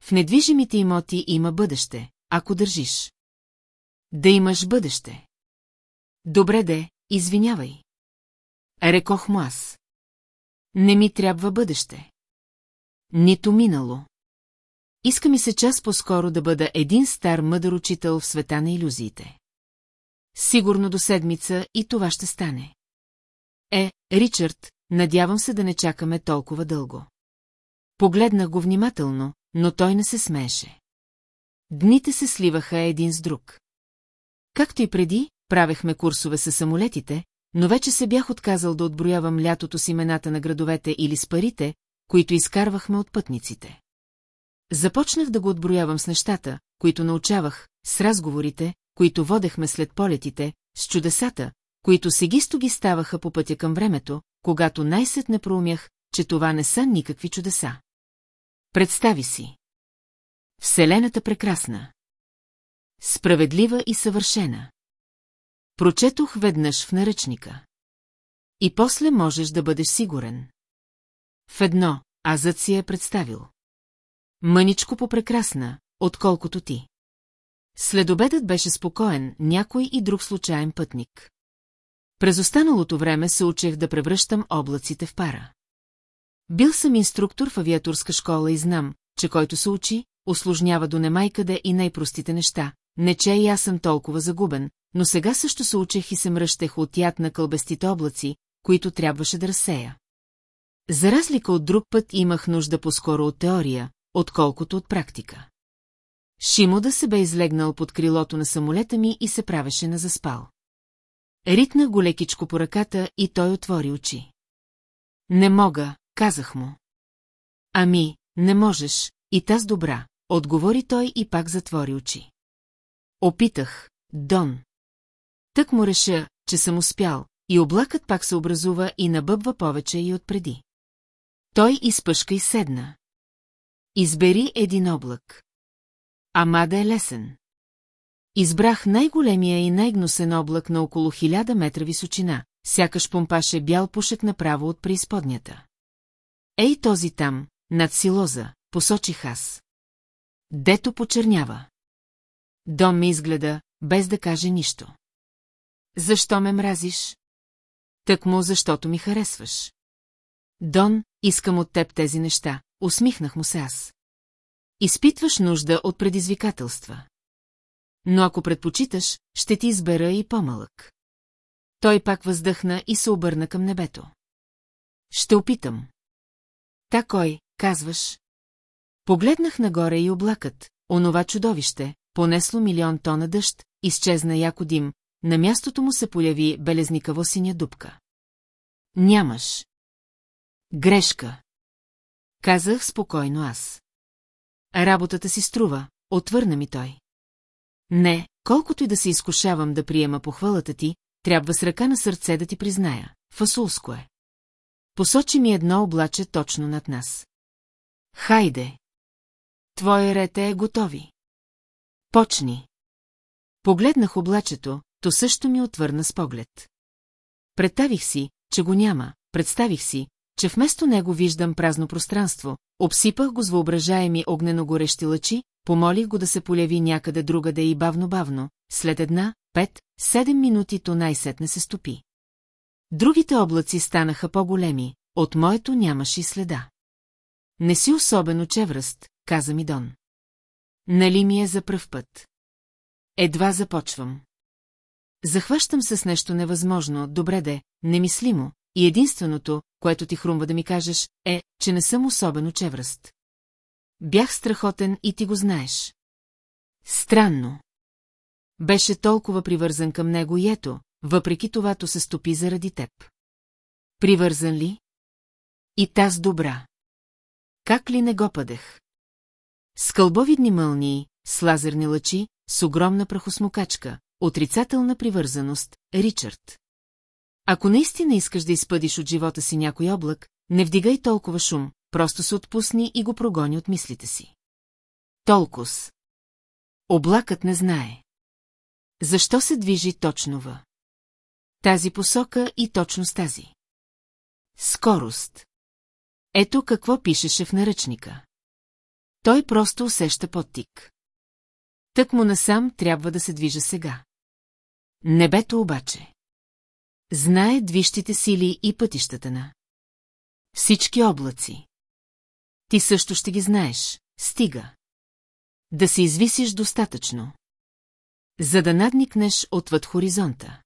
В недвижимите имоти има бъдеще, ако държиш. Да имаш бъдеще. Добре де, извинявай. Рекох му аз. Не ми трябва бъдеще. Нито минало. Иска ми се час по-скоро да бъда един стар мъдър учител в света на иллюзиите. Сигурно до седмица и това ще стане. Е, Ричард, надявам се да не чакаме толкова дълго. Погледнах го внимателно, но той не се смееше. Дните се сливаха един с друг. Както и преди, правехме курсове с самолетите, но вече се бях отказал да отброявам лятото с имената на градовете или с парите, които изкарвахме от пътниците. Започнах да го отброявам с нещата, които научавах, с разговорите, които водехме след полетите, с чудесата, които сегисто ги ставаха по пътя към времето, когато най-сетне проумях, че това не са никакви чудеса. Представи си. Вселената прекрасна. Справедлива и съвършена. Прочетох веднъж в наръчника. И после можеш да бъдеш сигурен. В едно, азът си е представил. Мъничко по-прекрасна, отколкото ти. Следобедът беше спокоен, някой и друг случайен пътник. През останалото време се учех да превръщам облаците в пара. Бил съм инструктор в авиатурска школа и знам, че който се учи, осложнява до немайкъде и най-простите неща. Не че и аз съм толкова загубен, но сега също се учех и се мръщех от яд на кълбестите облаци, които трябваше да разсея. За разлика от друг път имах нужда по-скоро от теория, отколкото от практика. Шимода се бе излегнал под крилото на самолета ми и се правеше на заспал. Ритнах го лекичко по ръката и той отвори очи. Не мога, казах му. Ами, не можеш, и таз добра, отговори той и пак затвори очи. Опитах, Дон. Тък му реша, че съм успял, и облакът пак се образува и набъбва повече и отпреди. Той изпъшка и седна. Избери един облак. Ама да е лесен. Избрах най-големия и най-гносен облак на около хиляда метра височина, сякаш помпаше бял пушек направо от преизподнята. Ей този там, над силоза, посочих аз. Дето почернява. Дом ми изгледа, без да каже нищо. Защо ме мразиш? Тъкмо, защото ми харесваш. Дон, искам от теб тези неща, усмихнах му се аз. Изпитваш нужда от предизвикателства. Но ако предпочиташ, ще ти избера и по-малък. Той пак въздъхна и се обърна към небето. Ще опитам. Та кой, казваш? Погледнах нагоре и облакът, онова чудовище, понесло милион тона дъжд, изчезна яко дим, на мястото му се появи белезникаво синя дупка. Нямаш. Грешка. Казах спокойно аз. Работата си струва, отвърна ми той. Не, колкото и да се изкушавам да приема похвалата ти, трябва с ръка на сърце да ти призная. Фасулско е. Посочи ми едно облаче точно над нас. Хайде! Твое рете е готови. Почни. Погледнах облачето, то също ми отвърна с поглед. Представих си, че го няма, представих си, че вместо него виждам празно пространство, обсипах го с въображаеми огнено-горещи лъчи, помолих го да се поляви някъде другаде и бавно-бавно, след една, пет, седем минути то най-сетне се стопи. Другите облаци станаха по-големи, от моето нямаше и следа. Не си особено чевръст, каза ми Дон. Нали ми е за пръв път? Едва започвам. Захващам се с нещо невъзможно, добре де, немислимо, и единственото, което ти хрумва да ми кажеш, е, че не съм особено чевръст. Бях страхотен и ти го знаеш. Странно. Беше толкова привързан към него и ето, въпреки това то се стопи заради теб. Привързан ли? И таз добра. Как ли не го падех? С кълбовидни мълнии, с лазерни лъчи, с огромна прахосмокачка, отрицателна привързаност, Ричард. Ако наистина искаш да изпъдиш от живота си някой облак, не вдигай толкова шум, просто се отпусни и го прогони от мислите си. Толкос. Облакът не знае. Защо се движи точно в тази посока и точно с тази? Скорост. Ето какво пишеше в наръчника. Той просто усеща подтик. Тък му насам трябва да се движа сега. Небето обаче. Знае двищите сили и пътищата на. Всички облаци. Ти също ще ги знаеш, стига. Да се извисиш достатъчно. За да надникнеш отвъд хоризонта.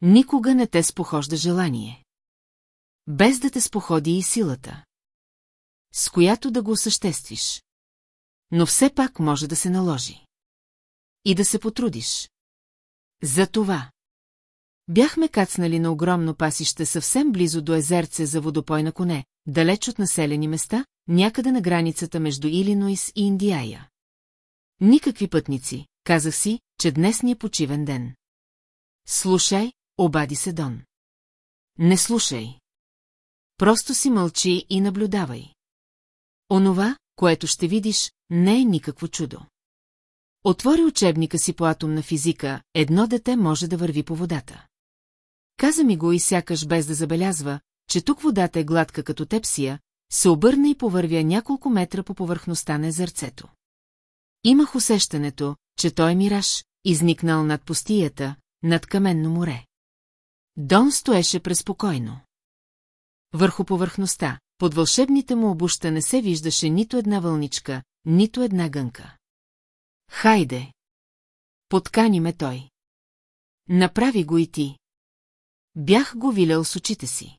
Никога не те спохожда желание. Без да те споходи и силата. С която да го осъществиш. Но все пак може да се наложи. И да се потрудиш. За това. Бяхме кацнали на огромно пасище съвсем близо до езерце за водопой на коне, далеч от населени места, някъде на границата между Илинойс и Индияя. Никакви пътници, казах си, че днес ни е почивен ден. Слушай, обади се Дон. Не слушай. Просто си мълчи и наблюдавай. Онова, което ще видиш, не е никакво чудо. Отвори учебника си по атомна физика, едно дете може да върви по водата. Каза ми го и сякаш без да забелязва, че тук водата е гладка като тепсия, се обърна и повървя няколко метра по повърхността на езерцето. Имах усещането, че той е мираж, изникнал над пустията, над каменно море. Дон стоеше преспокойно. Върху повърхността, под вълшебните му обуща не се виждаше нито една вълничка, нито една гънка. Хайде! Подкани ме той. Направи го и ти. Бях го вилял с очите си.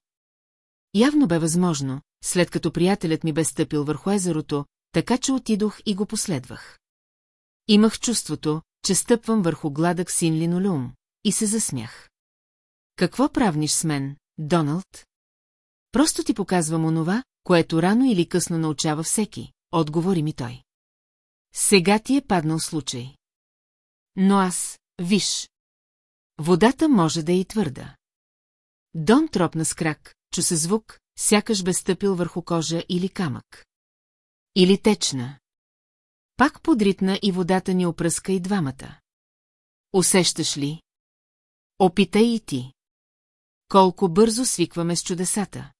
Явно бе възможно, след като приятелят ми бе стъпил върху езерото, така че отидох и го последвах. Имах чувството, че стъпвам върху гладък син линолеум, и се засмях. Какво правниш с мен, Доналд? Просто ти показвам онова, което рано или късно научава всеки, отговори ми той. Сега ти е паднал случай. Но аз, виж. Водата може да е и твърда. Дон тропна с крак, чу се звук, сякаш бе стъпил върху кожа или камък. Или течна. Пак подритна и водата ни опръска и двамата. Усещаш ли? Опитай и ти. Колко бързо свикваме с чудесата.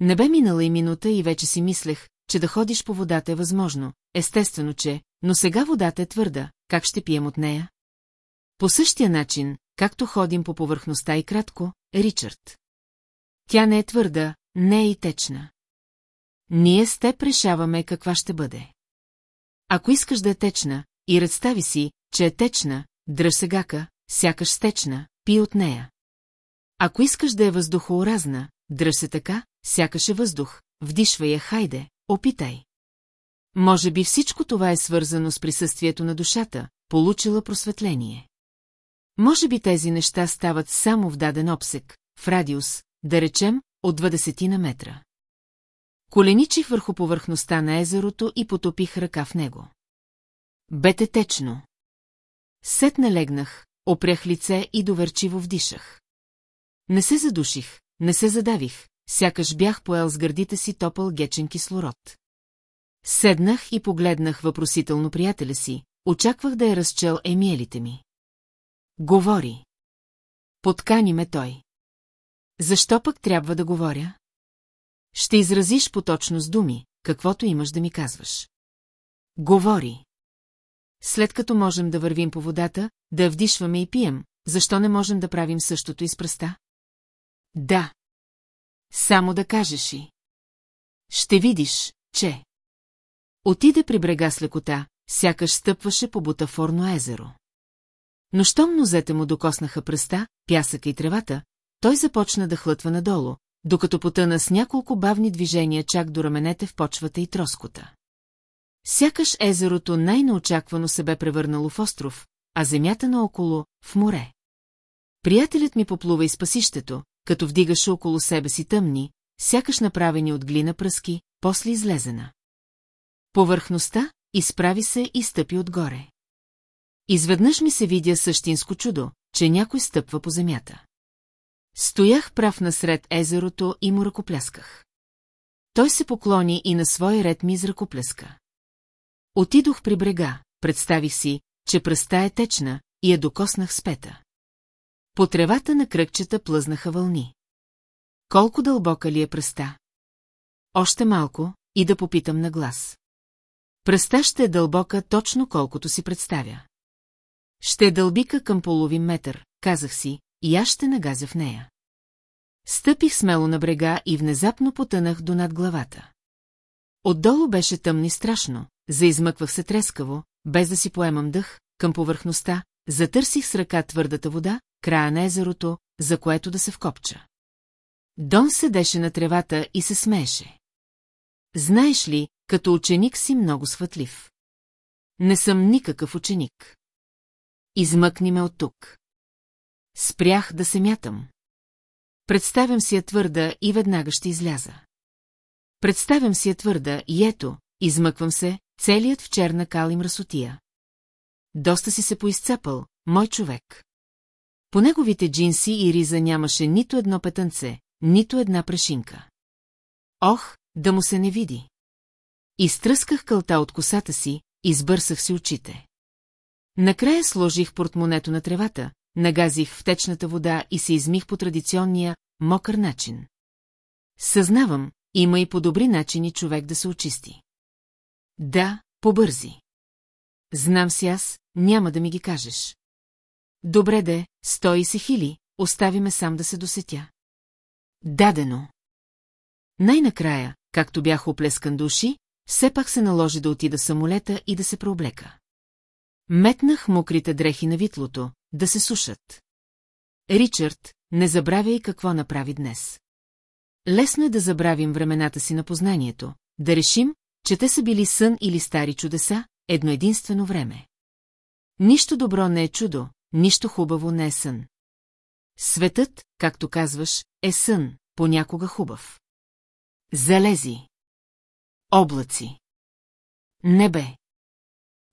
Не бе минала и минута и вече си мислех, че да ходиш по водата е възможно, естествено, че, но сега водата е твърда, как ще пием от нея? По същия начин, както ходим по повърхността и кратко, Ричард. Тя не е твърда, не е и течна. Ние с теб решаваме каква ще бъде. Ако искаш да е течна, и представи си, че е течна, дръж сегака, сякаш стечна, пи от нея. Ако искаш да е въздухоуразна, дръж се така, сякаш е въздух, вдишвай я, хайде, опитай. Може би всичко това е свързано с присъствието на душата, получила просветление. Може би тези неща стават само в даден обсек, в радиус, да речем, от 20 на метра. Коленичих върху повърхността на езерото и потопих ръка в него. Бете течно. Сетна легнах, опрях лице и доверчиво вдишах. Не се задуших, не се задавих, сякаш бях поел с гърдите си топъл гечен кислород. Седнах и погледнах въпросително приятеля си, очаквах да е разчел емиелите ми. Говори. Подкани ме той. Защо пък трябва да говоря? Ще изразиш поточно с думи, каквото имаш да ми казваш. Говори. След като можем да вървим по водата, да вдишваме и пием, защо не можем да правим същото и с пръста? Да. Само да кажеш и. Ще видиш, че... Отиде при брега с лекота, сякаш стъпваше по бутафорно езеро. Но щом нозете му докоснаха пръста, пясъка и тревата, той започна да хлътва надолу, докато потъна с няколко бавни движения чак до раменете в почвата и троскота. Сякаш езерото най-неочаквано се бе превърнало в остров, а земята наоколо – в море. Приятелят ми поплува из пасището, като вдигаше около себе си тъмни, сякаш направени от глина пръски, после излезена. Повърхността изправи се и стъпи отгоре. Изведнъж ми се видя същинско чудо, че някой стъпва по земята. Стоях прав насред езерото и му ръкоплясках. Той се поклони и на свой ред ми изръкопляска. Отидох при брега, представих си, че пръста е течна и я докоснах с пета. По тревата на кръгчета плъзнаха вълни. Колко дълбока ли е пръста? Още малко и да попитам на глас. Пръста ще е дълбока точно колкото си представя. Ще е дълбика към половин метър, казах си, и аз ще нагазя в нея. Стъпих смело на брега и внезапно потънах до над главата. Отдолу беше тъмно и страшно, заизмъквах се трескаво, без да си поемам дъх, към повърхността, затърсих с ръка твърдата вода, края на езерото, за което да се вкопча. Дон седеше на тревата и се смееше. Знаеш ли, като ученик си много свътлив. Не съм никакъв ученик. Измъкни ме от тук. Спрях да се мятам. Представям си я твърда и веднага ще изляза. Представям си я твърда и ето, измъквам се, целият в черна кал и мръсотия. Доста си се поизцапал, мой човек. По неговите джинси и риза нямаше нито едно петънце, нито една прешинка. Ох, да му се не види. Изтръсках кълта от косата си, избърсах си очите. Накрая сложих портмонето на тревата, нагазих в течната вода и се измих по традиционния, мокър начин. Съзнавам, има и по-добри начини човек да се очисти. Да, побързи. Знам си аз, няма да ми ги кажеш. Добре де, стои се хили, остави ме сам да се досетя. Дадено. Най-накрая, както бях оплескан души, все пак се наложи да отида самолета и да се прооблека. Метнах мокрите дрехи на витлото, да се сушат. Ричард, не забравяй какво направи днес. Лесно е да забравим времената си на познанието, да решим, че те са били сън или стари чудеса, едно единствено време. Нищо добро не е чудо, нищо хубаво не е сън. Светът, както казваш, е сън, понякога хубав. Залези. Облаци. Небе.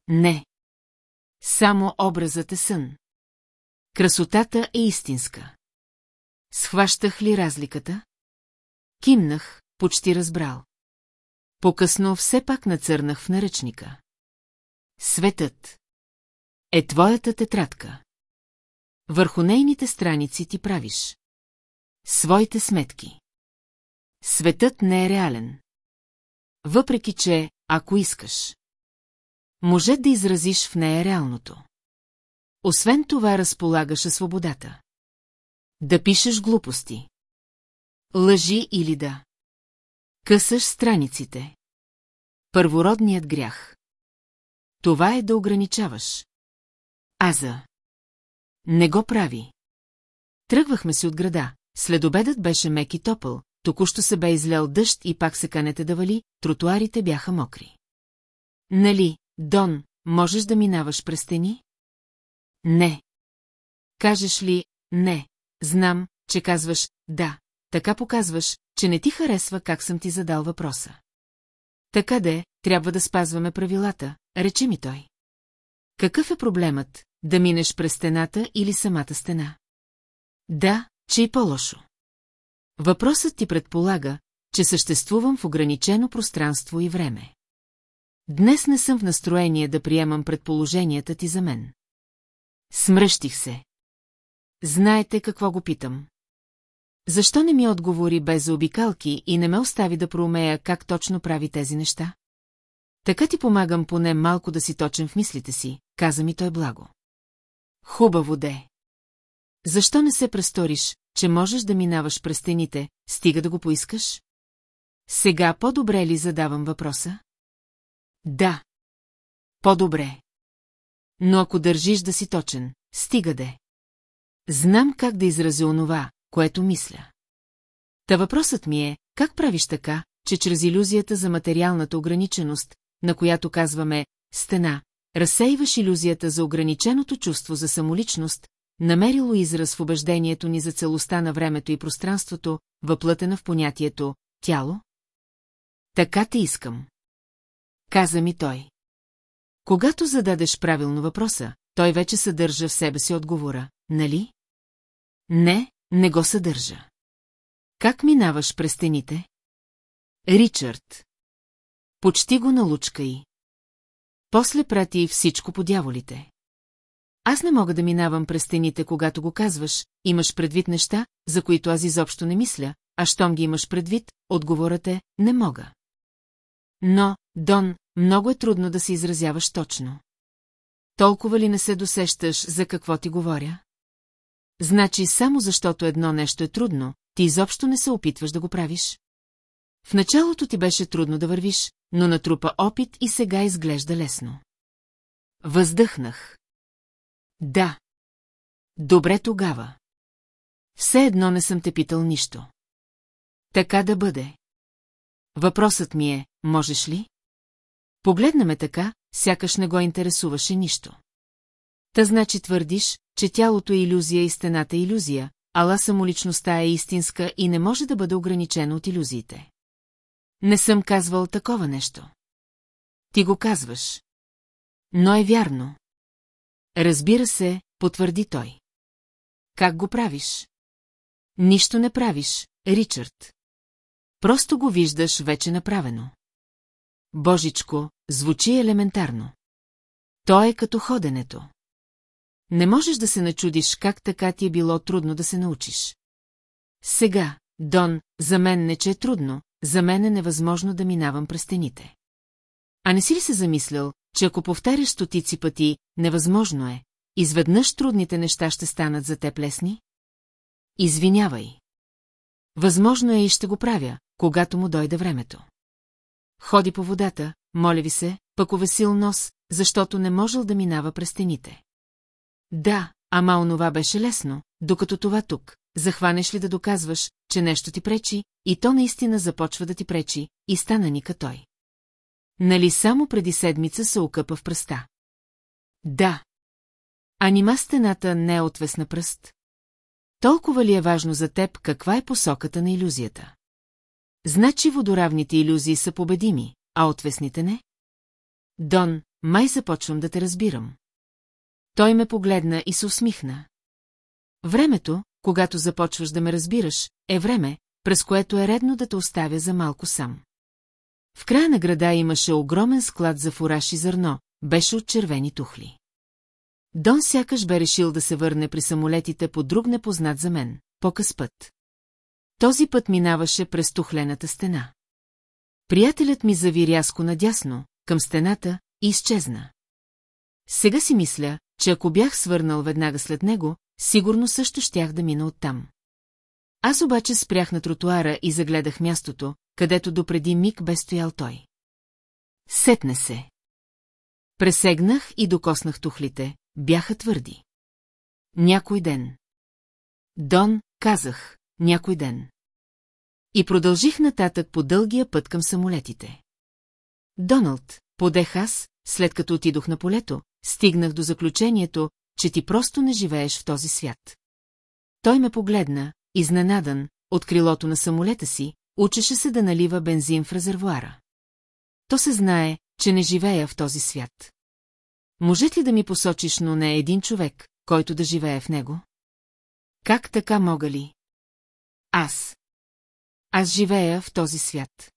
Не. Само образът е сън. Красотата е истинска. Схващах ли разликата? Кимнах, почти разбрал. По-късно все пак нацърнах в наръчника. Светът е твоята тетрадка. Върху нейните страници ти правиш. Своите сметки. Светът не е реален. Въпреки, че, ако искаш, може да изразиш в нея реалното. Освен това разполагаше свободата. Да пишеш глупости. Лъжи или да. Късаш страниците. Първородният грях. Това е да ограничаваш. Аза. Не го прави. Тръгвахме си от града. Следобедът беше мек и топъл, току-що се бе излял дъжд и пак се канете да вали, тротуарите бяха мокри. Нали, Дон, можеш да минаваш през стени? Не. Кажеш ли не? Знам, че казваш да. Така показваш, че не ти харесва как съм ти задал въпроса. Така де, трябва да спазваме правилата, рече ми той. Какъв е проблемът, да минеш през стената или самата стена? Да, че и по-лошо. Въпросът ти предполага, че съществувам в ограничено пространство и време. Днес не съм в настроение да приемам предположенията ти за мен. Смръщих се. Знаете какво го питам? Защо не ми отговори без заобикалки и не ме остави да проумея как точно прави тези неща? Така ти помагам поне малко да си точен в мислите си, каза ми той благо. Хубаво де. Защо не се престориш, че можеш да минаваш през стените, стига да го поискаш? Сега по-добре ли задавам въпроса? Да. По-добре. Но ако държиш да си точен, стига де. Знам как да изразя онова, което мисля. Та въпросът ми е, как правиш така, че чрез иллюзията за материалната ограниченост, на която казваме «стена», разсейваш иллюзията за ограниченото чувство за самоличност, намерило израз в убеждението ни за целостта на времето и пространството, въплътена в понятието «тяло»? Така те искам. Каза ми той. Когато зададеш правилно въпроса, той вече съдържа в себе си отговора, нали? Не, не го съдържа. Как минаваш през стените? Ричард. Почти го налучка и. После прати всичко по дяволите. Аз не мога да минавам през стените, когато го казваш, имаш предвид неща, за които аз изобщо не мисля, а щом ги имаш предвид, отговорът е, не мога. Но, Дон, много е трудно да се изразяваш точно. Толкова ли не се досещаш за какво ти говоря? Значи само защото едно нещо е трудно, ти изобщо не се опитваш да го правиш? В началото ти беше трудно да вървиш, но натрупа опит и сега изглежда лесно. Въздъхнах. Да. Добре тогава. Все едно не съм те питал нищо. Така да бъде. Въпросът ми е, можеш ли? Погледна ме така, сякаш не го интересуваше нищо. Та значи твърдиш, че тялото е иллюзия и стената е иллюзия, ала самоличността е истинска и не може да бъде ограничена от иллюзиите. Не съм казвал такова нещо. Ти го казваш. Но е вярно. Разбира се, потвърди той. Как го правиш? Нищо не правиш, Ричард. Просто го виждаш вече направено. Божичко, звучи елементарно. То е като ходенето. Не можеш да се начудиш как така ти е било трудно да се научиш. Сега, Дон, за мен не че е трудно, за мен е невъзможно да минавам през стените. А не си ли се замислял, че ако повтаряш стотици пъти, невъзможно е, изведнъж трудните неща ще станат за теб лесни? Извинявай. Възможно е и ще го правя, когато му дойде времето. Ходи по водата, моля ви се, пък увесил нос, защото не можел да минава през стените. Да, ама онова беше лесно, докато това тук, захванеш ли да доказваш, че нещо ти пречи, и то наистина започва да ти пречи, и стана ника той. Нали само преди седмица се окъпа в пръста? Да. А нима стената не е отвесна пръст? Толкова ли е важно за теб каква е посоката на иллюзията? Значи водоравните иллюзии са победими, а отвесните не? Дон, май започвам да те разбирам. Той ме погледна и се усмихна. Времето, когато започваш да ме разбираш, е време, през което е редно да те оставя за малко сам. В края на града имаше огромен склад за фураж и зърно, беше от червени тухли. Дон сякаш бе решил да се върне при самолетите по друг непознат за мен, по-къс път. Този път минаваше през тухлената стена. Приятелят ми зави рязко надясно, към стената, и изчезна. Сега си мисля, че ако бях свърнал веднага след него, сигурно също щях да мина оттам. Аз обаче спрях на тротуара и загледах мястото, където допреди миг бе стоял той. Сетне се. Пресегнах и докоснах тухлите, бяха твърди. Някой ден. Дон, казах, някой ден. И продължих нататък по дългия път към самолетите. Доналд, подех аз, след като отидох на полето, стигнах до заключението, че ти просто не живееш в този свят. Той ме погледна, изненадан, от крилото на самолета си, учеше се да налива бензин в резервуара. То се знае, че не живея в този свят. Може ли да ми посочиш, но не един човек, който да живее в него? Как така мога ли? Аз. Аз живея в този свят.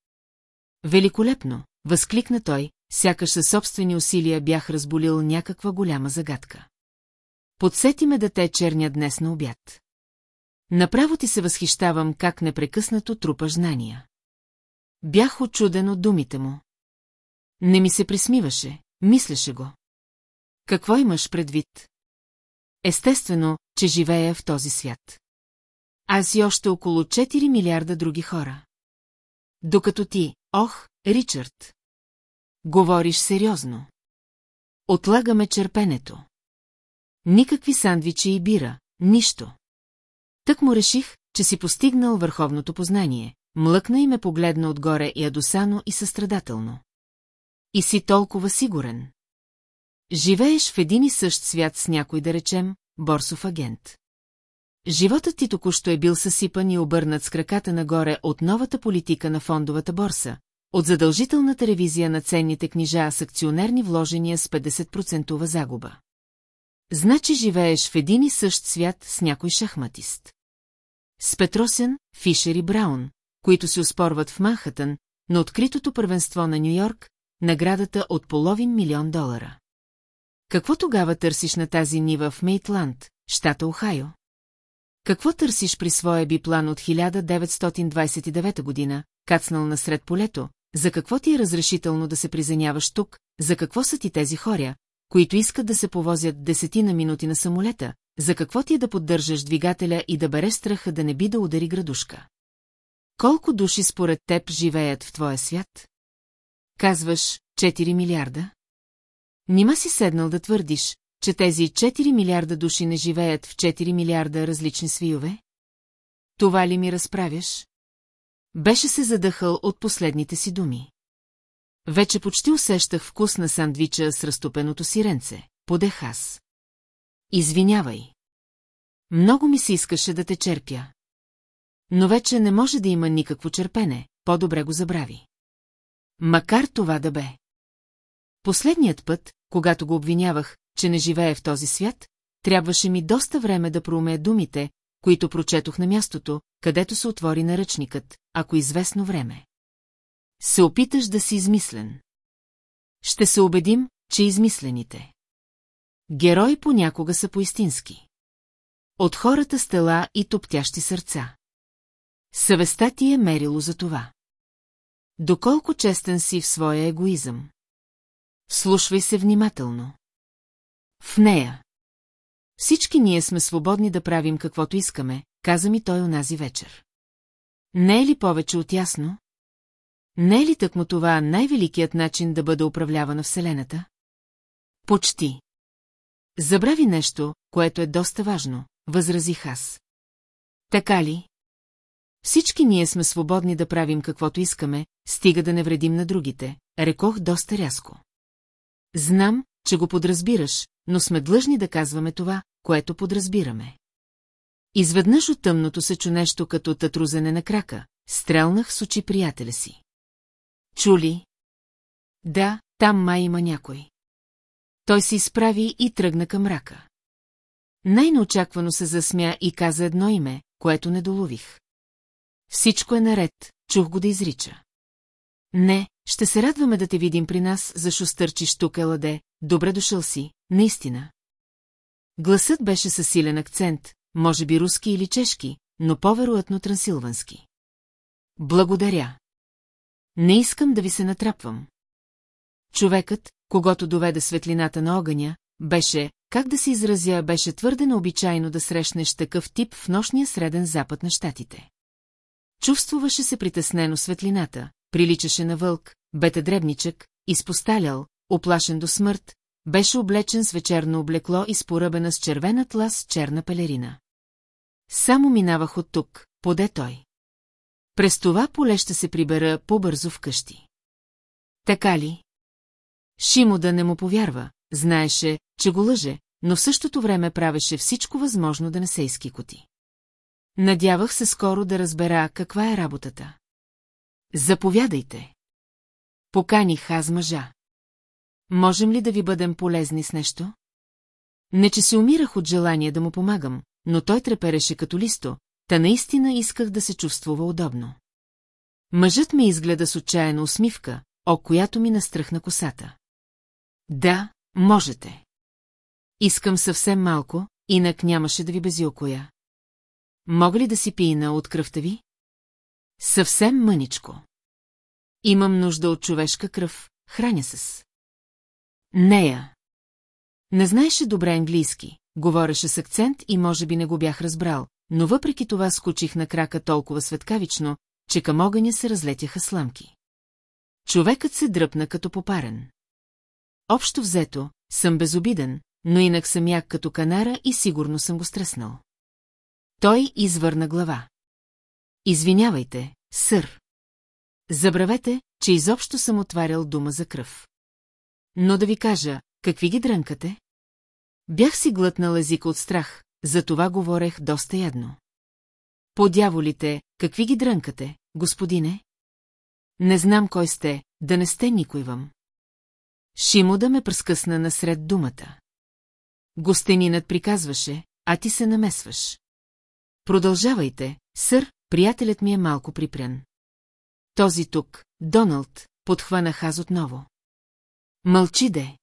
Великолепно, възкликна той, сякаш със собствени усилия бях разболил някаква голяма загадка. Подсети ме да те черня днес на обяд. Направо ти се възхищавам как непрекъснато трупаш знания. Бях очуден от думите му. Не ми се присмиваше, мислеше го. Какво имаш предвид? Естествено, че живея в този свят. Аз и още около 4 милиарда други хора. Докато ти, ох, Ричард. Говориш сериозно. Отлагаме черпенето. Никакви сандвичи и бира, нищо. Тък му реших, че си постигнал върховното познание. Млъкна и ме погледна отгоре ядосано и състрадателно. И си толкова сигурен. Живееш в един и същ свят с някой, да речем, борсов агент. Животът ти току-що е бил съсипан и обърнат с краката нагоре от новата политика на фондовата борса, от задължителната ревизия на ценните книжа с акционерни вложения с 50% загуба. Значи живееш в един и същ свят с някой шахматист. С Петросен, Фишер и Браун, които се успорват в Манхатън, на откритото първенство на Нью-Йорк, наградата от половин милион долара. Какво тогава търсиш на тази нива в Мейтланд, щата Охайо? Какво търсиш при своя биплан от 1929 година, кацнал насред полето, за какво ти е разрешително да се призеняваш тук, за какво са ти тези хора, които искат да се повозят десетина минути на самолета, за какво ти е да поддържаш двигателя и да береш страха да не би да удари градушка? Колко души според теб живеят в твоя свят? Казваш 4 милиарда? Нима си седнал да твърдиш, че тези 4 милиарда души не живеят в 4 милиарда различни свиове? Това ли ми разправяш? Беше се задъхал от последните си думи. Вече почти усещах вкус на сандвича с разтопеното сиренце. Подех аз. Извинявай. Много ми се искаше да те черпя. Но вече не може да има никакво черпене, по-добре го забрави. Макар това да бе. Последният път, когато го обвинявах, че не живее в този свят, трябваше ми доста време да проумея думите, които прочетох на мястото, където се отвори наръчникът, ако известно време. Се опиташ да си измислен. Ще се убедим, че измислените. Герои понякога са поистински. От хората стела и топтящи сърца. Съвестта ти е мерило за това. Доколко честен си в своя егоизъм. Слушвай се внимателно. В нея. Всички ние сме свободни да правим каквото искаме, каза ми той онази вечер. Не е ли повече от ясно? Не е ли тъкмо това най-великият начин да бъде управлявана Вселената? Почти. Забрави нещо, което е доста важно, възразих аз. Така ли? Всички ние сме свободни да правим каквото искаме, стига да не вредим на другите, рекох доста рязко. Знам, че го подразбираш, но сме длъжни да казваме това, което подразбираме. Изведнъж от тъмното се чу нещо като татрузене на крака, стрелнах с очи приятеля си. Чули? Да, там май има някой. Той се изправи и тръгна към рака. Най-неочаквано се засмя и каза едно име, което не долових. Всичко е наред, чух го да изрича. Не, ще се радваме да те видим при нас, защо стърчиш тук, Еладе, добре дошъл си, наистина. Гласът беше със силен акцент, може би руски или чешки, но по-вероятно трансилвански. Благодаря. Не искам да ви се натрапвам. Човекът, когато доведе светлината на огъня, беше, как да се изразя, беше твърде необичайно да срещнеш такъв тип в нощния среден запад на щатите. Чувствуваше се притеснено светлината, приличаше на вълк, бете дребничък, изпосталял, оплашен до смърт, беше облечен с вечерно облекло и споръбена с червена тлас черна пелерина. Само минавах от тук, поде той. През това поле ще се прибера по-бързо вкъщи. Така ли? Шимо да не му повярва, знаеше, че го лъже, но в същото време правеше всичко възможно да не се изкикоти. Надявах се скоро да разбера каква е работата. Заповядайте. Поканих аз мъжа. Можем ли да ви бъдем полезни с нещо? Не, че се умирах от желание да му помагам, но той трепереше като листо, та наистина исках да се чувствува удобно. Мъжът ме изгледа с отчаяна усмивка, о която ми настръхна косата. Да, можете. Искам съвсем малко, инак нямаше да ви безиокоя. Мога ли да си пина от кръвта ви? Съвсем мъничко. Имам нужда от човешка кръв, храня с. Нея. Не знаеше добре английски, говореше с акцент и може би не го бях разбрал, но въпреки това скочих на крака толкова светкавично, че към огъня се разлетяха сламки. Човекът се дръпна като попарен. Общо взето, съм безобиден, но инак съм як като канара и сигурно съм го стреснал. Той извърна глава. Извинявайте, сър. Забравете, че изобщо съм отварял дума за кръв. Но да ви кажа, какви ги дрънкате? Бях си глътнал езика от страх, за това говорех доста ядно. По дяволите, какви ги дрънкате, господине? Не знам кой сте, да не сте никой вам. Шимо да ме пръскъсна насред думата. Гостенинът приказваше, а ти се намесваш. Продължавайте, сър, приятелят ми е малко припрян. Този тук, Доналд, подхванах аз отново. Мълчи де.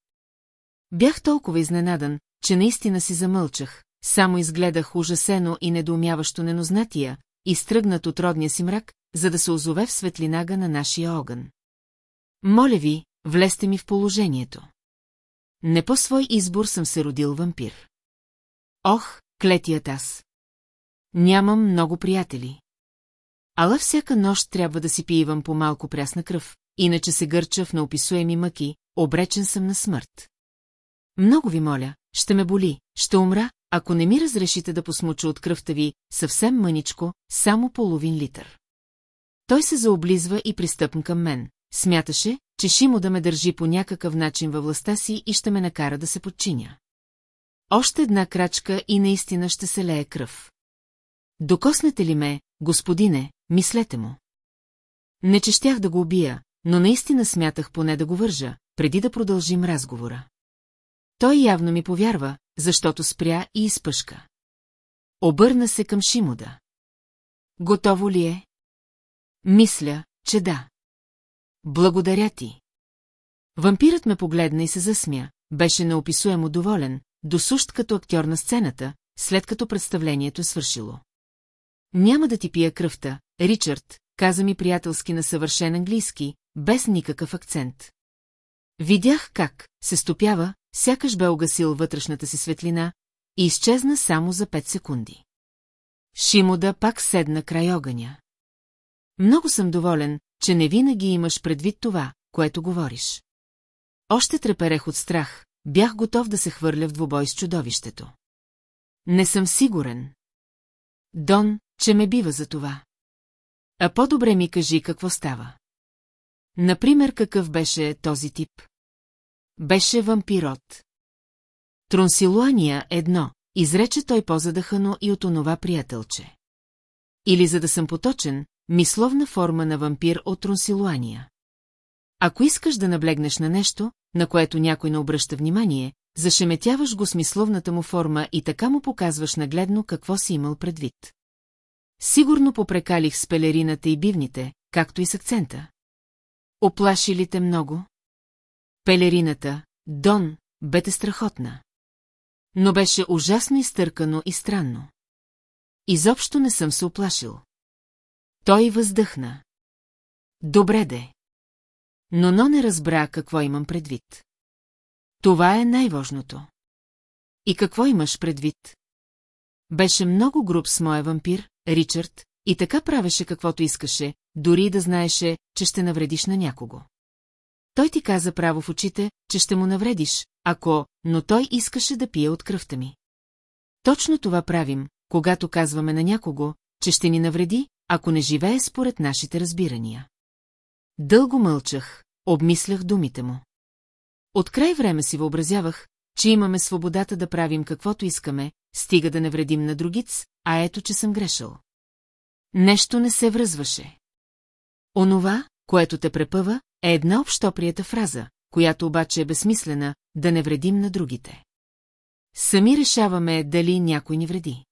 Бях толкова изненадан, че наистина си замълчах, само изгледах ужасено и недоумяващо ненознатия, изтръгнат от родния си мрак, за да се озове в светлинага на нашия огън. Моля ви, влезте ми в положението. Не по свой избор съм се родил вампир. Ох, клетият аз. Нямам много приятели. Ала всяка нощ трябва да си пиевам по малко прясна кръв, иначе се гърча в неописуеми мъки, обречен съм на смърт. Много ви моля, ще ме боли, ще умра, ако не ми разрешите да посмуча от кръвта ви, съвсем мъничко, само половин литър. Той се заоблизва и пристъпна към мен. Смяташе, че Шимо да ме държи по някакъв начин във властта си и ще ме накара да се подчиня. Още една крачка и наистина ще се лее кръв. Докоснете ли ме, господине, мислете му. Не че щях да го убия, но наистина смятах поне да го вържа, преди да продължим разговора. Той явно ми повярва, защото спря и изпъшка. Обърна се към Шимода. Готово ли е? Мисля, че да. Благодаря ти. Вампирът ме погледна и се засмя, беше неописуемо доволен, досущ като актьор на сцената, след като представлението е свършило. Няма да ти пия кръвта, Ричард, каза ми приятелски на съвършен английски, без никакъв акцент. Видях как се стопява, сякаш бе огасил вътрешната си светлина и изчезна само за пет секунди. Шимода пак седна край огъня. Много съм доволен, че не винаги имаш предвид това, което говориш. Още треперех от страх, бях готов да се хвърля в двубой с чудовището. Не съм сигурен. Дон, че ме бива за това. А по-добре ми кажи какво става. Например, какъв беше този тип? Беше вампирот. Тронсилуания едно, изрече той по-задъхано и от онова приятелче. Или за да съм поточен, мисловна форма на вампир от Тронсилуания. Ако искаш да наблегнеш на нещо, на което някой не обръща внимание, зашеметяваш го с мисловната му форма и така му показваш нагледно какво си имал предвид. Сигурно попрекалих с пелерината и бивните, както и с акцента. Оплаши ли те много? Пелерината, Дон, бе те страхотна. Но беше ужасно изтъркано и странно. Изобщо не съм се оплашил. Той въздъхна. Добре де. Но но не разбра какво имам предвид. Това е най-важното. И какво имаш предвид? Беше много груб с моя вампир, Ричард, и така правеше каквото искаше, дори да знаеше, че ще навредиш на някого. Той ти каза право в очите, че ще му навредиш, ако, но той искаше да пие от кръвта ми. Точно това правим, когато казваме на някого, че ще ни навреди, ако не живее според нашите разбирания. Дълго мълчах, обмислях думите му. От край време си въобразявах, че имаме свободата да правим каквото искаме, стига да не вредим на другиц, а ето, че съм грешал. Нещо не се връзваше. Онова, което те препъва, е една общоприята фраза, която обаче е безсмислена, да не вредим на другите. Сами решаваме дали някой ни вреди.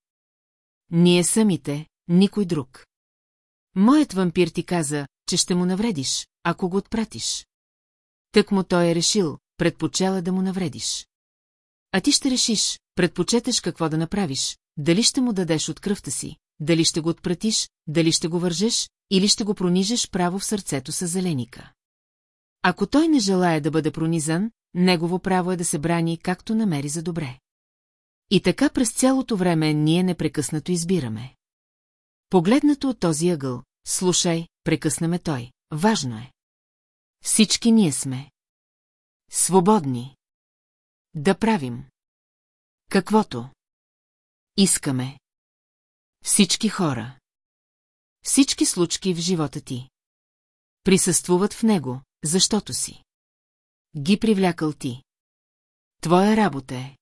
Ние самите, никой друг. Моят вампир ти каза, че ще му навредиш, ако го отпратиш. Тък му той е решил, предпочела да му навредиш. А ти ще решиш, предпочетеш какво да направиш, дали ще му дадеш от кръвта си, дали ще го отпратиш, дали ще го вържеш, или ще го пронижеш право в сърцето с зеленика. Ако той не желая да бъде пронизан, негово право е да се брани както намери за добре. И така през цялото време ние непрекъснато избираме. Погледнато от този ъгъл, слушай, прекъснаме той, важно е. Всички ние сме. Свободни. Да правим. Каквото. Искаме. Всички хора. Всички случки в живота ти. Присъствуват в него, защото си. Ги привлякал ти. Твоя работа е.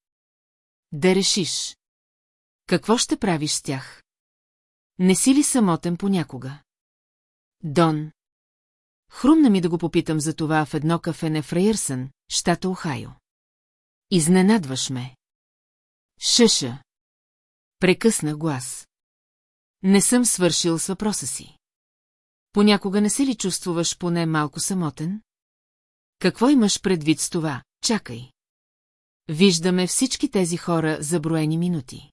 Да решиш. Какво ще правиш с тях? Не си ли самотен понякога? Дон. Хрумна ми да го попитам за това в едно кафене в Райърсън, щата Охайо. Изненадваш ме. Шъша. Прекъсна глас. Не съм свършил с въпроса си. Понякога не се ли чувствуваш поне малко самотен? Какво имаш предвид с това? Чакай. Виждаме всички тези хора за броени минути.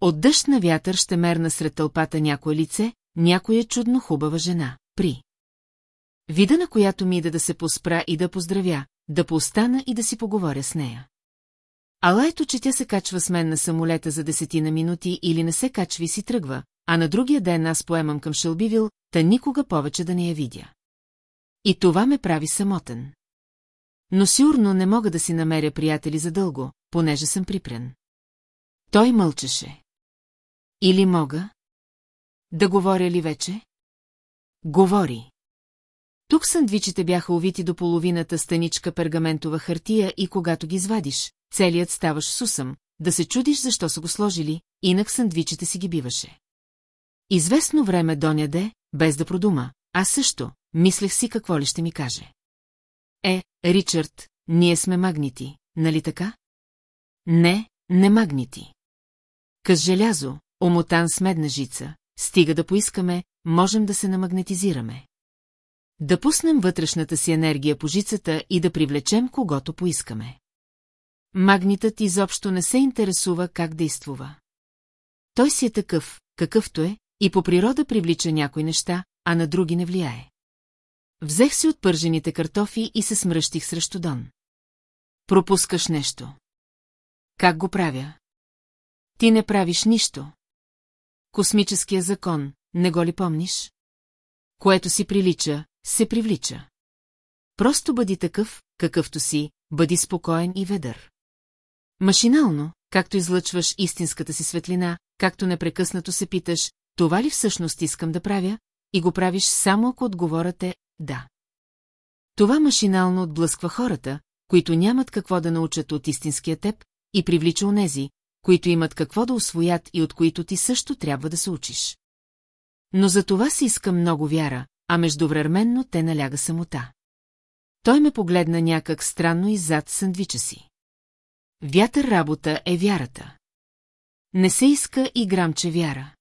От дъжд на вятър ще мерна сред тълпата някое лице, някоя чудно хубава жена, при. Вида на която ми иде да се поспра и да поздравя, да поостана и да си поговоря с нея. Ала ето, че тя се качва с мен на самолета за десетина минути или не се качва и си тръгва, а на другия ден аз поемам към Шелбивил, та никога повече да не я видя. И това ме прави самотен. Но сигурно не мога да си намеря приятели за дълго, понеже съм припрен. Той мълчеше. Или мога? Да говоря ли вече? Говори. Тук сандвичите бяха увити до половината станичка пергаментова хартия и когато ги извадиш, целият ставаш сусъм, да се чудиш защо са го сложили, инак сандвичите си ги биваше. Известно време доняде, без да продума, аз също, мислех си какво ли ще ми каже. Е, Ричард, ние сме магнити, нали така? Не, не магнити. Къс желязо, омотан с медна жица, стига да поискаме, можем да се намагнетизираме. Да пуснем вътрешната си енергия по жицата и да привлечем когото поискаме. Магнитът изобщо не се интересува как действува. Той си е такъв, какъвто е, и по природа привлича някои неща, а на други не влияе. Взех си от пържените картофи и се смръщих срещу Дон. Пропускаш нещо. Как го правя? Ти не правиш нищо. Космическия закон, не го ли помниш? Което си прилича, се привлича. Просто бъди такъв, какъвто си, бъди спокоен и ведър. Машинално, както излъчваш истинската си светлина, както непрекъснато се питаш, това ли всъщност искам да правя, и го правиш само ако отговорът е «да». Това машинално отблъсква хората, които нямат какво да научат от истинския теб, и привлича онези, които имат какво да освоят и от които ти също трябва да се учиш. Но за това си иска много вяра, а междувременно те наляга самота. Той ме погледна някак странно и зад сандвича си. Вятър работа е вярата. Не се иска и грамче вяра.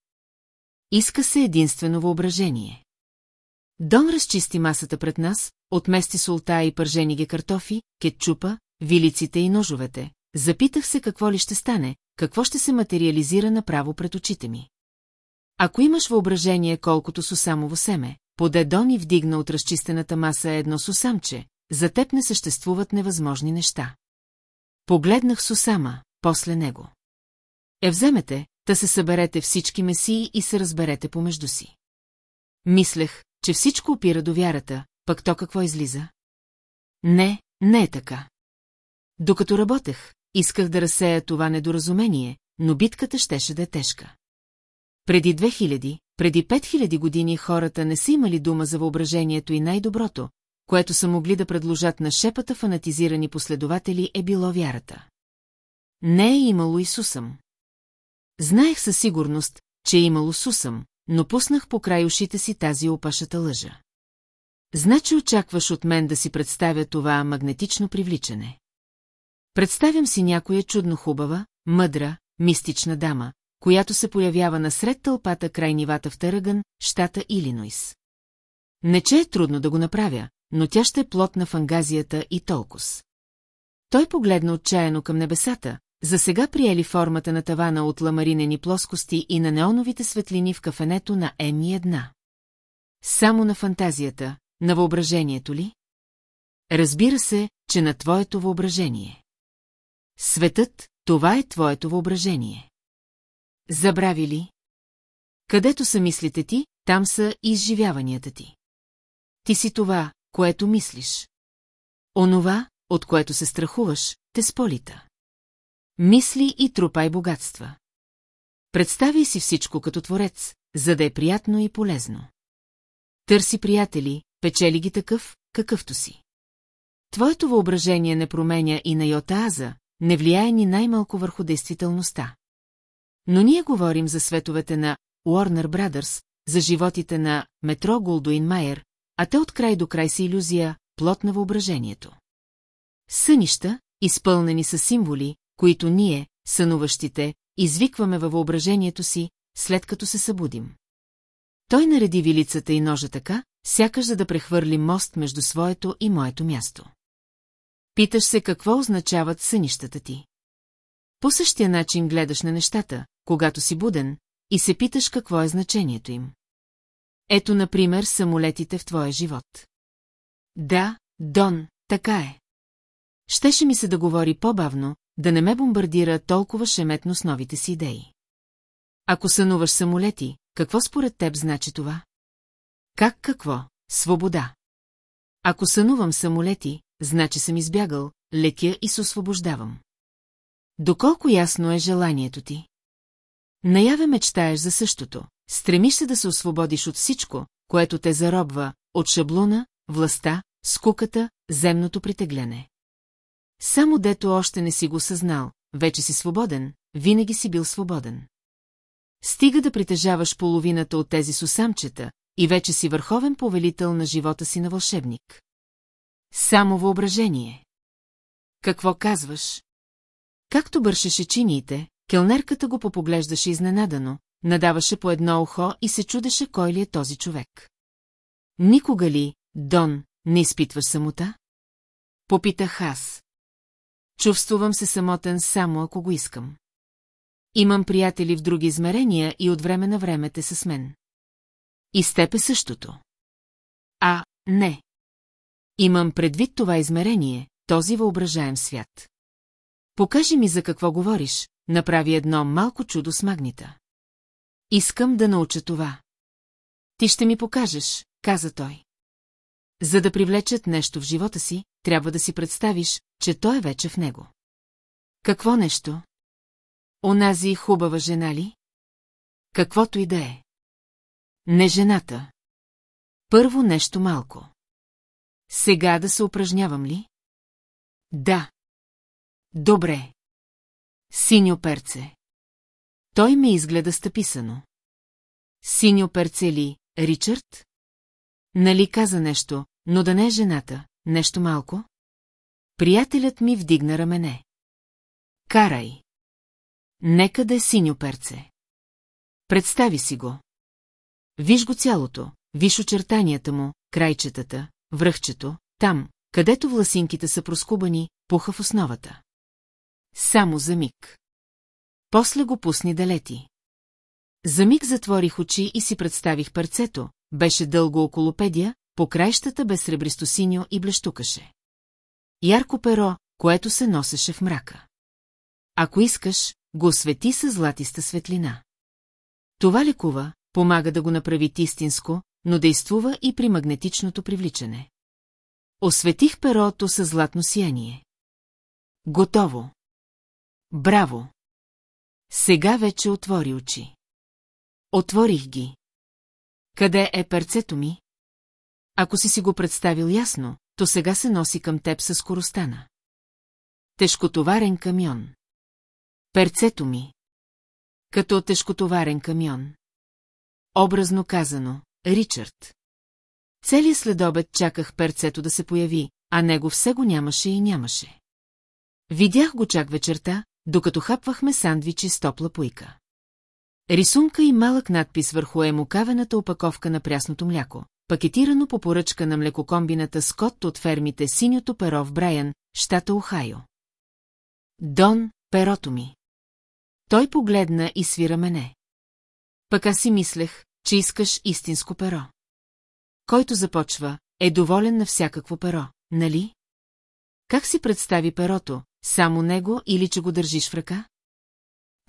Иска се единствено въображение. Дон разчисти масата пред нас, отмести солта и пържени ги картофи, кетчупа, вилиците и ножовете. Запитах се какво ли ще стане, какво ще се материализира направо пред очите ми. Ако имаш въображение колкото сусамово семе, поде Дон и вдигна от разчистената маса едно сусамче, за теб не съществуват невъзможни неща. Погледнах сусама, после него. Е вземете, та се съберете всички месии и се разберете помежду си. Мислех, че всичко опира до вярата, пък то какво излиза? Не, не е така. Докато работех, исках да разсея това недоразумение, но битката щеше да е тежка. Преди 2000, преди 5000 години хората не са имали дума за въображението и най-доброто, което са могли да предложат на шепата фанатизирани последователи е било вярата. Не е имало Исусъм. Знаех със сигурност, че е имало Сусъм, но пуснах по край ушите си тази опашата лъжа. Значи очакваш от мен да си представя това магнетично привличане. Представям си някоя чудно хубава, мъдра, мистична дама, която се появява насред тълпата край нивата в Търъгън, щата Илинойс. Не че е трудно да го направя, но тя ще е плод на фангазията и толкос. Той погледна отчаяно към небесата, за сега приели формата на тавана от ламаринени плоскости и на неоновите светлини в кафенето на Еми една. Само на фантазията, на въображението ли? Разбира се, че на твоето въображение. Светът, това е твоето въображение. Забрави ли? Където са мислите ти, там са и изживяванията ти. Ти си това, което мислиш. Онова, от което се страхуваш, те сполита. Мисли и трупай богатства. Представяй си всичко като творец, за да е приятно и полезно. Търси приятели, печели ги такъв, какъвто си. Твоето въображение не променя и на йота аза, не влияе ни най-малко върху действителността. Но ние говорим за световете на Warner Brothers, за животите на Метро Голдуин Майер, а те от край до край са иллюзия, плод на въображението. Сънища, изпълнени с символи, които ние, сънуващите, извикваме във въображението си, след като се събудим. Той нареди вилицата и ножа така, сякаш за да прехвърли мост между своето и моето място. Питаш се какво означават сънищата ти. По същия начин гледаш на нещата, когато си буден, и се питаш какво е значението им. Ето, например, самолетите в твоя живот. Да, Дон, така е. Щеше ми се да говори по-бавно, да не ме бомбардира толкова шеметно с новите си идеи. Ако сънуваш самолети, какво според теб значи това? Как какво? Свобода. Ако сънувам самолети, значи съм избягал, летя и се освобождавам. Доколко ясно е желанието ти? Наяве мечтаеш за същото, стремиш се да се освободиш от всичко, което те заробва, от шаблона, властта, скуката, земното притегляне. Само дето още не си го съзнал, вече си свободен, винаги си бил свободен. Стига да притежаваш половината от тези сусамчета и вече си върховен повелител на живота си на вълшебник. Само въображение. Какво казваш? Както бършеше чиниите, келнерката го попоглеждаше изненадано, надаваше по едно ухо и се чудеше кой ли е този човек. Никога ли, Дон, не изпитваш самота? Попитах аз. Чувствувам се самотен само ако го искам. Имам приятели в други измерения и от време на време те с мен. И с теб е същото. А, не. Имам предвид това измерение, този въображаем свят. Покажи ми за какво говориш, направи едно малко чудо с магнита. Искам да науча това. Ти ще ми покажеш, каза той. За да привлечат нещо в живота си, трябва да си представиш, че той е вече в него. Какво нещо? Онази хубава жена ли? Каквото и да е. Не жената. Първо нещо малко. Сега да се упражнявам ли? Да. Добре. Синьо перце. Той ме изгледа стъписано. Синьо перце ли, Ричард? Нали каза нещо, но да не е жената, нещо малко? Приятелят ми вдигна рамене. Карай. Нека да е синьо перце. Представи си го. Виж го цялото, виж очертанията му, крайчетата, връхчето, там, където власинките са проскубани, пуха в основата. Само за миг. После го пусни да лети. За миг затворих очи и си представих перцето, беше дълго около педия, по краищата бе сребристо-синьо и блещукаше. Ярко перо, което се носеше в мрака. Ако искаш, го освети с златиста светлина. Това лекува, помага да го направи истинско, но действува и при магнетичното привличане. Осветих перото с златно сияние. Готово. Браво! Сега вече отвори очи. Отворих ги. Къде е перцето ми? Ако си си го представил ясно, то сега се носи към теб със скоростта на. Тежкотоварен камион. Перцето ми. Като тежкотоварен камион. Образно казано, Ричард. Целият следобед чаках перцето да се появи, а него все го нямаше и нямаше. Видях го чак вечерта, докато хапвахме сандвичи с топла пуйка. Рисунка и малък надпис върху емукавената опаковка на прясното мляко, пакетирано по поръчка на млекокомбината Скот от фермите Синьото перо в Брайан, щата Охайо. Дон, перото ми. Той погледна и свира мене. Пък аз си мислех, че искаш истинско перо. Който започва, е доволен на всякакво перо, нали? Как си представи перото, само него или че го държиш в ръка?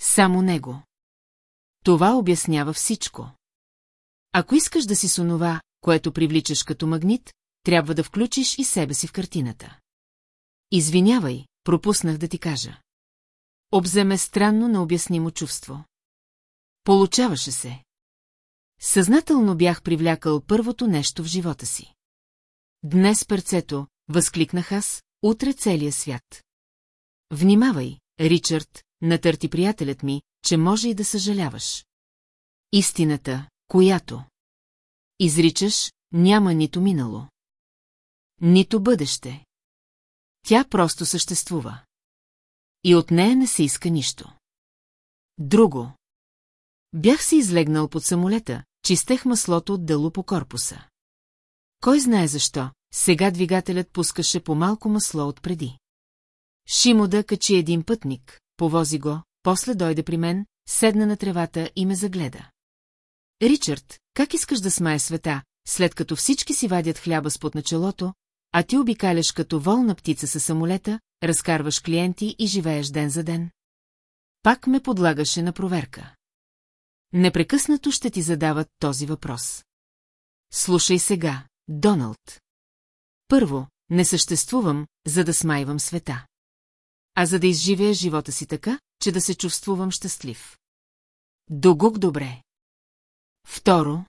Само него. Това обяснява всичко. Ако искаш да си с онова, което привличаш като магнит, трябва да включиш и себе си в картината. Извинявай, пропуснах да ти кажа. Обземе странно необяснимо чувство. Получаваше се. Съзнателно бях привлякал първото нещо в живота си. Днес перцето, възкликнах аз, утре целия свят. Внимавай, Ричард, натърти приятелят ми, че може и да съжаляваш. Истината, която изричаш, няма нито минало. Нито бъдеще. Тя просто съществува. И от нея не се иска нищо. Друго. Бях се излегнал под самолета, чистех маслото от дъло по корпуса. Кой знае защо, сега двигателят пускаше по-малко масло от преди. Шимода качи един пътник, повози го, после дойде при мен, седна на тревата и ме загледа. Ричард, как искаш да смая света, след като всички си вадят хляба с под началото, а ти обикаляш като волна птица със самолета, разкарваш клиенти и живееш ден за ден? Пак ме подлагаше на проверка. Непрекъснато ще ти задават този въпрос. Слушай сега, Доналд. Първо, не съществувам, за да смайвам света. А за да изживея живота си така, че да се чувствувам щастлив. Догук добре. Второ.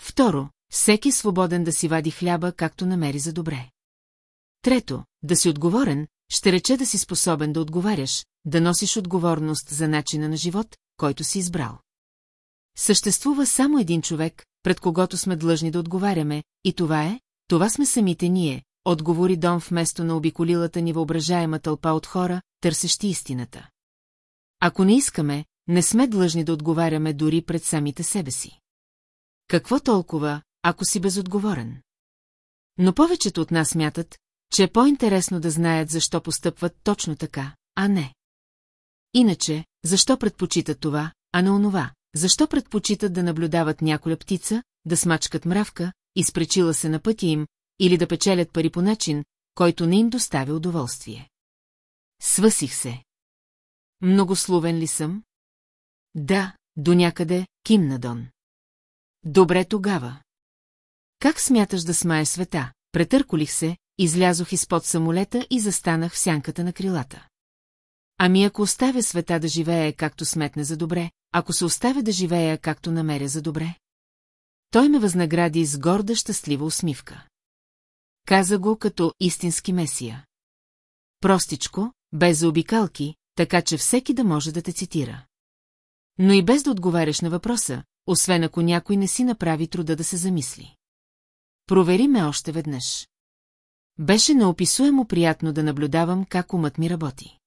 Второ, всеки свободен да си вади хляба, както намери за добре. Трето, да си отговорен, ще рече да си способен да отговаряш, да носиш отговорност за начина на живот, който си избрал. Съществува само един човек, пред когото сме длъжни да отговаряме, и това е, това сме самите ние, отговори Дон вместо на обиколилата ни въображаема тълпа от хора, търсещи истината. Ако не искаме, не сме длъжни да отговаряме дори пред самите себе си. Какво толкова, ако си безотговорен? Но повечето от нас мятат, че е по-интересно да знаят защо постъпват точно така, а не. Иначе, защо предпочитат това, а не онова? Защо предпочитат да наблюдават няколя птица, да смачкат мравка, изпречила се на пътя им, или да печелят пари по начин, който не им доставя удоволствие? Свъсих се. Многословен ли съм? Да, до някъде, кимна Дон. Добре тогава. Как смяташ да смая света? Претърколих се, излязох изпод самолета и застанах в сянката на крилата. Ами ако оставя света да живее както сметне за добре, ако се оставя да живея както намеря за добре? Той ме възнагради с горда щастлива усмивка. Каза го като истински месия. Простичко, без заобикалки, така че всеки да може да те цитира. Но и без да отговаряш на въпроса, освен ако някой не си направи труда да се замисли. Провери ме още веднъж. Беше неописуемо приятно да наблюдавам как умът ми работи.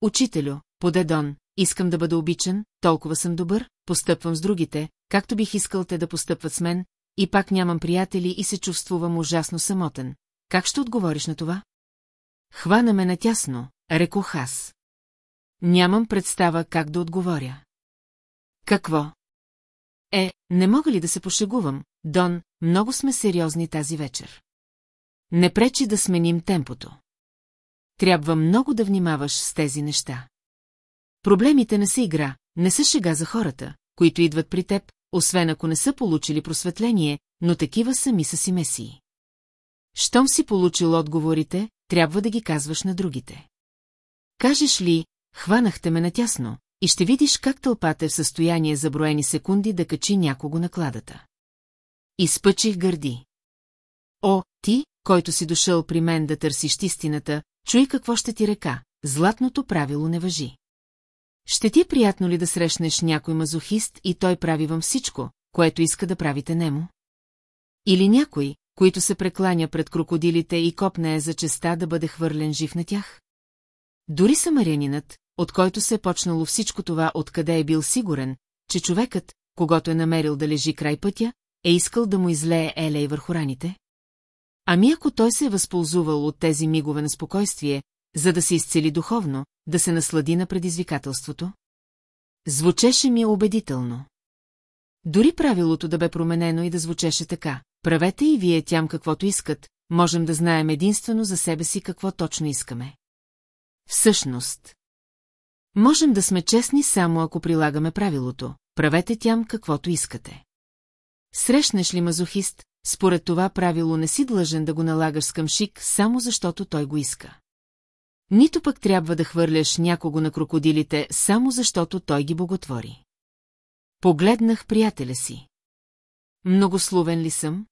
Учителю, поде Дон, искам да бъда обичан, толкова съм добър, постъпвам с другите, както бих искал те да постъпват с мен, и пак нямам приятели и се чувствувам ужасно самотен. Как ще отговориш на това? Хвана ме натясно, рекох аз. Нямам представа как да отговоря. Какво? Е, не мога ли да се пошегувам, Дон, много сме сериозни тази вечер. Не пречи да сменим темпото. Трябва много да внимаваш с тези неща. Проблемите не са игра, не са шега за хората, които идват при теб, освен ако не са получили просветление, но такива сами са си месии. Щом си получил отговорите, трябва да ги казваш на другите. Кажеш ли, хванахте ме натясно, и ще видиш как тълпата е в състояние за броени секунди да качи някого на кладата. Изпъчих гърди. О, ти, който си дошъл при мен да търсиш истината, чуй какво ще ти река, златното правило не въжи. Ще ти е приятно ли да срещнеш някой мазохист и той прави вам всичко, което иска да правите нему? Или някой, който се прекланя пред крокодилите и копне е за честа да бъде хвърлен жив на тях? Дори самарянинът, от който се е почнало всичко това, откъде е бил сигурен, че човекът, когато е намерил да лежи край пътя, е искал да му излее елей върху раните? Ами ако той се е възползвал от тези мигове на спокойствие, за да се изцели духовно, да се наслади на предизвикателството? Звучеше ми убедително. Дори правилото да бе променено и да звучеше така, правете и вие тям каквото искат, можем да знаем единствено за себе си какво точно искаме. Всъщност. Можем да сме честни само ако прилагаме правилото, правете тям каквото искате. Срещнеш ли мазохист, според това правило не си длъжен да го налагаш с къмшик, само защото той го иска. Нито пък трябва да хвърляш някого на крокодилите, само защото той ги боготвори. Погледнах приятеля си. Многословен ли съм?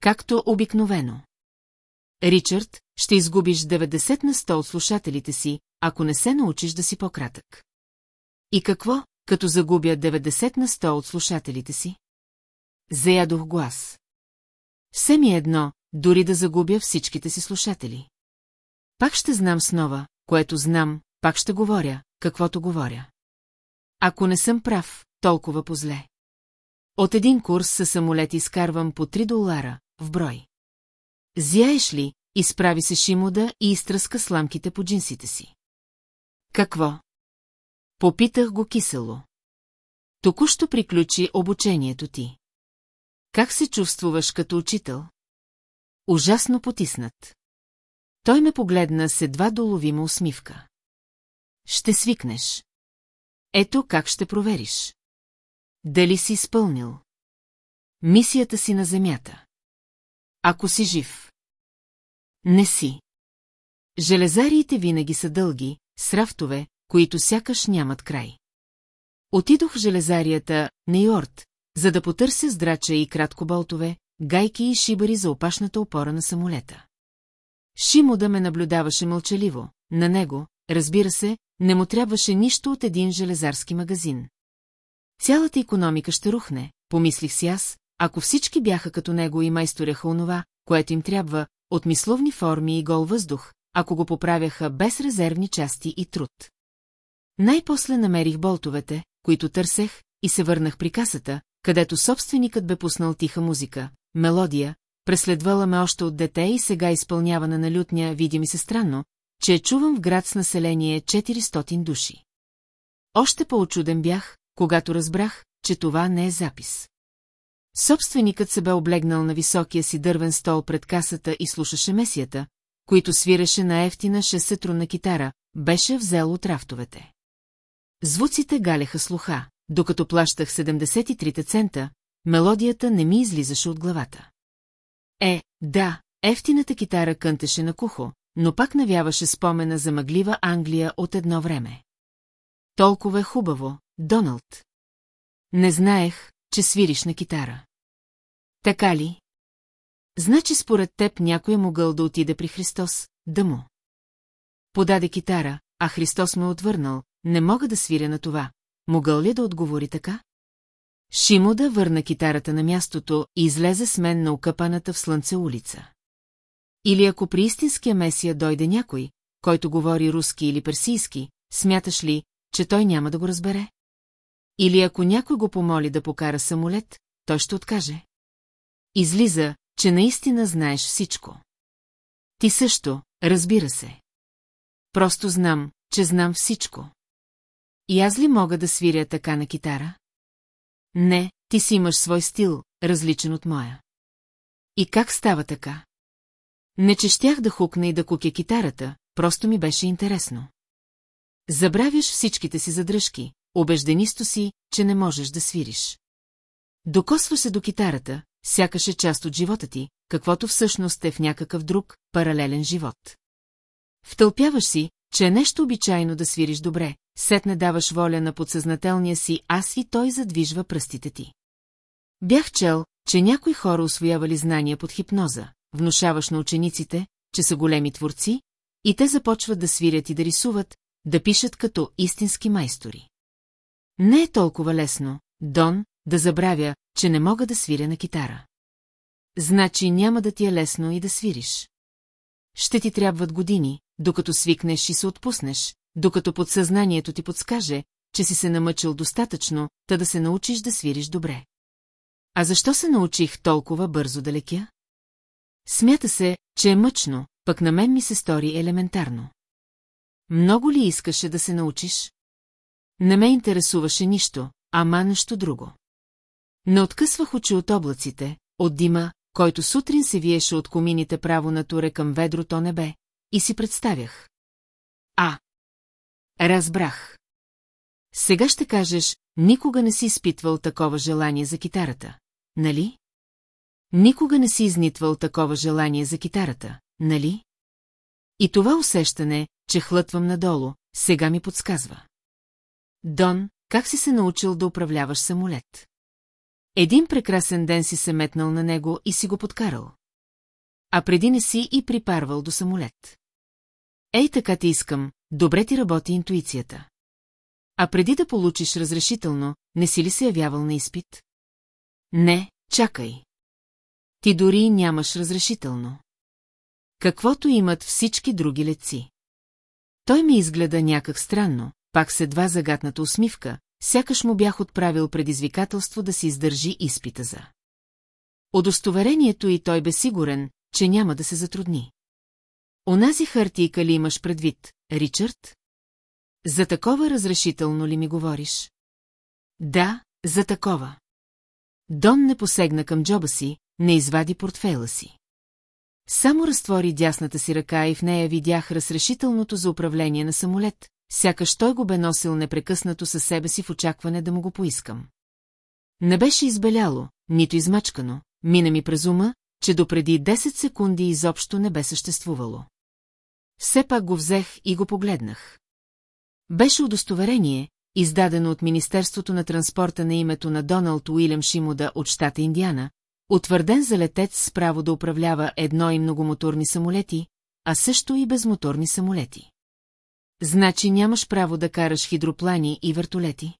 Както обикновено. Ричард, ще изгубиш 90 на 100 от слушателите си, ако не се научиш да си по-кратък. И какво, като загубя 90 на 100 от слушателите си? Заядох глас. Все ми е едно, дори да загубя всичките си слушатели. Пак ще знам снова, което знам, пак ще говоря, каквото говоря. Ако не съм прав, толкова позле. От един курс със самолет изкарвам по 3 долара, в брой. Зяеш ли, изправи се Шимода и изтръска сламките по джинсите си. Какво? Попитах го кисело. Току-що приключи обучението ти. Как се чувствуваш като учител? Ужасно потиснат. Той ме погледна с едва доловима усмивка. Ще свикнеш. Ето как ще провериш. Дали си изпълнил? Мисията си на земята. Ако си жив. Не си. Железариите винаги са дълги, с рафтове, които сякаш нямат край. Отидох в железарията Нейорт, за да потърся здрача и краткоболтове, гайки и шибари за опашната опора на самолета. Шимо да ме наблюдаваше мълчаливо, на него, разбира се, не му трябваше нищо от един железарски магазин. Цялата економика ще рухне, помислих си аз, ако всички бяха като него и майсторяха онова, което им трябва, от мисловни форми и гол въздух, ако го поправяха без резервни части и труд. Най-после намерих болтовете, които търсех, и се върнах при касата, където собственикът бе пуснал тиха музика, мелодия, преследвала ме още от дете и сега изпълнявана на лютня, види ми се странно, че е чувам в град с население 400 души. Още по-очуден бях, когато разбрах, че това не е запис. Собственикът се бе облегнал на високия си дървен стол пред касата и слушаше месията, които свиреше на ефтина шесетрунна китара, беше взел от рафтовете. Звуците галяха слуха, докато плащах 73 цента, мелодията не ми излизаше от главата. Е, да, ефтината китара кънтеше на кухо, но пак навяваше спомена за мъглива Англия от едно време. Толкова е хубаво, Доналд. Не знаех, че свириш на китара. Така ли? Значи според теб някой е могъл да отиде при Христос, да му. Подаде китара, а Христос ме отвърнал, не мога да свиря на това. Могъл ли да отговори така? Шимода върна китарата на мястото и излезе с мен на окъпаната в слънце улица. Или ако при истинския месия дойде някой, който говори руски или персийски, смяташ ли, че той няма да го разбере? Или ако някой го помоли да покара самолет, той ще откаже. Излиза, че наистина знаеш всичко. Ти също, разбира се. Просто знам, че знам всичко. И аз ли мога да свиря така на китара? Не, ти си имаш свой стил, различен от моя. И как става така? Не че щях да хукна и да кукя китарата, просто ми беше интересно. Забравяш всичките си задръжки, убежденисто си, че не можеш да свириш. Докосва се до китарата, сякаше част от живота ти, каквото всъщност е в някакъв друг, паралелен живот. Втълпяваш си, че е нещо обичайно да свириш добре, сетне даваш воля на подсъзнателния си аз и той задвижва пръстите ти. Бях чел, че някои хора освоявали знания под хипноза, внушаваш на учениците, че са големи творци, и те започват да свирят и да рисуват, да пишат като истински майстори. Не е толкова лесно, Дон, да забравя, че не мога да свиря на китара. Значи няма да ти е лесно и да свириш. Ще ти трябват години, докато свикнеш и се отпуснеш, докато подсъзнанието ти подскаже, че си се намъчил достатъчно, та да се научиш да свириш добре. А защо се научих толкова бързо да лекя? Смята се, че е мъчно, пък на мен ми се стори елементарно. Много ли искаше да се научиш? Не ме интересуваше нищо, ама нещо друго. Не откъсвах очи от облаците, от дима, който сутрин се виеше от комините право на туре към ведрото небе, и си представях. А. Разбрах. Сега ще кажеш, никога не си изпитвал такова желание за китарата, нали? Никога не си изнитвал такова желание за китарата, нали? И това усещане, че хлътвам надолу, сега ми подсказва. Дон, как си се научил да управляваш самолет? Един прекрасен ден си се метнал на него и си го подкарал. А преди не си и припарвал до самолет. Ей така ти искам, добре ти работи интуицията. А преди да получиш разрешително, не си ли се явявал на изпит? Не, чакай. Ти дори нямаш разрешително. Каквото имат всички други леци. Той ми изгледа някак странно, пак се два загатната усмивка, сякаш му бях отправил предизвикателство да си издържи изпита за. Удостоверението и той бе сигурен, че няма да се затрудни. Онази хартийка ли имаш предвид, Ричард? За такова разрешително ли ми говориш? Да, за такова. Дон не посегна към джоба си, не извади портфейла си. Само разтвори дясната си ръка и в нея видях разрешителното за управление на самолет, сякаш той го бе носил непрекъснато със себе си в очакване да му го поискам. Не беше избеляло, нито измачкано, мина ми през ума, че допреди 10 секунди изобщо не бе съществувало. Все пак го взех и го погледнах. Беше удостоверение, издадено от Министерството на транспорта на името на Доналд Уилям Шимода от щата Индиана, утвърден за летец с право да управлява едно и многомоторни самолети, а също и безмоторни самолети. Значи нямаш право да караш хидроплани и вертолети?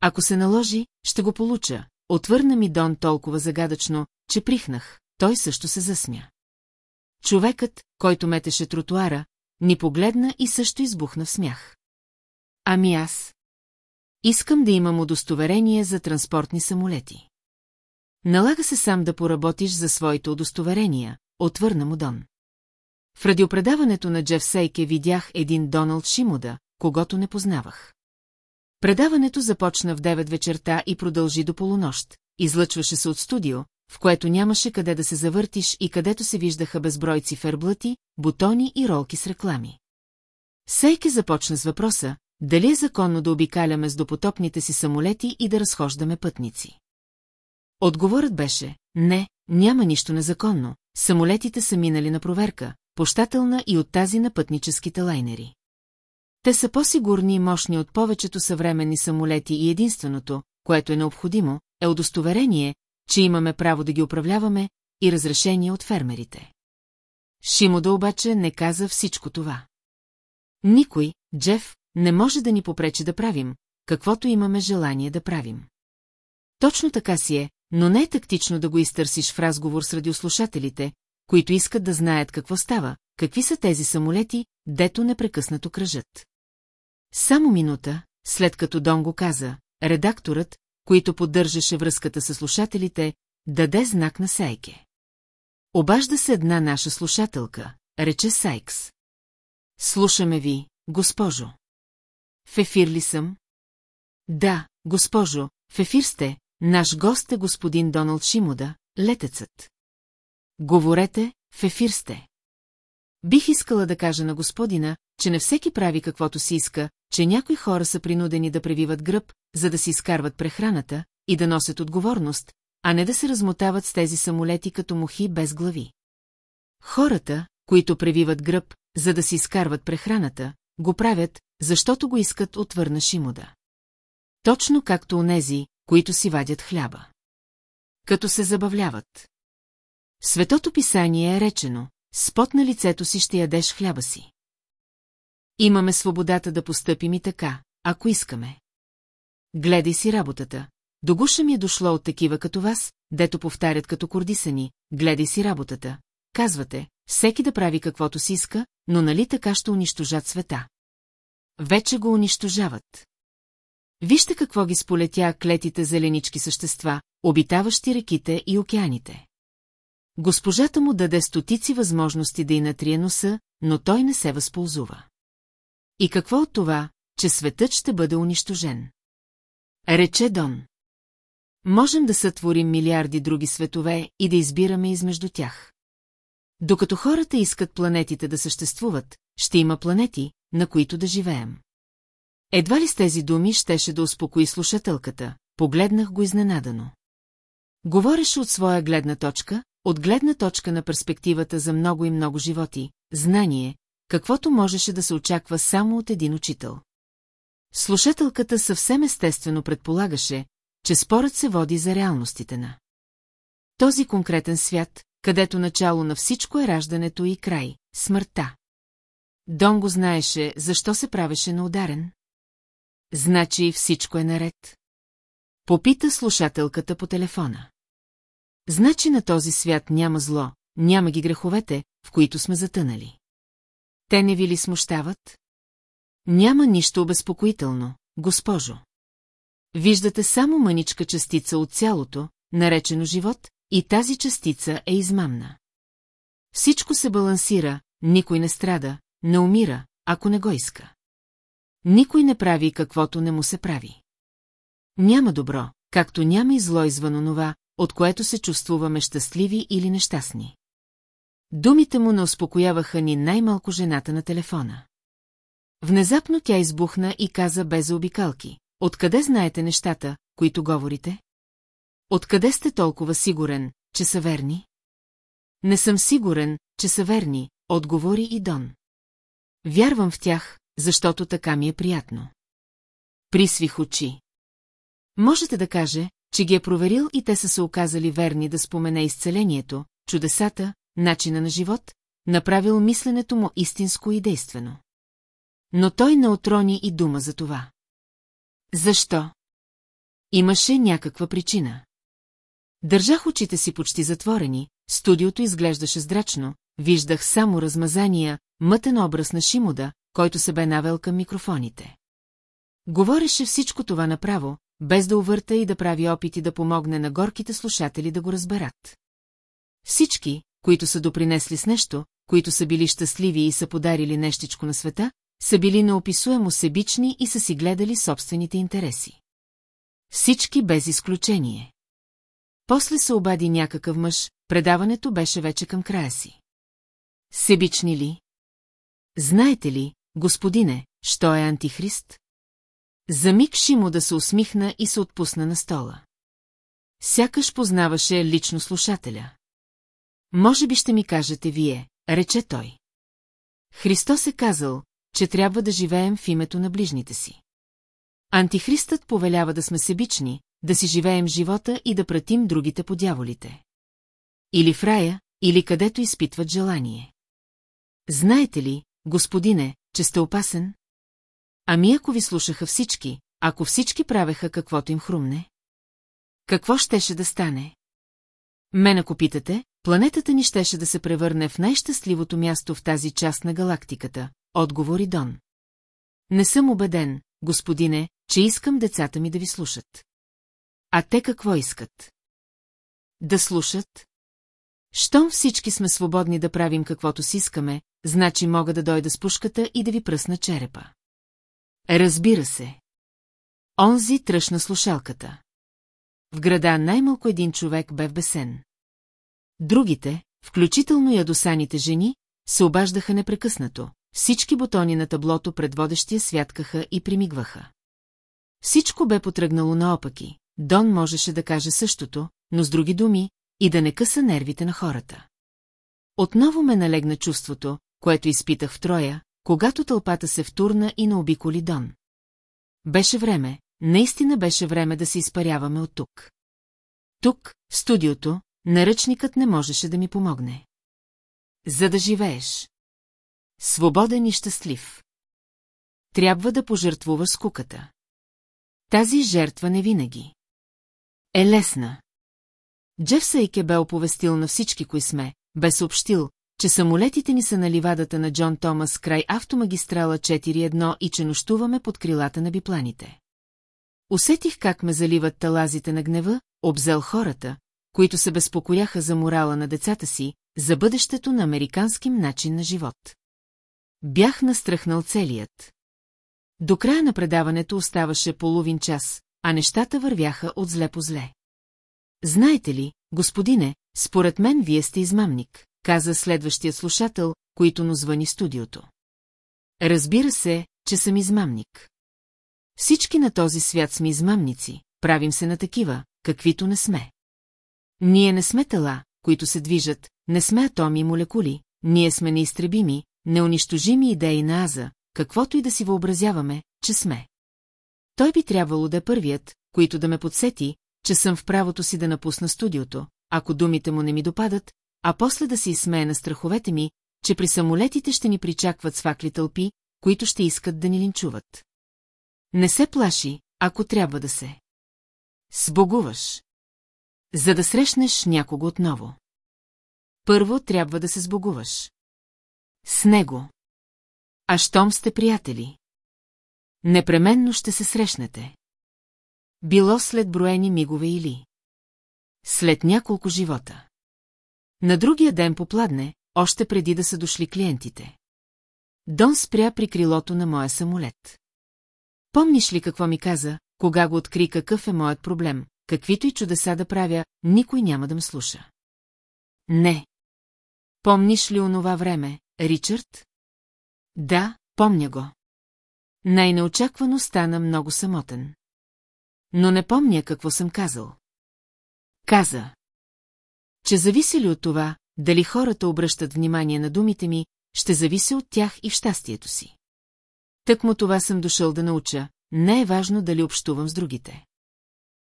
Ако се наложи, ще го получа. Отвърна ми Дон толкова загадъчно, че прихнах. Той също се засмя. Човекът, който метеше тротуара, ни погледна и също избухна в смях. Ами аз? Искам да имам удостоверение за транспортни самолети. Налага се сам да поработиш за своите удостоверения, отвърна му Дон. В радиопредаването на Джеф Сейке видях един Доналд Шимода, когато не познавах. Предаването започна в 9 вечерта и продължи до полунощ. Излъчваше се от студио, в което нямаше къде да се завъртиш и където се виждаха безброй циферблати, бутони и ролки с реклами. Сейке започна с въпроса, дали е законно да обикаляме с допотопните си самолети и да разхождаме пътници. Отговорът беше, не, няма нищо незаконно, самолетите са минали на проверка, пощателна и от тази на пътническите лайнери. Те са по-сигурни и мощни от повечето съвременни самолети и единственото, което е необходимо, е удостоверение, че имаме право да ги управляваме и разрешение от фермерите. Шимода обаче не каза всичко това. Никой, Джеф, не може да ни попречи да правим, каквото имаме желание да правим. Точно така си е, но не е тактично да го изтърсиш в разговор с радиослушателите, които искат да знаят какво става, какви са тези самолети, дето непрекъснато кръжат. Само минута, след като Дон го каза, редакторът, който поддържаше връзката с слушателите, даде знак на Сайке. Обажда се една наша слушателка, рече Сайкс. Слушаме ви, госпожо. В ефир ли съм? Да, госпожо, в ефир сте, наш гост е господин Доналд Шимода, летецът. Говорете, в ефир сте. Бих искала да кажа на господина, че не всеки прави каквото си иска, че някои хора са принудени да превиват гръб, за да си изкарват прехраната и да носят отговорност, а не да се размотават с тези самолети като мухи без глави. Хората, които превиват гръб, за да си изкарват прехраната, го правят, защото го искат отвърна Шимода. Точно както онези, които си вадят хляба. Като се забавляват. Светото писание е речено, спот на лицето си ще ядеш хляба си. Имаме свободата да постъпим и така, ако искаме. Гледай си работата. До гуша ми е дошло от такива като вас, дето повтарят като кордисани, гледай си работата. Казвате, всеки да прави каквото си иска, но нали така ще унищожат света? Вече го унищожават. Вижте какво ги сполетя клетите зеленички същества, обитаващи реките и океаните. Госпожата му даде стотици възможности да й натрие носа, но той не се възползва. И какво от това, че светът ще бъде унищожен? Рече Дон. Можем да сътворим милиарди други светове и да избираме измежду тях. Докато хората искат планетите да съществуват, ще има планети, на които да живеем. Едва ли с тези думи щеше да успокои слушателката, погледнах го изненадано. Говореше от своя гледна точка, от гледна точка на перспективата за много и много животи, знание, каквото можеше да се очаква само от един учител. Слушателката съвсем естествено предполагаше, че спорът се води за реалностите на този конкретен свят, където начало на всичко е раждането и край – смъртта. Дон го знаеше, защо се правеше на ударен. Значи всичко е наред. Попита слушателката по телефона. Значи на този свят няма зло, няма ги греховете, в които сме затънали. Те не ви ли смущават? Няма нищо обезпокоително, госпожо. Виждате само мъничка частица от цялото, наречено живот, и тази частица е измамна. Всичко се балансира, никой не страда, не умира, ако не го иска. Никой не прави каквото не му се прави. Няма добро, както няма и зло извън онова, от което се чувствуваме щастливи или нещастни. Думите му не успокояваха ни най-малко жената на телефона. Внезапно тя избухна и каза без заобикалки. Откъде знаете нещата, които говорите? Откъде сте толкова сигурен, че са верни? Не съм сигурен, че са верни, отговори и Дон. Вярвам в тях, защото така ми е приятно. Присвих очи. Можете да каже, че ги е проверил и те са се оказали верни да спомене изцелението, чудесата, начина на живот, направил мисленето му истинско и действено. Но той не отрони и дума за това. Защо? Имаше някаква причина. Държах очите си почти затворени, студиото изглеждаше здрачно, виждах само размазания, мътен образ на Шимода, който се бе навел към микрофоните. Говореше всичко това направо, без да увърта и да прави опити да помогне на горките слушатели да го разберат. Всички, които са допринесли с нещо, които са били щастливи и са подарили нещичко на света, са били неописуемо себични и са си гледали собствените интереси. Всички без изключение. После се обади някакъв мъж, предаването беше вече към края си. Себични ли? Знаете ли, господине, що е антихрист? За миг Шимо да се усмихна и се отпусна на стола. Сякаш познаваше лично слушателя. Може би ще ми кажете вие, рече той. Христос е казал, че трябва да живеем в името на ближните си. Антихристът повелява да сме себични, да си живеем живота и да пратим другите по дяволите. Или в рая, или където изпитват желание. Знаете ли, господине, че сте опасен? Ами ако ви слушаха всички, ако всички правеха каквото им хрумне? Какво щеше да стане? Мен ако питате, планетата ни щеше да се превърне в най-щастливото място в тази част на галактиката, отговори Дон. Не съм убеден, господине, че искам децата ми да ви слушат. А те какво искат? Да слушат? Щом всички сме свободни да правим каквото си искаме, значи мога да дойда с пушката и да ви пръсна черепа. Разбира се. Онзи тръщна слушалката. В града най-малко един човек бе в бесен. Другите, включително и адосаните жени, се обаждаха непрекъснато. Всички бутони на таблото пред водещия святкаха и примигваха. Всичко бе потръгнало наопаки. Дон можеше да каже същото, но с други думи, и да не къса нервите на хората. Отново ме налегна чувството, което изпитах в Троя, когато тълпата се втурна и наобиколи Дон. Беше време, наистина беше време да се изпаряваме от тук. Тук, в студиото, наръчникът не можеше да ми помогне. За да живееш. Свободен и щастлив. Трябва да пожертвуваш скуката. Тази жертва не винаги. Е лесна. Джеф Сейке бе оповестил на всички, кои сме, бе съобщил, че самолетите ни са на ливадата на Джон Томас край автомагистрала 4.1 и че нощуваме под крилата на бипланите. Усетих как ме заливат талазите на гнева, обзел хората, които се безпокояха за морала на децата си, за бъдещето на американским начин на живот. Бях настръхнал целият. До края на предаването оставаше половин час, а нещата вървяха от зле по зле. Знаете ли, господине, според мен вие сте измамник, каза следващият слушател, който но звъни студиото. Разбира се, че съм измамник. Всички на този свят сме измамници, правим се на такива, каквито не сме. Ние не сме тела, които се движат, не сме атоми и молекули, ние сме неизтребими, неунищожими идеи на Аза, каквото и да си въобразяваме, че сме. Той би трябвало да е първият, който да ме подсети, че съм в правото си да напусна студиото, ако думите му не ми допадат, а после да се изсмее на страховете ми, че при самолетите ще ни причакват свакли тълпи, които ще искат да ни линчуват. Не се плаши, ако трябва да се. Сбогуваш. За да срещнеш някого отново. Първо трябва да се сбогуваш. С него. А щом сте приятели? Непременно ще се срещнете. Било след броени мигове или... След няколко живота. На другия ден попладне, още преди да са дошли клиентите. Дон спря при крилото на моя самолет. Помниш ли какво ми каза, кога го откри какъв е моят проблем, каквито и чудеса да правя, никой няма да ме слуша. Не. Помниш ли онова време, Ричард? Да, помня го. Най-неочаквано стана много самотен. Но не помня какво съм казал. Каза. Че зависи ли от това, дали хората обръщат внимание на думите ми, ще зависи от тях и в щастието си. Тък му това съм дошъл да науча, не е важно дали общувам с другите.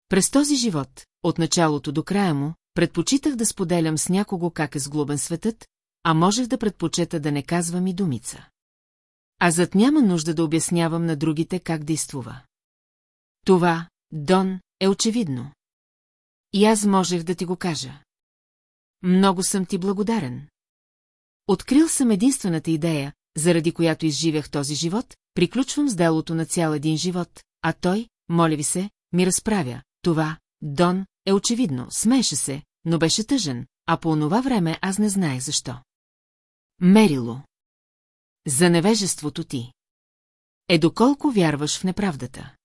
През този живот, от началото до края му, предпочитах да споделям с някого как е сглобен светът, а можех да предпочета да не казвам и думица. А зад няма нужда да обяснявам на другите как действува. Това, Дон, е очевидно. И аз можех да ти го кажа. Много съм ти благодарен. Открил съм единствената идея, заради която изживях този живот, приключвам с делото на цял един живот, а той, моля ви се, ми разправя. Това, Дон, е очевидно, смееше се, но беше тъжен, а по онова време аз не знаех защо. Мерило. За невежеството ти. Е доколко вярваш в неправдата.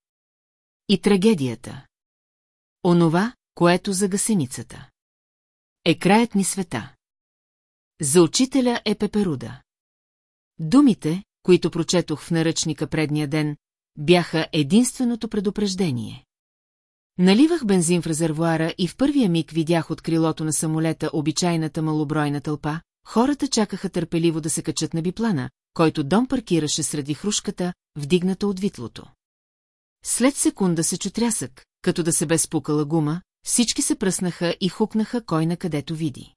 И трагедията. Онова, което за гасеницата. Е краят ни света. За учителя е пеперуда. Думите, които прочетох в наръчника предния ден, бяха единственото предупреждение. Наливах бензин в резервуара и в първия миг видях от крилото на самолета обичайната малобройна тълпа, хората чакаха търпеливо да се качат на биплана, който дом паркираше среди хрушката, вдигната от витлото. След секунда се чутрясък, като да се бе спукала гума, всички се пръснаха и хукнаха кой на където види.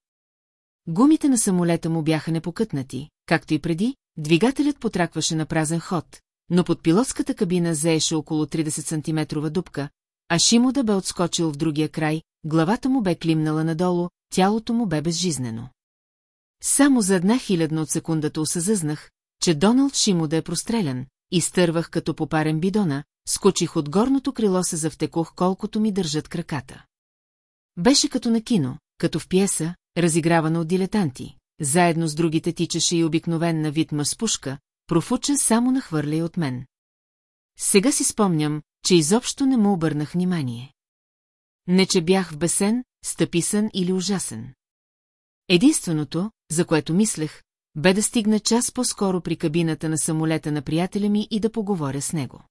Гумите на самолета му бяха непокътнати, както и преди, двигателят потракваше на празен ход, но под пилотската кабина заеше около 30 см дупка, а Шимода бе отскочил в другия край, главата му бе климнала надолу, тялото му бе безжизнено. Само за една хилядна от секундата осъзнах, че Доналд Шимода е прострелян, изтървах като попарен бидона, скочих от горното крило се завтекох колкото ми държат краката. Беше като на кино, като в пиеса, разигравана от дилетанти. Заедно с другите тичаше и обикновен вид мъж с пушка, профуча само нахвърля от мен. Сега си спомням, че изобщо не му обърнах внимание. Не, че бях в бесен, стъписан или ужасен. Единственото, за което мислех, бе да стигна час по-скоро при кабината на самолета на приятеля ми и да поговоря с него.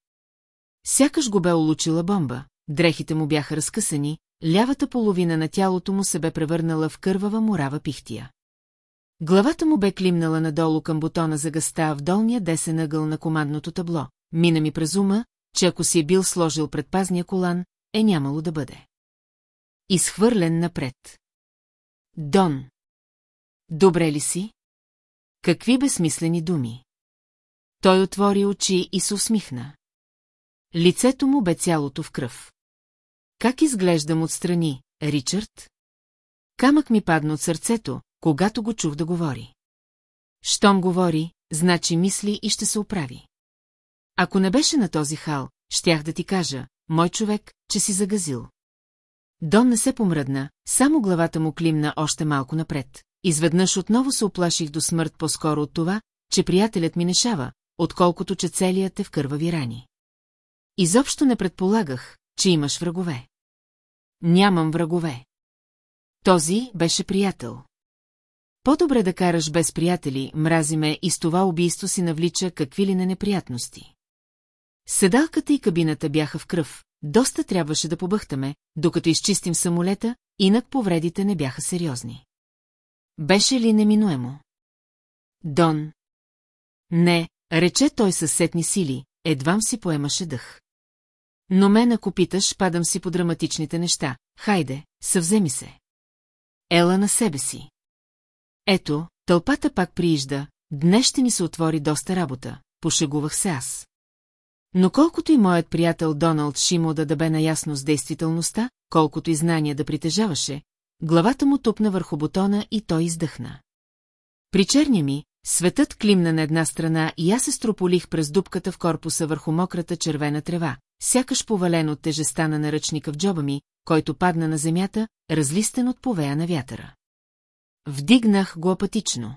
Сякаш го бе улучила бомба, дрехите му бяха разкъсани, лявата половина на тялото му се бе превърнала в кървава морава пихтия. Главата му бе климнала надолу към бутона за гъста в долния десен ъгъл на командното табло. Мина ми през ума, че ако си е бил сложил предпазния колан, е нямало да бъде. Изхвърлен напред. Дон. Добре ли си? Какви безсмислени думи? Той отвори очи и се усмихна. Лицето му бе цялото в кръв. Как изглеждам отстрани, Ричард? Камък ми падна от сърцето, когато го чух да говори. Щом говори, значи мисли и ще се оправи. Ако не беше на този хал, щях да ти кажа, мой човек, че си загазил. Дон не се помръдна, само главата му климна още малко напред. Изведнъж отново се оплаших до смърт по-скоро от това, че приятелят ми не шава, отколкото че целият е в кървави рани. Изобщо не предполагах, че имаш врагове. Нямам врагове. Този беше приятел. По-добре да караш без приятели, мрази ме и с това убийство си навлича какви ли не неприятности. Седалката и кабината бяха в кръв, доста трябваше да побъхтаме, докато изчистим самолета, инак повредите не бяха сериозни. Беше ли неминуемо? Дон. Не, рече той със сетни сили, едвам си поемаше дъх. Но мен ако питаш, падам си по драматичните неща. Хайде, съвземи се. Ела на себе си. Ето, тълпата пак приижда, днес ще ни се отвори доста работа, пошегувах се аз. Но колкото и моят приятел Доналд Шимо да бе наясно с действителността, колкото и знания да притежаваше, главата му тупна върху бутона и той издъхна. При черня ми, светът климна на една страна и аз се строполих през дупката в корпуса върху мократа червена трева, сякаш повален от тежеста на наръчника в джоба ми, който падна на земята, разлистен от повея на вятъра. Вдигнах го апатично.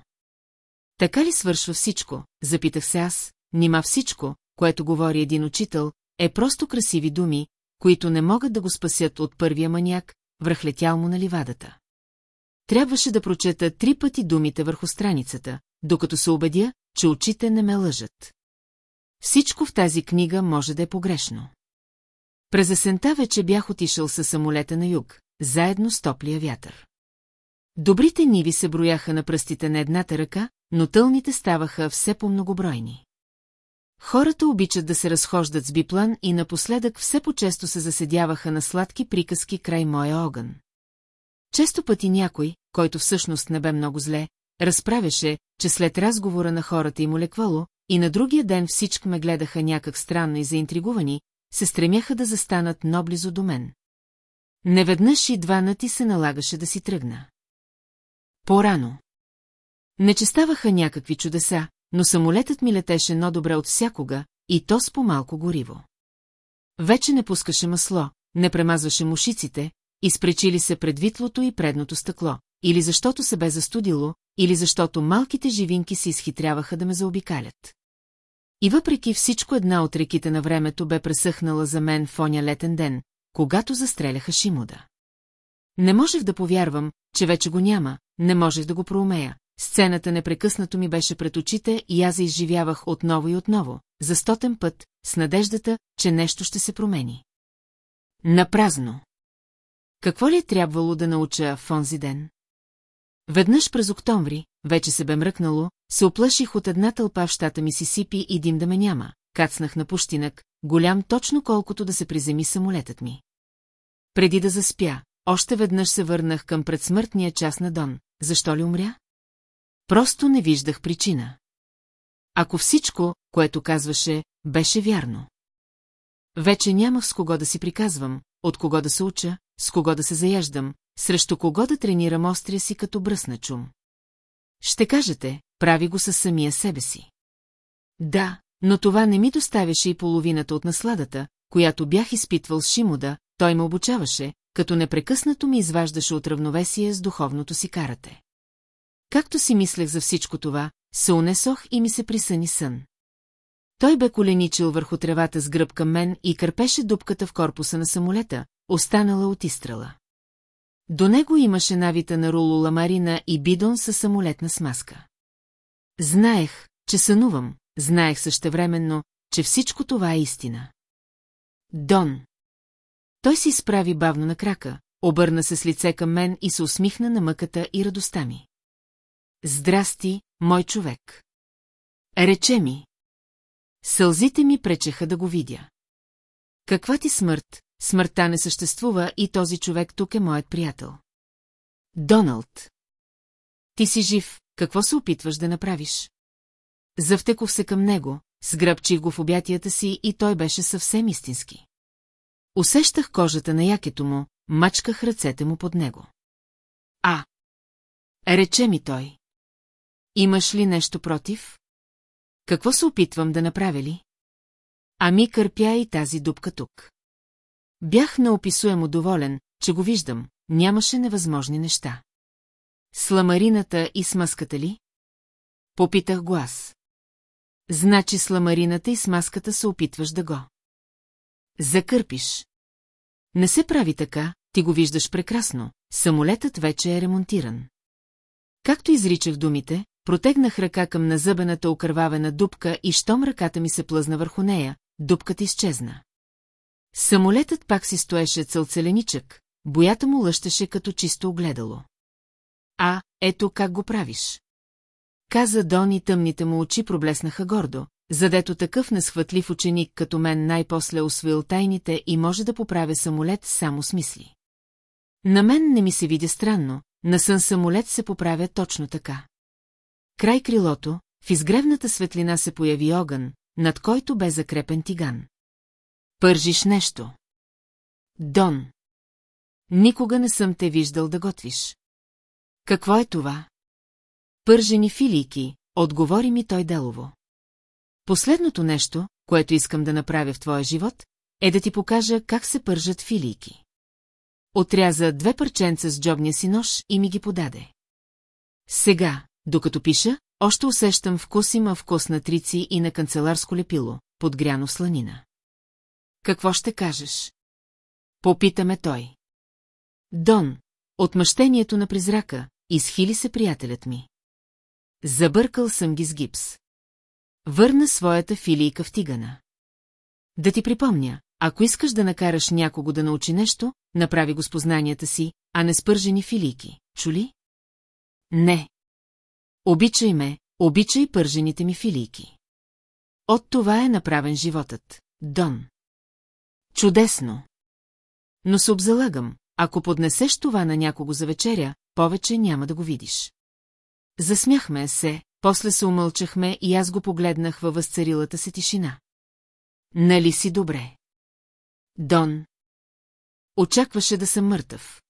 Така ли свършва всичко, запитах се аз, нима всичко, което говори един учител, е просто красиви думи, които не могат да го спасят от първия маняк, връхлетял му на ливадата. Трябваше да прочета три пъти думите върху страницата, докато се убедя, че очите не ме лъжат. Всичко в тази книга може да е погрешно. През есента вече бях отишъл със самолета на юг, заедно с топлия вятър. Добрите ниви се брояха на пръстите на едната ръка, но тълните ставаха все по-многобройни. Хората обичат да се разхождат с биплан и напоследък все по-често се заседяваха на сладки приказки край моя огън. Често пъти някой, който всъщност не бе много зле, разправяше, че след разговора на хората им олеквало, и на другия ден всички ме гледаха някак странно и заинтригувани, се стремяха да застанат наблизо до мен. Неведнъж и двана ти се налагаше да си тръгна. По-рано. Не че ставаха някакви чудеса, но самолетът ми летеше но-добре от всякога, и то с по-малко гориво. Вече не пускаше масло, не премазваше мушиците, изпречили се предвитлото и предното стъкло, или защото се бе застудило, или защото малките живинки се изхитряваха да ме заобикалят. И въпреки всичко една от реките на времето бе пресъхнала за мен в оня летен ден, когато застреляха Шимуда. Не можех да повярвам, че вече го няма, не можех да го проумея. Сцената непрекъснато ми беше пред очите и аз изживявах отново и отново, за стотен път, с надеждата, че нещо ще се промени. Напразно. Какво ли е трябвало да науча в онзи ден? Веднъж през октомври, вече се бе мръкнало, се оплаших от една тълпа в щата Мисисипи и дим да ме няма. Кацнах на пущинък, голям точно колкото да се приземи самолетът ми. Преди да заспя, още веднъж се върнах към предсмъртния час на Дон. Защо ли умря? Просто не виждах причина. Ако всичко, което казваше, беше вярно. Вече нямах с кого да си приказвам, от кого да се уча, с кого да се заяждам, срещу кого да тренирам острия си като бръсна чум. Ще кажете, прави го със самия себе си. Да, но това не ми доставяше и половината от насладата, която бях изпитвал с Шимода, той ме обучаваше, като непрекъснато ми изваждаше от равновесие с духовното си карате. Както си мислех за всичко това, се унесох и ми се присъни сън. Той бе коленичил върху тревата с гръб към мен и кърпеше дупката в корпуса на самолета, останала от изстрела. До него имаше навита на Руло Ламарина и бидон със самолетна смазка. Знаех, че сънувам, знаех същевременно, че всичко това е истина. Дон. Той се изправи бавно на крака, обърна се с лице към мен и се усмихна на мъката и радостта ми. Здрасти, мой човек. Рече ми. Сълзите ми пречеха да го видя. Каква ти смърт, смъртта не съществува и този човек тук е моят приятел. Доналд. Ти си жив, какво се опитваш да направиш? Завтекох се към него, сгръбчих го в обятията си и той беше съвсем истински. Усещах кожата на якето му, мачках ръцете му под него. А! Рече ми той. Имаш ли нещо против? Какво се опитвам да направя ли? Ами кърпя и тази дупка тук. Бях неописуемо доволен, че го виждам, нямаше невъзможни неща. Сламарината и смъската ли? Попитах го аз. Значи сламарината и смазката се опитваш да го. Закърпиш. Не се прави така, ти го виждаш прекрасно, самолетът вече е ремонтиран. Както изричах думите, протегнах ръка към назъбената окървавена дупка и щом ръката ми се плъзна върху нея, дупката изчезна. Самолетът пак си стоеше целцеленичък, боята му лъщеше като чисто огледало. А, ето как го правиш. каза Дон и тъмните му очи проблеснаха гордо, задето такъв несхватлив ученик като мен най-после освоил тайните и може да поправя самолет само с мисли. На мен не ми се видя странно, на сън самолет се поправя точно така. Край крилото, в изгревната светлина се появи огън, над който бе закрепен тиган. Пържиш нещо. Дон. Никога не съм те виждал да готвиш. Какво е това? Пържени филийки, отговори ми той делово. Последното нещо, което искам да направя в твоя живот, е да ти покажа как се пържат филийки. Отряза две парченца с джобния си нож и ми ги подаде. Сега, докато пиша, още усещам вкус има вкус на трици и на канцеларско лепило, подгряно сланина. Какво ще кажеш? Попитаме той. Дон, отмъщението на призрака, изхили се приятелят ми. Забъркал съм ги с гипс. Върна своята филийка в тигана. Да ти припомня, ако искаш да накараш някого да научи нещо, направи го с познанията си, а не спържени филийки, чули? Не. Обичай ме, обичай пържените ми филийки. От това е направен животът, Дон. Чудесно. Но се обзалагам, ако поднесеш това на някого за вечеря, повече няма да го видиш. Засмяхме се, после се умълчахме и аз го погледнах във възцарилата се тишина. Нали си добре? Дон. Очакваше да съм мъртъв.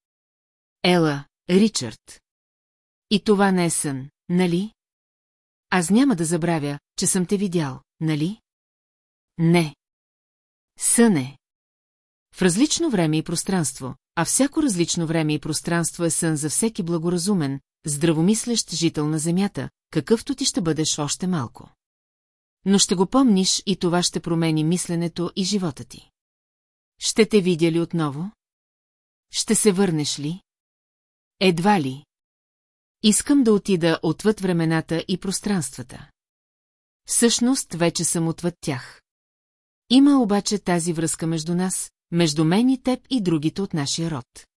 Ела, Ричард. И това не е сън, нали? Аз няма да забравя, че съм те видял, нали? Не. Сън е. В различно време и пространство, а всяко различно време и пространство е сън за всеки благоразумен, здравомислещ жител на земята, какъвто ти ще бъдеш още малко. Но ще го помниш и това ще промени мисленето и живота ти. Ще те видя ли отново? Ще се върнеш ли? Едва ли. Искам да отида отвъд времената и пространствата. Всъщност вече съм отвъд тях. Има обаче тази връзка между нас, между мен и теб и другите от нашия род.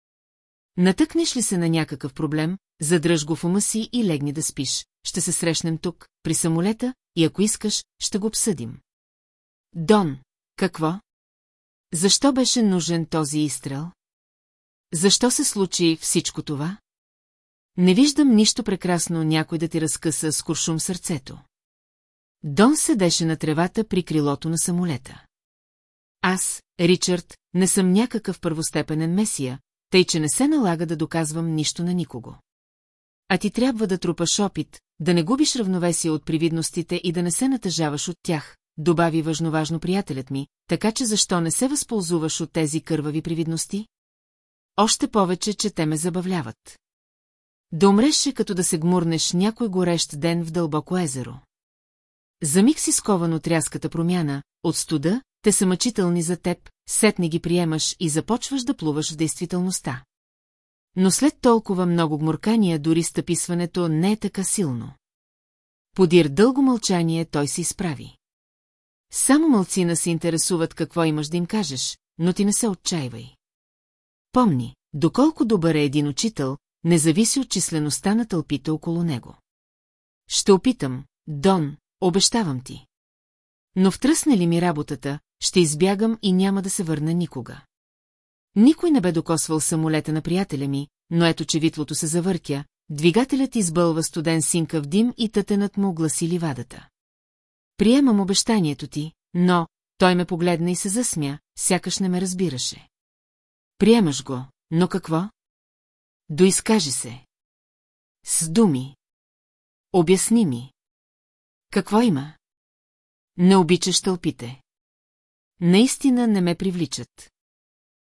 Натъкнеш ли се на някакъв проблем, задръж го в ума си и легни да спиш. Ще се срещнем тук, при самолета, и ако искаш, ще го обсъдим. Дон, какво? Защо беше нужен този изстрел? Защо се случи всичко това? Не виждам нищо прекрасно някой да ти разкъса с куршум сърцето. Дон седеше на тревата при крилото на самолета. Аз, Ричард, не съм някакъв първостепенен месия, тъй че не се налага да доказвам нищо на никого. А ти трябва да трупаш опит, да не губиш равновесие от привидностите и да не се натъжаваш от тях, добави въжноважно приятелят ми, така че защо не се възползваш от тези кървави привидности? Още повече, че те ме забавляват. Да умреше, като да се гмурнеш някой горещ ден в дълбоко езеро. За миг си скован от рязката промяна, от студа, те са мъчителни за теб, сетне ги приемаш и започваш да плуваш в действителността. Но след толкова много гмуркания дори стъписването не е така силно. Подир дълго мълчание той се изправи. Само мълцина се интересуват какво имаш да им кажеш, но ти не се отчаивай. Помни, доколко добър е един учител, не зависи от числеността на тълпите около него. Ще опитам, Дон, обещавам ти. Но втръсне ли ми работата, ще избягам и няма да се върна никога. Никой не бе докосвал самолета на приятеля ми, но ето че витлото се завъртя, двигателят избълва студен синка в дим и тътенът му огласи ливадата. Приемам обещанието ти, но той ме погледна и се засмя, сякаш не ме разбираше. Приемаш го, но какво? Доизкажи се. С думи. Обясни ми. Какво има? Не обичаш тълпите. Наистина не ме привличат.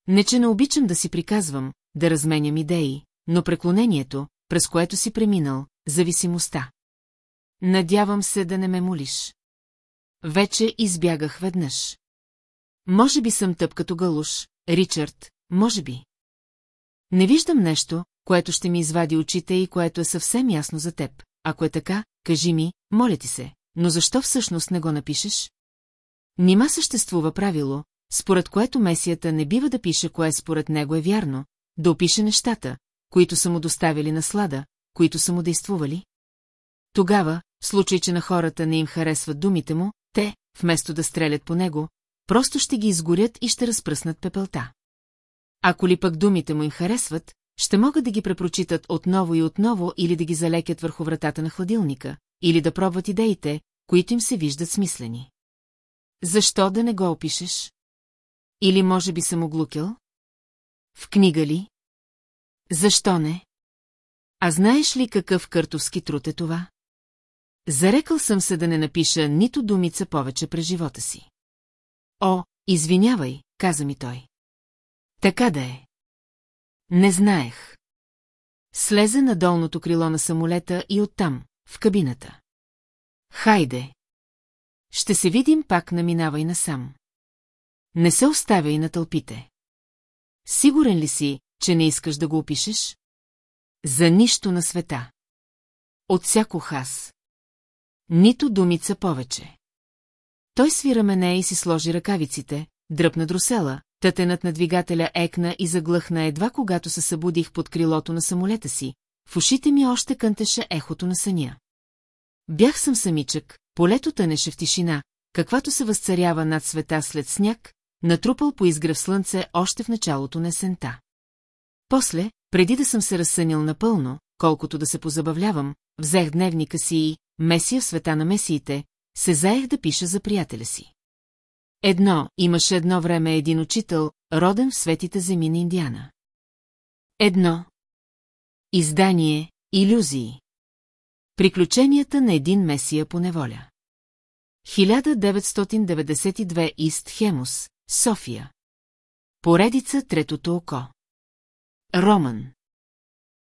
Не, че не обичам да си приказвам, да разменям идеи, но преклонението, през което си преминал, зависимостта. Надявам се да не ме молиш. Вече избягах веднъж. Може би съм тъп като галуш, Ричард, може би. Не виждам нещо, което ще ми извади очите и което е съвсем ясно за теб. Ако е така, кажи ми, моля ти се, но защо всъщност не го напишеш? Нима съществува правило, според което месията не бива да пише кое според него е вярно, да опише нещата, които са му доставили наслада, които са му действували? Тогава, в случай, че на хората не им харесват думите му, те, вместо да стрелят по него, просто ще ги изгорят и ще разпръснат пепелта. Ако ли пък думите му им харесват, ще могат да ги препрочитат отново и отново или да ги залекят върху вратата на хладилника, или да пробват идеите, които им се виждат смислени. Защо да не го опишеш? Или може би съм оглукил? В книга ли? Защо не? А знаеш ли какъв къртовски труд е това? Зарекал съм се да не напиша нито думица повече през живота си. О, извинявай, каза ми той. Така да е. Не знаех. Слезе на долното крило на самолета и оттам, в кабината. Хайде. Ще се видим пак наминавай насам. Не се оставяй на тълпите. Сигурен ли си, че не искаш да го опишеш? За нищо на света. Отсякох аз. Нито думица повече. Той свира мене и си сложи ръкавиците, дръпна друсела, тътенът на двигателя екна и заглъхна едва когато се събудих под крилото на самолета си, в ушите ми още кънтеше ехото на съня. Бях съм самичък, полето тънеше в тишина, каквато се възцарява над света след сняг, натрупал по изгръв слънце още в началото на есента. После, преди да съм се разсънил напълно, колкото да се позабавлявам, взех дневника си и, месия в света на месиите, се заех да пиша за приятеля си. Едно, имаше едно време един учител, роден в светите земи на Индиана. Едно. Издание Иллюзии. Приключенията на един месия по неволя. 1992 Ист Хемус, София. Поредица Третото око. Роман.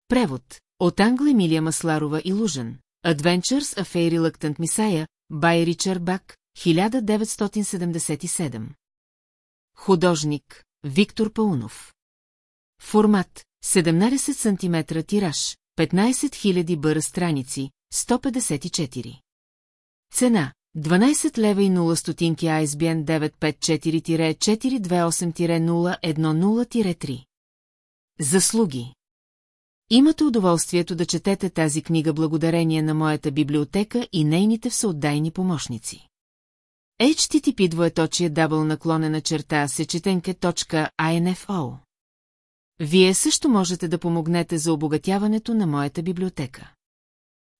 Превод. От Англа Емилия Масларова и Лужен. Adventures of a Reluctant Messiah, by Richard Бак, 1977. Художник. Виктор Паунов. Формат. 17 см тираж. 15 000 бъра страници. 154. Цена. 12 лева и 0 стотинки ISBN 954-428-010-3. Заслуги. Имате удоволствието да четете тази книга благодарение на моята библиотека и нейните всеотдайни помощници. HTTP двоеточие дабл наклонена черта сечетенке.info Вие също можете да помогнете за обогатяването на моята библиотека.